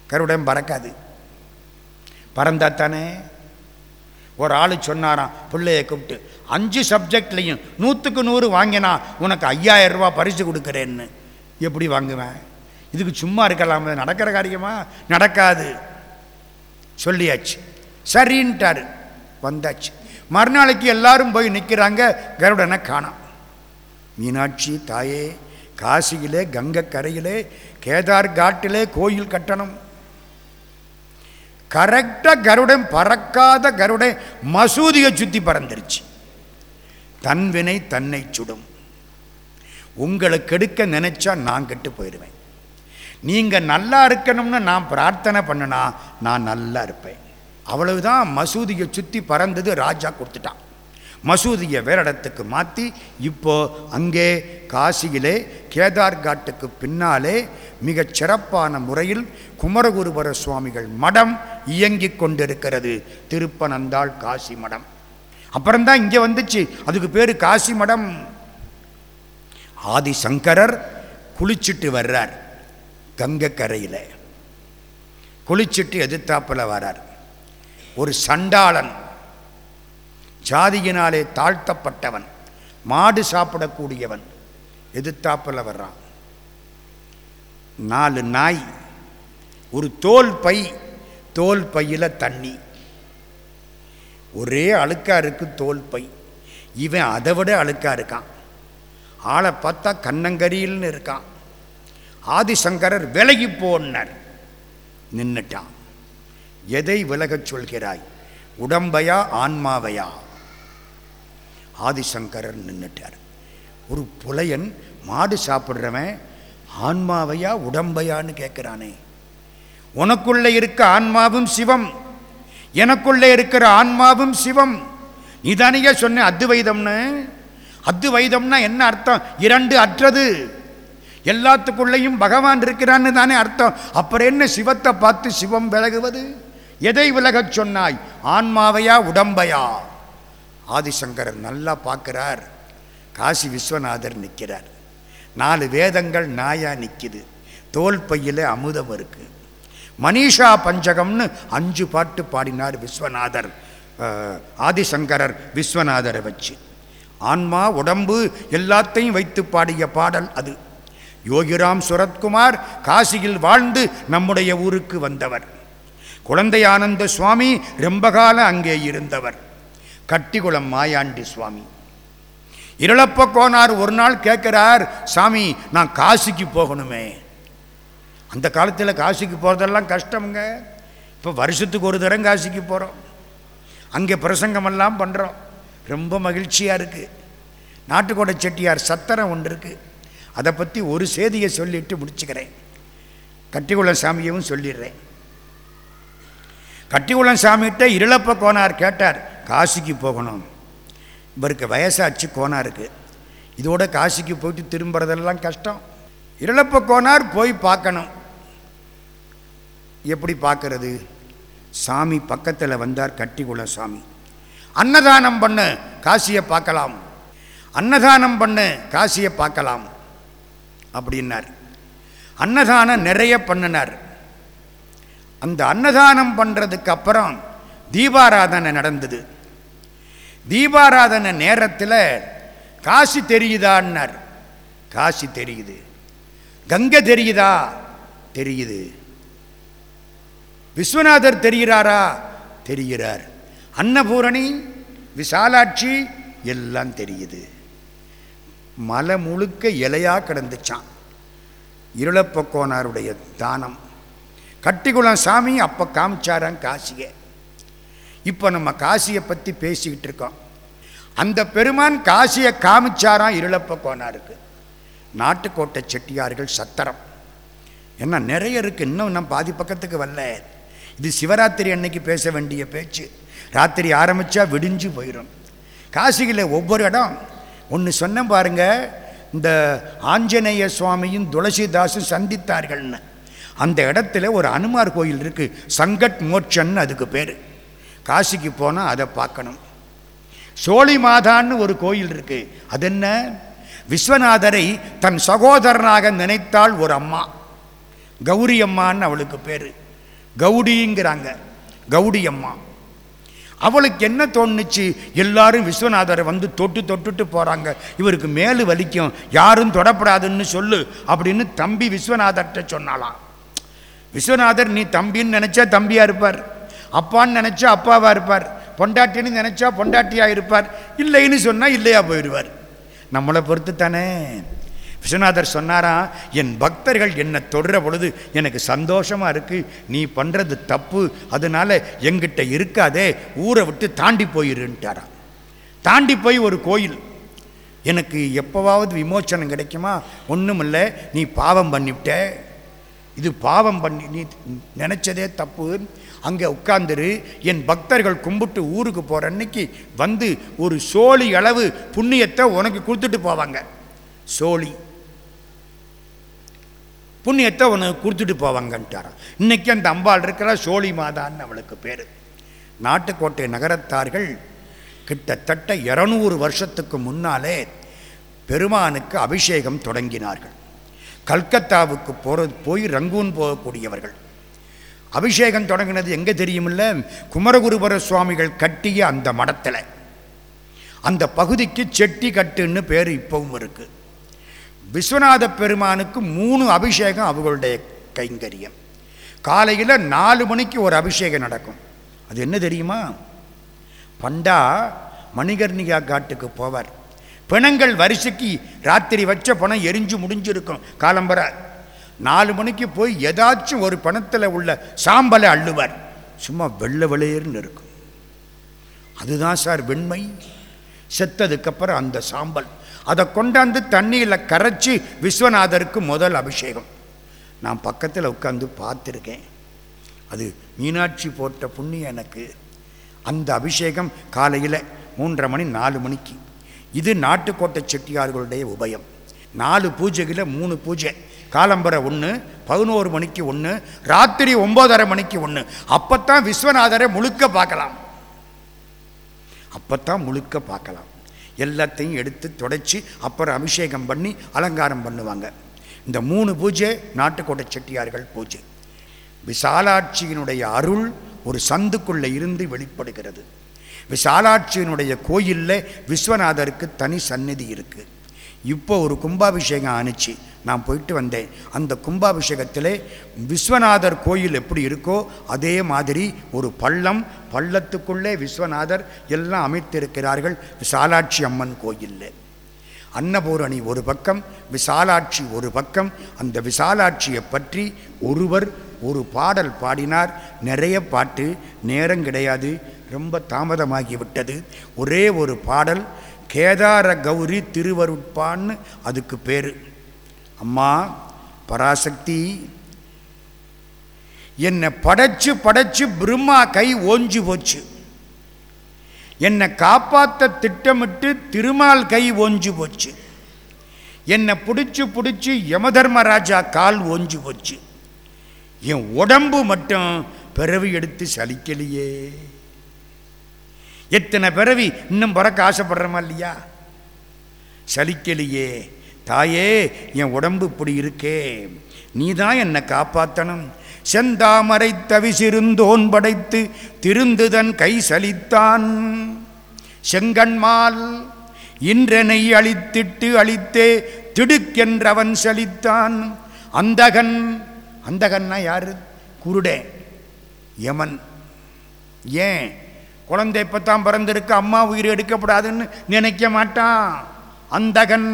கருடன் பறக்காது. பறந்தா தானே? ஒரு ஆள் சொன்னாராம் பிள்ளைய கூப்பிட்டு அஞ்சு சப்ஜெக்ட்லையும் நூற்றுக்கு நூறு வாங்கினா உனக்கு ஐயாயிரம் ரூபா பரிசு கொடுக்குறேன்னு. எப்படி வாங்குவேன்? இதுக்கு சும்மா இருக்கலாம் நடக்கிற காரியமா? நடக்காது. சொல்லியாச்சு. சரின்ட்டாரு. வந்தாச்சு. மறுநாளைக்கு எல்லாரும் போய் நிற்கிறாங்க கருடனை காணோம் மீனாட்சி தாயே காசியிலே கங்கை கரையிலே கேதார் காட்டிலே கோயில் கட்டணும். கரெக்டாக கருடன் பறக்காத கருடன் மசூதியை சுற்றி பறந்துருச்சு. தன்வினை தன்னை சுடும். உங்களை கெடுக்க நினைச்சா நான் கெட்டு போயிடுவேன் நீங்கள் நல்லா இருக்கணும்னு நான் பிரார்த்தனை பண்ணினா நான் நல்லா இருப்பேன். அவ்வளவுதான் மசூதியை சுற்றி பறந்தது ராஜா கொடுத்துட்டான். மசூதியை வேற இடத்துக்கு மாற்றி இப்போ அங்கே காசியிலே கேதார்காட்டுக்கு பின்னாலே மிகச் சிறப்பான முறையில் குமரகுருபர சுவாமிகள் மடம் இயங்கிக் கொண்டிருக்கிறது. திருப்பனந்தாள் காசி மடம். அப்புறம்தான் இங்கே வந்துச்சு. அதுக்கு பேர் காசி மடம். ஆதிசங்கரர் குளிச்சுட்டு வர்றார். கங்கக்கரையில். குளிச்சுட்டு எதிர்த்தாப்பில் வரார். ஒரு சண்டாளன் ஜாதியினாலே தாழ்த்தப்பட்டவன் மாடு சாப்பிடக்கூடியவன் எதிர்த்தாப்பில் வர்றான். நாலு நாய் ஒரு தோல் பை தோல் பையில் தண்ணி. ஒரே அழுக்காக இருக்கு தோல் பை. இவன் அதை விட அழுக்கா இருக்கான். ஆளை பார்த்தா கண்ணங்கரியில்னு இருக்கான். ஆதிசங்கரர் விலகி போனார். நின்னுட்டான். எதை விலகச் சொல்கிறாய்? உடம்பையா ஆன்மாவையா? ஆதிசங்கரர் நின்றுட்டார் ஒரு புலையன் மாடு சாப்பிட்றவன் ஆன்மாவையா உடம்பையான்னு கேட்குறானே. உனக்குள்ளே இருக்க ஆன்மாவும் சிவம். எனக்குள்ளே இருக்கிற ஆன்மாவும் சிவம். நீதானியே சொன்ன அத்துவைதம்னு அத்துவைதம்னா என்ன அர்த்தம்? இரண்டு அற்றது. எல்லாத்துக்குள்ளேயும் பகவான் இருக்கிறான்னு தானே அர்த்தம். அப்புறம் என்ன சிவத்தை பார்த்து சிவம் விலகுவது? எதை விலகச் சொன்னாய்? ஆன்மாவையா உடம்பையா? ஆதிசங்கரர் நல்லா பார்க்கிறார். காசி விஸ்வநாதர் நிற்கிறார். நாலு வேதங்கள் நாயா நிற்கிது. தோல் பையில் அமுதம் இருக்கு. மனிஷா பஞ்சகம்னு அஞ்சு பாட்டு பாடினார் விஸ்வநாதர். ஆதிசங்கரர் விஸ்வநாதரை வச்சு. ஆன்மா உடம்பு எல்லாத்தையும் வைத்து பாடிய பாடல் அது. யோகிராம் சுரத்குமார் காசியில் வாழ்ந்து நம்முடைய ஊருக்கு வந்தவர். குழந்தையானந்த சுவாமி ரொம்ப காலம் அங்கே இருந்தவர். கட்டிக்குளம் மாயாண்டி சுவாமி. இருளப்ப கோனார் ஒரு நாள் கேட்கிறார் சாமி நான் காசிக்கு போகணுமே. அந்த காலத்தில் காசிக்கு போகிறதெல்லாம் கஷ்டமுங்க. இப்போ வருஷத்துக்கு ஒரு தரம் காசிக்கு போகிறோம் அங்கே பிரசங்கமெல்லாம் பண்ணுறோம் ரொம்ப மகிழ்ச்சியாக இருக்குது நாட்டுக்கோட செட்டியார் சத்திரம் ஒன்று இருக்குது அதை பற்றி ஒரு செய்தியை சொல்லிட்டு முடிச்சுக்கிறேன். கட்டிக்குளம் சாமியவும் சொல்லிடுறேன். கட்டிக்குளம் சாமிகிட்ட இருளப்ப கோனார் கேட்டார் காசிக்கு போகணும். இவருக்கு வயசாச்சு கோனாருக்கு. இதோட காசிக்கு போயிட்டு திரும்புறதெல்லாம் கஷ்டம். இருளப்ப கோனார் போய் பார்க்கணும். எப்படி பார்க்கறது? சாமி பக்கத்தில் வந்தார் கட்டிக்குளம் சாமி. அன்னதானம் பண்ணு காசியை பார்க்கலாம். அன்னதானம் பண்ணு காசியை பார்க்கலாம். அப்படின்னார். அன்னதானம் நிறைய பண்ணினார். அந்த அன்னதானம் பண்ணுறதுக்கு அப்புறம் தீபாராதனை நடந்தது. தீபாராதனை நேரத்தில் காசி தெரியுதான்னார். காசி தெரியுது. கங்கை தெரியுதா? தெரியுது. விஸ்வநாதர் தெரிகிறாரா? தெரிகிறார். அன்னபூரணி விசாலாட்சி எல்லாம் தெரியுது. மலை முழுக்க இலையா கிடந்துச்சான். இருளப்பக்கோனாருடைய தானம். கட்டிக்குளம் சாமி அப்போ காமிச்சாராம் காசியை. இப்போ நம்ம காசியை பற்றி பேசிக்கிட்டு இருக்கோம். அந்த பெருமான் காசியை காமிச்சாராம் இருளப்ப கோனாருக்கு நாட்டுக்கோட்டை செட்டியார்கள் சத்திரம். என்ன நிறைய இருக்குது இன்னும் நம்ம பாதி பக்கத்துக்கு வரல. இது சிவராத்திரி அன்னைக்கு பேச வேண்டிய பேச்சு. ராத்திரி ஆரம்பித்தா விடிஞ்சு போயிடும் காசியில் ஒவ்வொரு இடம் ஒன்று சொன்னேன் பாருங்க இந்த ஆஞ்சநேய சுவாமியும் துளசிதாசும் சந்தித்தார்கள்னு. அந்த இடத்துல ஒரு அனுமார் கோயில் இருக்குது சங்கட் மோட்சன்னு அதுக்கு பேர். காசிக்கு போனால் அதை பார்க்கணும். சோழி மாதான்னு ஒரு கோயில் இருக்குது அது என்ன? விஸ்வநாதரை தன் சகோதரனாக நினைத்தாள் ஒரு அம்மா. கௌரி அம்மான்னு அவளுக்கு பேர். கௌடிங்கிறாங்க கௌடி அம்மா. அவளுக்கு என்ன தோணுச்சு? எல்லாரும் விஸ்வநாதரை வந்து தொட்டு தொட்டுட்டு போகிறாங்க இவருக்கு மேலு வலிக்கும். யாரும் தொடப்படாதுன்னு சொல்லு அப்படின்னு தம்பி விஸ்வநாதர்கிட்ட சொன்னாலாம் விஸ்வநாதர் நீ தம்பின்னு நினச்சா தம்பியாக இருப்பார். அப்பான்னு நினச்சா அப்பாவாக இருப்பார். பொண்டாட்டின்னு நினச்சா பொண்டாட்டியாக இருப்பார். இல்லைன்னு சொன்னால் இல்லையா போயிடுவார். நம்மளை பொறுத்து தானே விஸ்வநாதர் சொன்னாராம் என் பக்தர்கள் என்னை தொடுற பொழுது எனக்கு சந்தோஷமாக இருக்குது நீ பண்ணுறது தப்பு. அதனால் எங்கிட்ட இருக்காதே. ஊரை விட்டு தாண்டி போயிருன்ட்டாராம் தாண்டி போய் ஒரு கோயில். எனக்கு எப்போவாவது விமோச்சனம் கிடைக்குமா? ஒன்றும் இல்லை. நீ பாவம் பண்ணிவிட்ட. இது பாவம் பண்ணி நீ நினச்சதே தப்பு. அங்கே உட்காந்துரு என் பக்தர்கள் கும்பிட்டு ஊருக்கு போகிற அன்னைக்கு வந்து ஒரு சோழி அளவு புண்ணியத்தை உனக்கு கொடுத்துட்டு போவாங்க. சோழி. புண்ணியத்தை உனக்கு கொடுத்துட்டு போவாங்கன்ட்டாராம். இன்றைக்கி அந்த அம்பாள் இருக்கிற சோழி மாதான்னு அவளுக்கு பேர். நாட்டுக்கோட்டை நகரத்தார்கள் கிட்டத்தட்ட இரநூறு வருஷத்துக்கு முன்னாலே பெருமானுக்கு அபிஷேகம் தொடங்கினார்கள். கல்கத்தாவுக்கு போகிறது போய் ரங்கூன் போகக்கூடியவர்கள். அபிஷேகம் தொடங்கினது எங்கே தெரியுமில்ல? குமரகுருபர சுவாமிகள் கட்டிய அந்த மடத்தில். அந்த பகுதிக்கு செட்டி கட்டுன்னு பேர் இப்பவும் இருக்குது விஸ்வநாத பெருமானுக்கு மூணு அபிஷேகம் அவர்களுடைய கைங்கரியம். காலையில் நாலு மணிக்கு ஒரு அபிஷேகம் நடக்கும். அது என்ன தெரியுமா? பண்டா மணிகர்ணிகா காட்டுக்கு போவார். பிணங்கள் வரிசைக்கு ராத்திரி வச்ச பணம் எரிஞ்சு முடிஞ்சிருக்கும். காலம்பர நாலு மணிக்கு போய் ஏதாச்சும் ஒரு பணத்தில் உள்ள சாம்பலை அள்ளுவார். சும்மா வெள்ளை வெளியேறுன்னு இருக்கும். அதுதான் சார் வெண்மை. செத்ததுக்கப்புறம் அந்த சாம்பல். அதை கொண்டாந்து தண்ணியில் கரைச்சி விஸ்வநாதருக்கு முதல் அபிஷேகம். நான் பக்கத்தில் உட்காந்து பார்த்துருக்கேன். அது மீனாட்சி போட்ட புண்ணியம் எனக்கு. அந்த அபிஷேகம் காலையில் மூன்றரை மணி நாலு மணிக்கு. இது நாட்டுக்கோட்டை செட்டியார்களுடைய உபயம். நாலு பூஜையில் மூணு பூஜை. காலம்பரை ஒன்று பதினோரு மணிக்கு ஒன்று ராத்திரி ஒம்போதரை மணிக்கு ஒன்று அப்போத்தான் விஸ்வநாதரை முழுக்க பார்க்கலாம். அப்போத்தான் முழுக்க பார்க்கலாம். எல்லாத்தையும் எடுத்து தொடச்சி அப்புறம் அபிஷேகம் பண்ணி அலங்காரம் பண்ணுவாங்க. இந்த மூணு பூஜை நாட்டுக்கோட்டை செட்டியார்கள் பூஜை. விசாலாட்சியினுடைய அருள் ஒரு சந்துக்குள்ளே இருந்து வெளிப்படுகிறது. விசாலாட்சியினுடைய கோயிலில் விஸ்வநாதருக்கு தனி சந்நிதி இருக்குது இப்போ ஒரு கும்பாபிஷேகம் ஆணுச்சு. நான் போயிட்டு வந்தேன். அந்த கும்பாபிஷேகத்தில் விஸ்வநாதர் கோயில் எப்படி இருக்கோ அதே மாதிரி ஒரு பள்ளம் பள்ளத்துக்குள்ளே விஸ்வநாதர் எல்லாம் அமைத்திருக்கிறார்கள் விசாலாட்சி அம்மன் கோயிலில். அன்னபூரணி ஒரு பக்கம் விசாலாட்சி ஒரு பக்கம். அந்த விசாலாட்சியை பற்றி ஒருவர் ஒரு பாடல் பாடினார். நிறைய பாட்டு நேரம் கிடையாது. ரொம்ப தாமதமாகிவிட்டது. ஒரே ஒரு பாடல் கேதார கௌரி திருவருட்பான்னு அதுக்கு பேர். அம்மா பராசக்தி என்னை படைச்சு படைச்சு பிரம்மா கை ஓஞ்சு போச்சு. என்னை காப்பாற்ற திட்டமிட்டு திருமால் கை ஓஞ்சு போச்சு. என்னை பிடிச்சி பிடிச்சி யமதர்மராஜா கால் ஓஞ்சி போச்சு. என் உடம்பு மட்டும் பிறவி எடுத்து சலிக்கலையே. எத்தனை பிறவி இன்னும் பிறக்க ஆசைப்படுறோமா இல்லையா? சலிக்கலையே. தாயே என் உடம்பு இப்படி இருக்கே. நீ தான் என்னை காப்பாற்றணும் செந்தாமரை தவிசிருந்தோன் படைத்து திருந்துதன் கை சலித்தான். செங்கண்மால் இன்றனை அழித்திட்டு அழித்தே திடுக்கென்றவன் சலித்தான். அந்தகன் அந்தகன்னா யாரு? குருடே. யமன். ஏன்? குழந்தை தான் பிறந்திருக்கு அம்மா உயிர் எடுக்கப்படாதுன்னு நினைக்க மாட்டான். அந்தகன்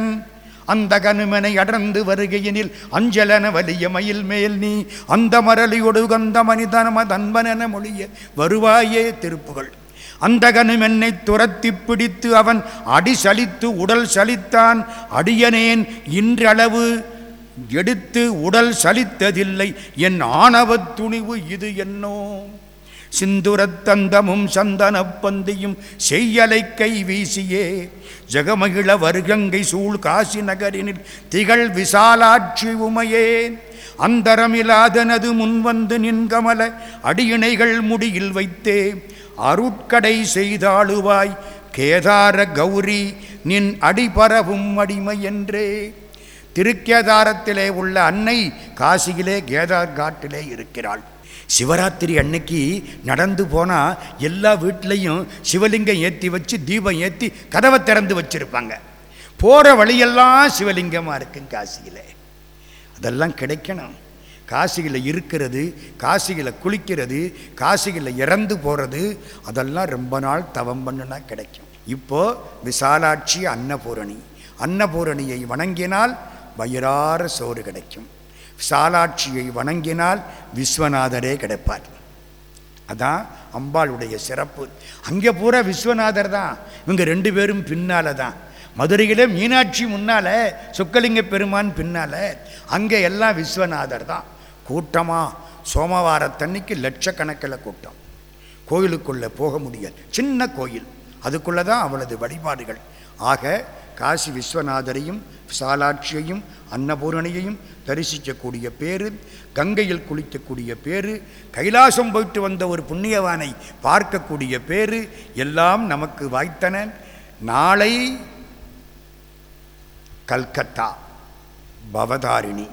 அந்த கனுமனை அடர்ந்து வருகையினில் அஞ்சலன வலிய மயில் மேல் நீ அந்த மரலியொடு கந்த மனிதனம தன்பனென மொழிய வருவாயே திருப்புகள் அந்த கனுமென்னை துரத்தி பிடித்து அவன் அடி சலித்து உடல் சலித்தான். அடியனேன் இன்றளவு எடுத்து உடல் சலித்ததில்லை என் ஆணவத் துணிவு இது என்னோ? சிந்துரத்தந்தமும் சந்தனப்பந்தியும் செய்யலை கை வீசியே. ஜெகமகிழ வருகங்கை சூழ் காசி நகரினில் திகழ் விசாலாட்சி உமையே. அந்தரமிலாதனது முன்வந்து நின்கமல அடியிணைகள் முடியில் வைத்தே. அருட்கடை செய்தாளுவாய் கேதார கௌரி நின் அடிபரவும் அடிமை என்றே. திருக்கேதாரத்திலே உள்ள அன்னை காசியிலே கேதார் காட்டிலே இருக்கிறாள். சிவராத்திரி அன்னைக்கு நடந்து போனால் எல்லா வீட்லேயும் சிவலிங்கம் ஏற்றி வச்சு தீபம் ஏற்றி கதவை திறந்து வச்சுருப்பாங்க. போகிற வழியெல்லாம் சிவலிங்கமாக இருக்கும் காசியில். அதெல்லாம் கிடைக்கணும். காசியில் இருக்கிறது காசியில் குளிக்கிறது காசியில் இறந்து போகிறது அதெல்லாம் ரொம்ப நாள் தவம் பண்ணுனா கிடைக்கும். இப்போது விசாலாட்சி அன்னபூரணி. அன்னபூரணியை வணங்கினால் வயிறார சோறு கிடைக்கும். சாலாட்சியை வணங்கினால் விஸ்வநாதரே கிடைப்பார். அதான் அம்பாளுடைய சிறப்பு. அங்கே பூரா விஸ்வநாதர் தான். இவங்க ரெண்டு பேரும் பின்னால் தான். மதுரையில் மீனாட்சி முன்னால் சொக்கலிங்க பெருமான் பின்னால அங்கே எல்லாம் விஸ்வநாதர் தான். கூட்டமாக சோமவாரத்தன்னைக்கு லட்சக்கணக்கில் கூட்டம். கோயிலுக்குள்ளே போக முடியாது. சின்ன கோயில். அதுக்குள்ளே தான் அவளது வழிபாடுகள். ஆக காசி விஸ்வநாதரையும் சாலாட்சியையும் அன்னபூரணியையும் தரிசிக்கக்கூடிய பேர் கங்கையில் குளிக்கக்கூடிய பேர் கைலாசம் போயிட்டு வந்த ஒரு புண்ணியவானை பார்க்கக்கூடிய பேர் எல்லாம் நமக்கு வாய்த்தன நாளை கல்கத்தா பவதாரிணி.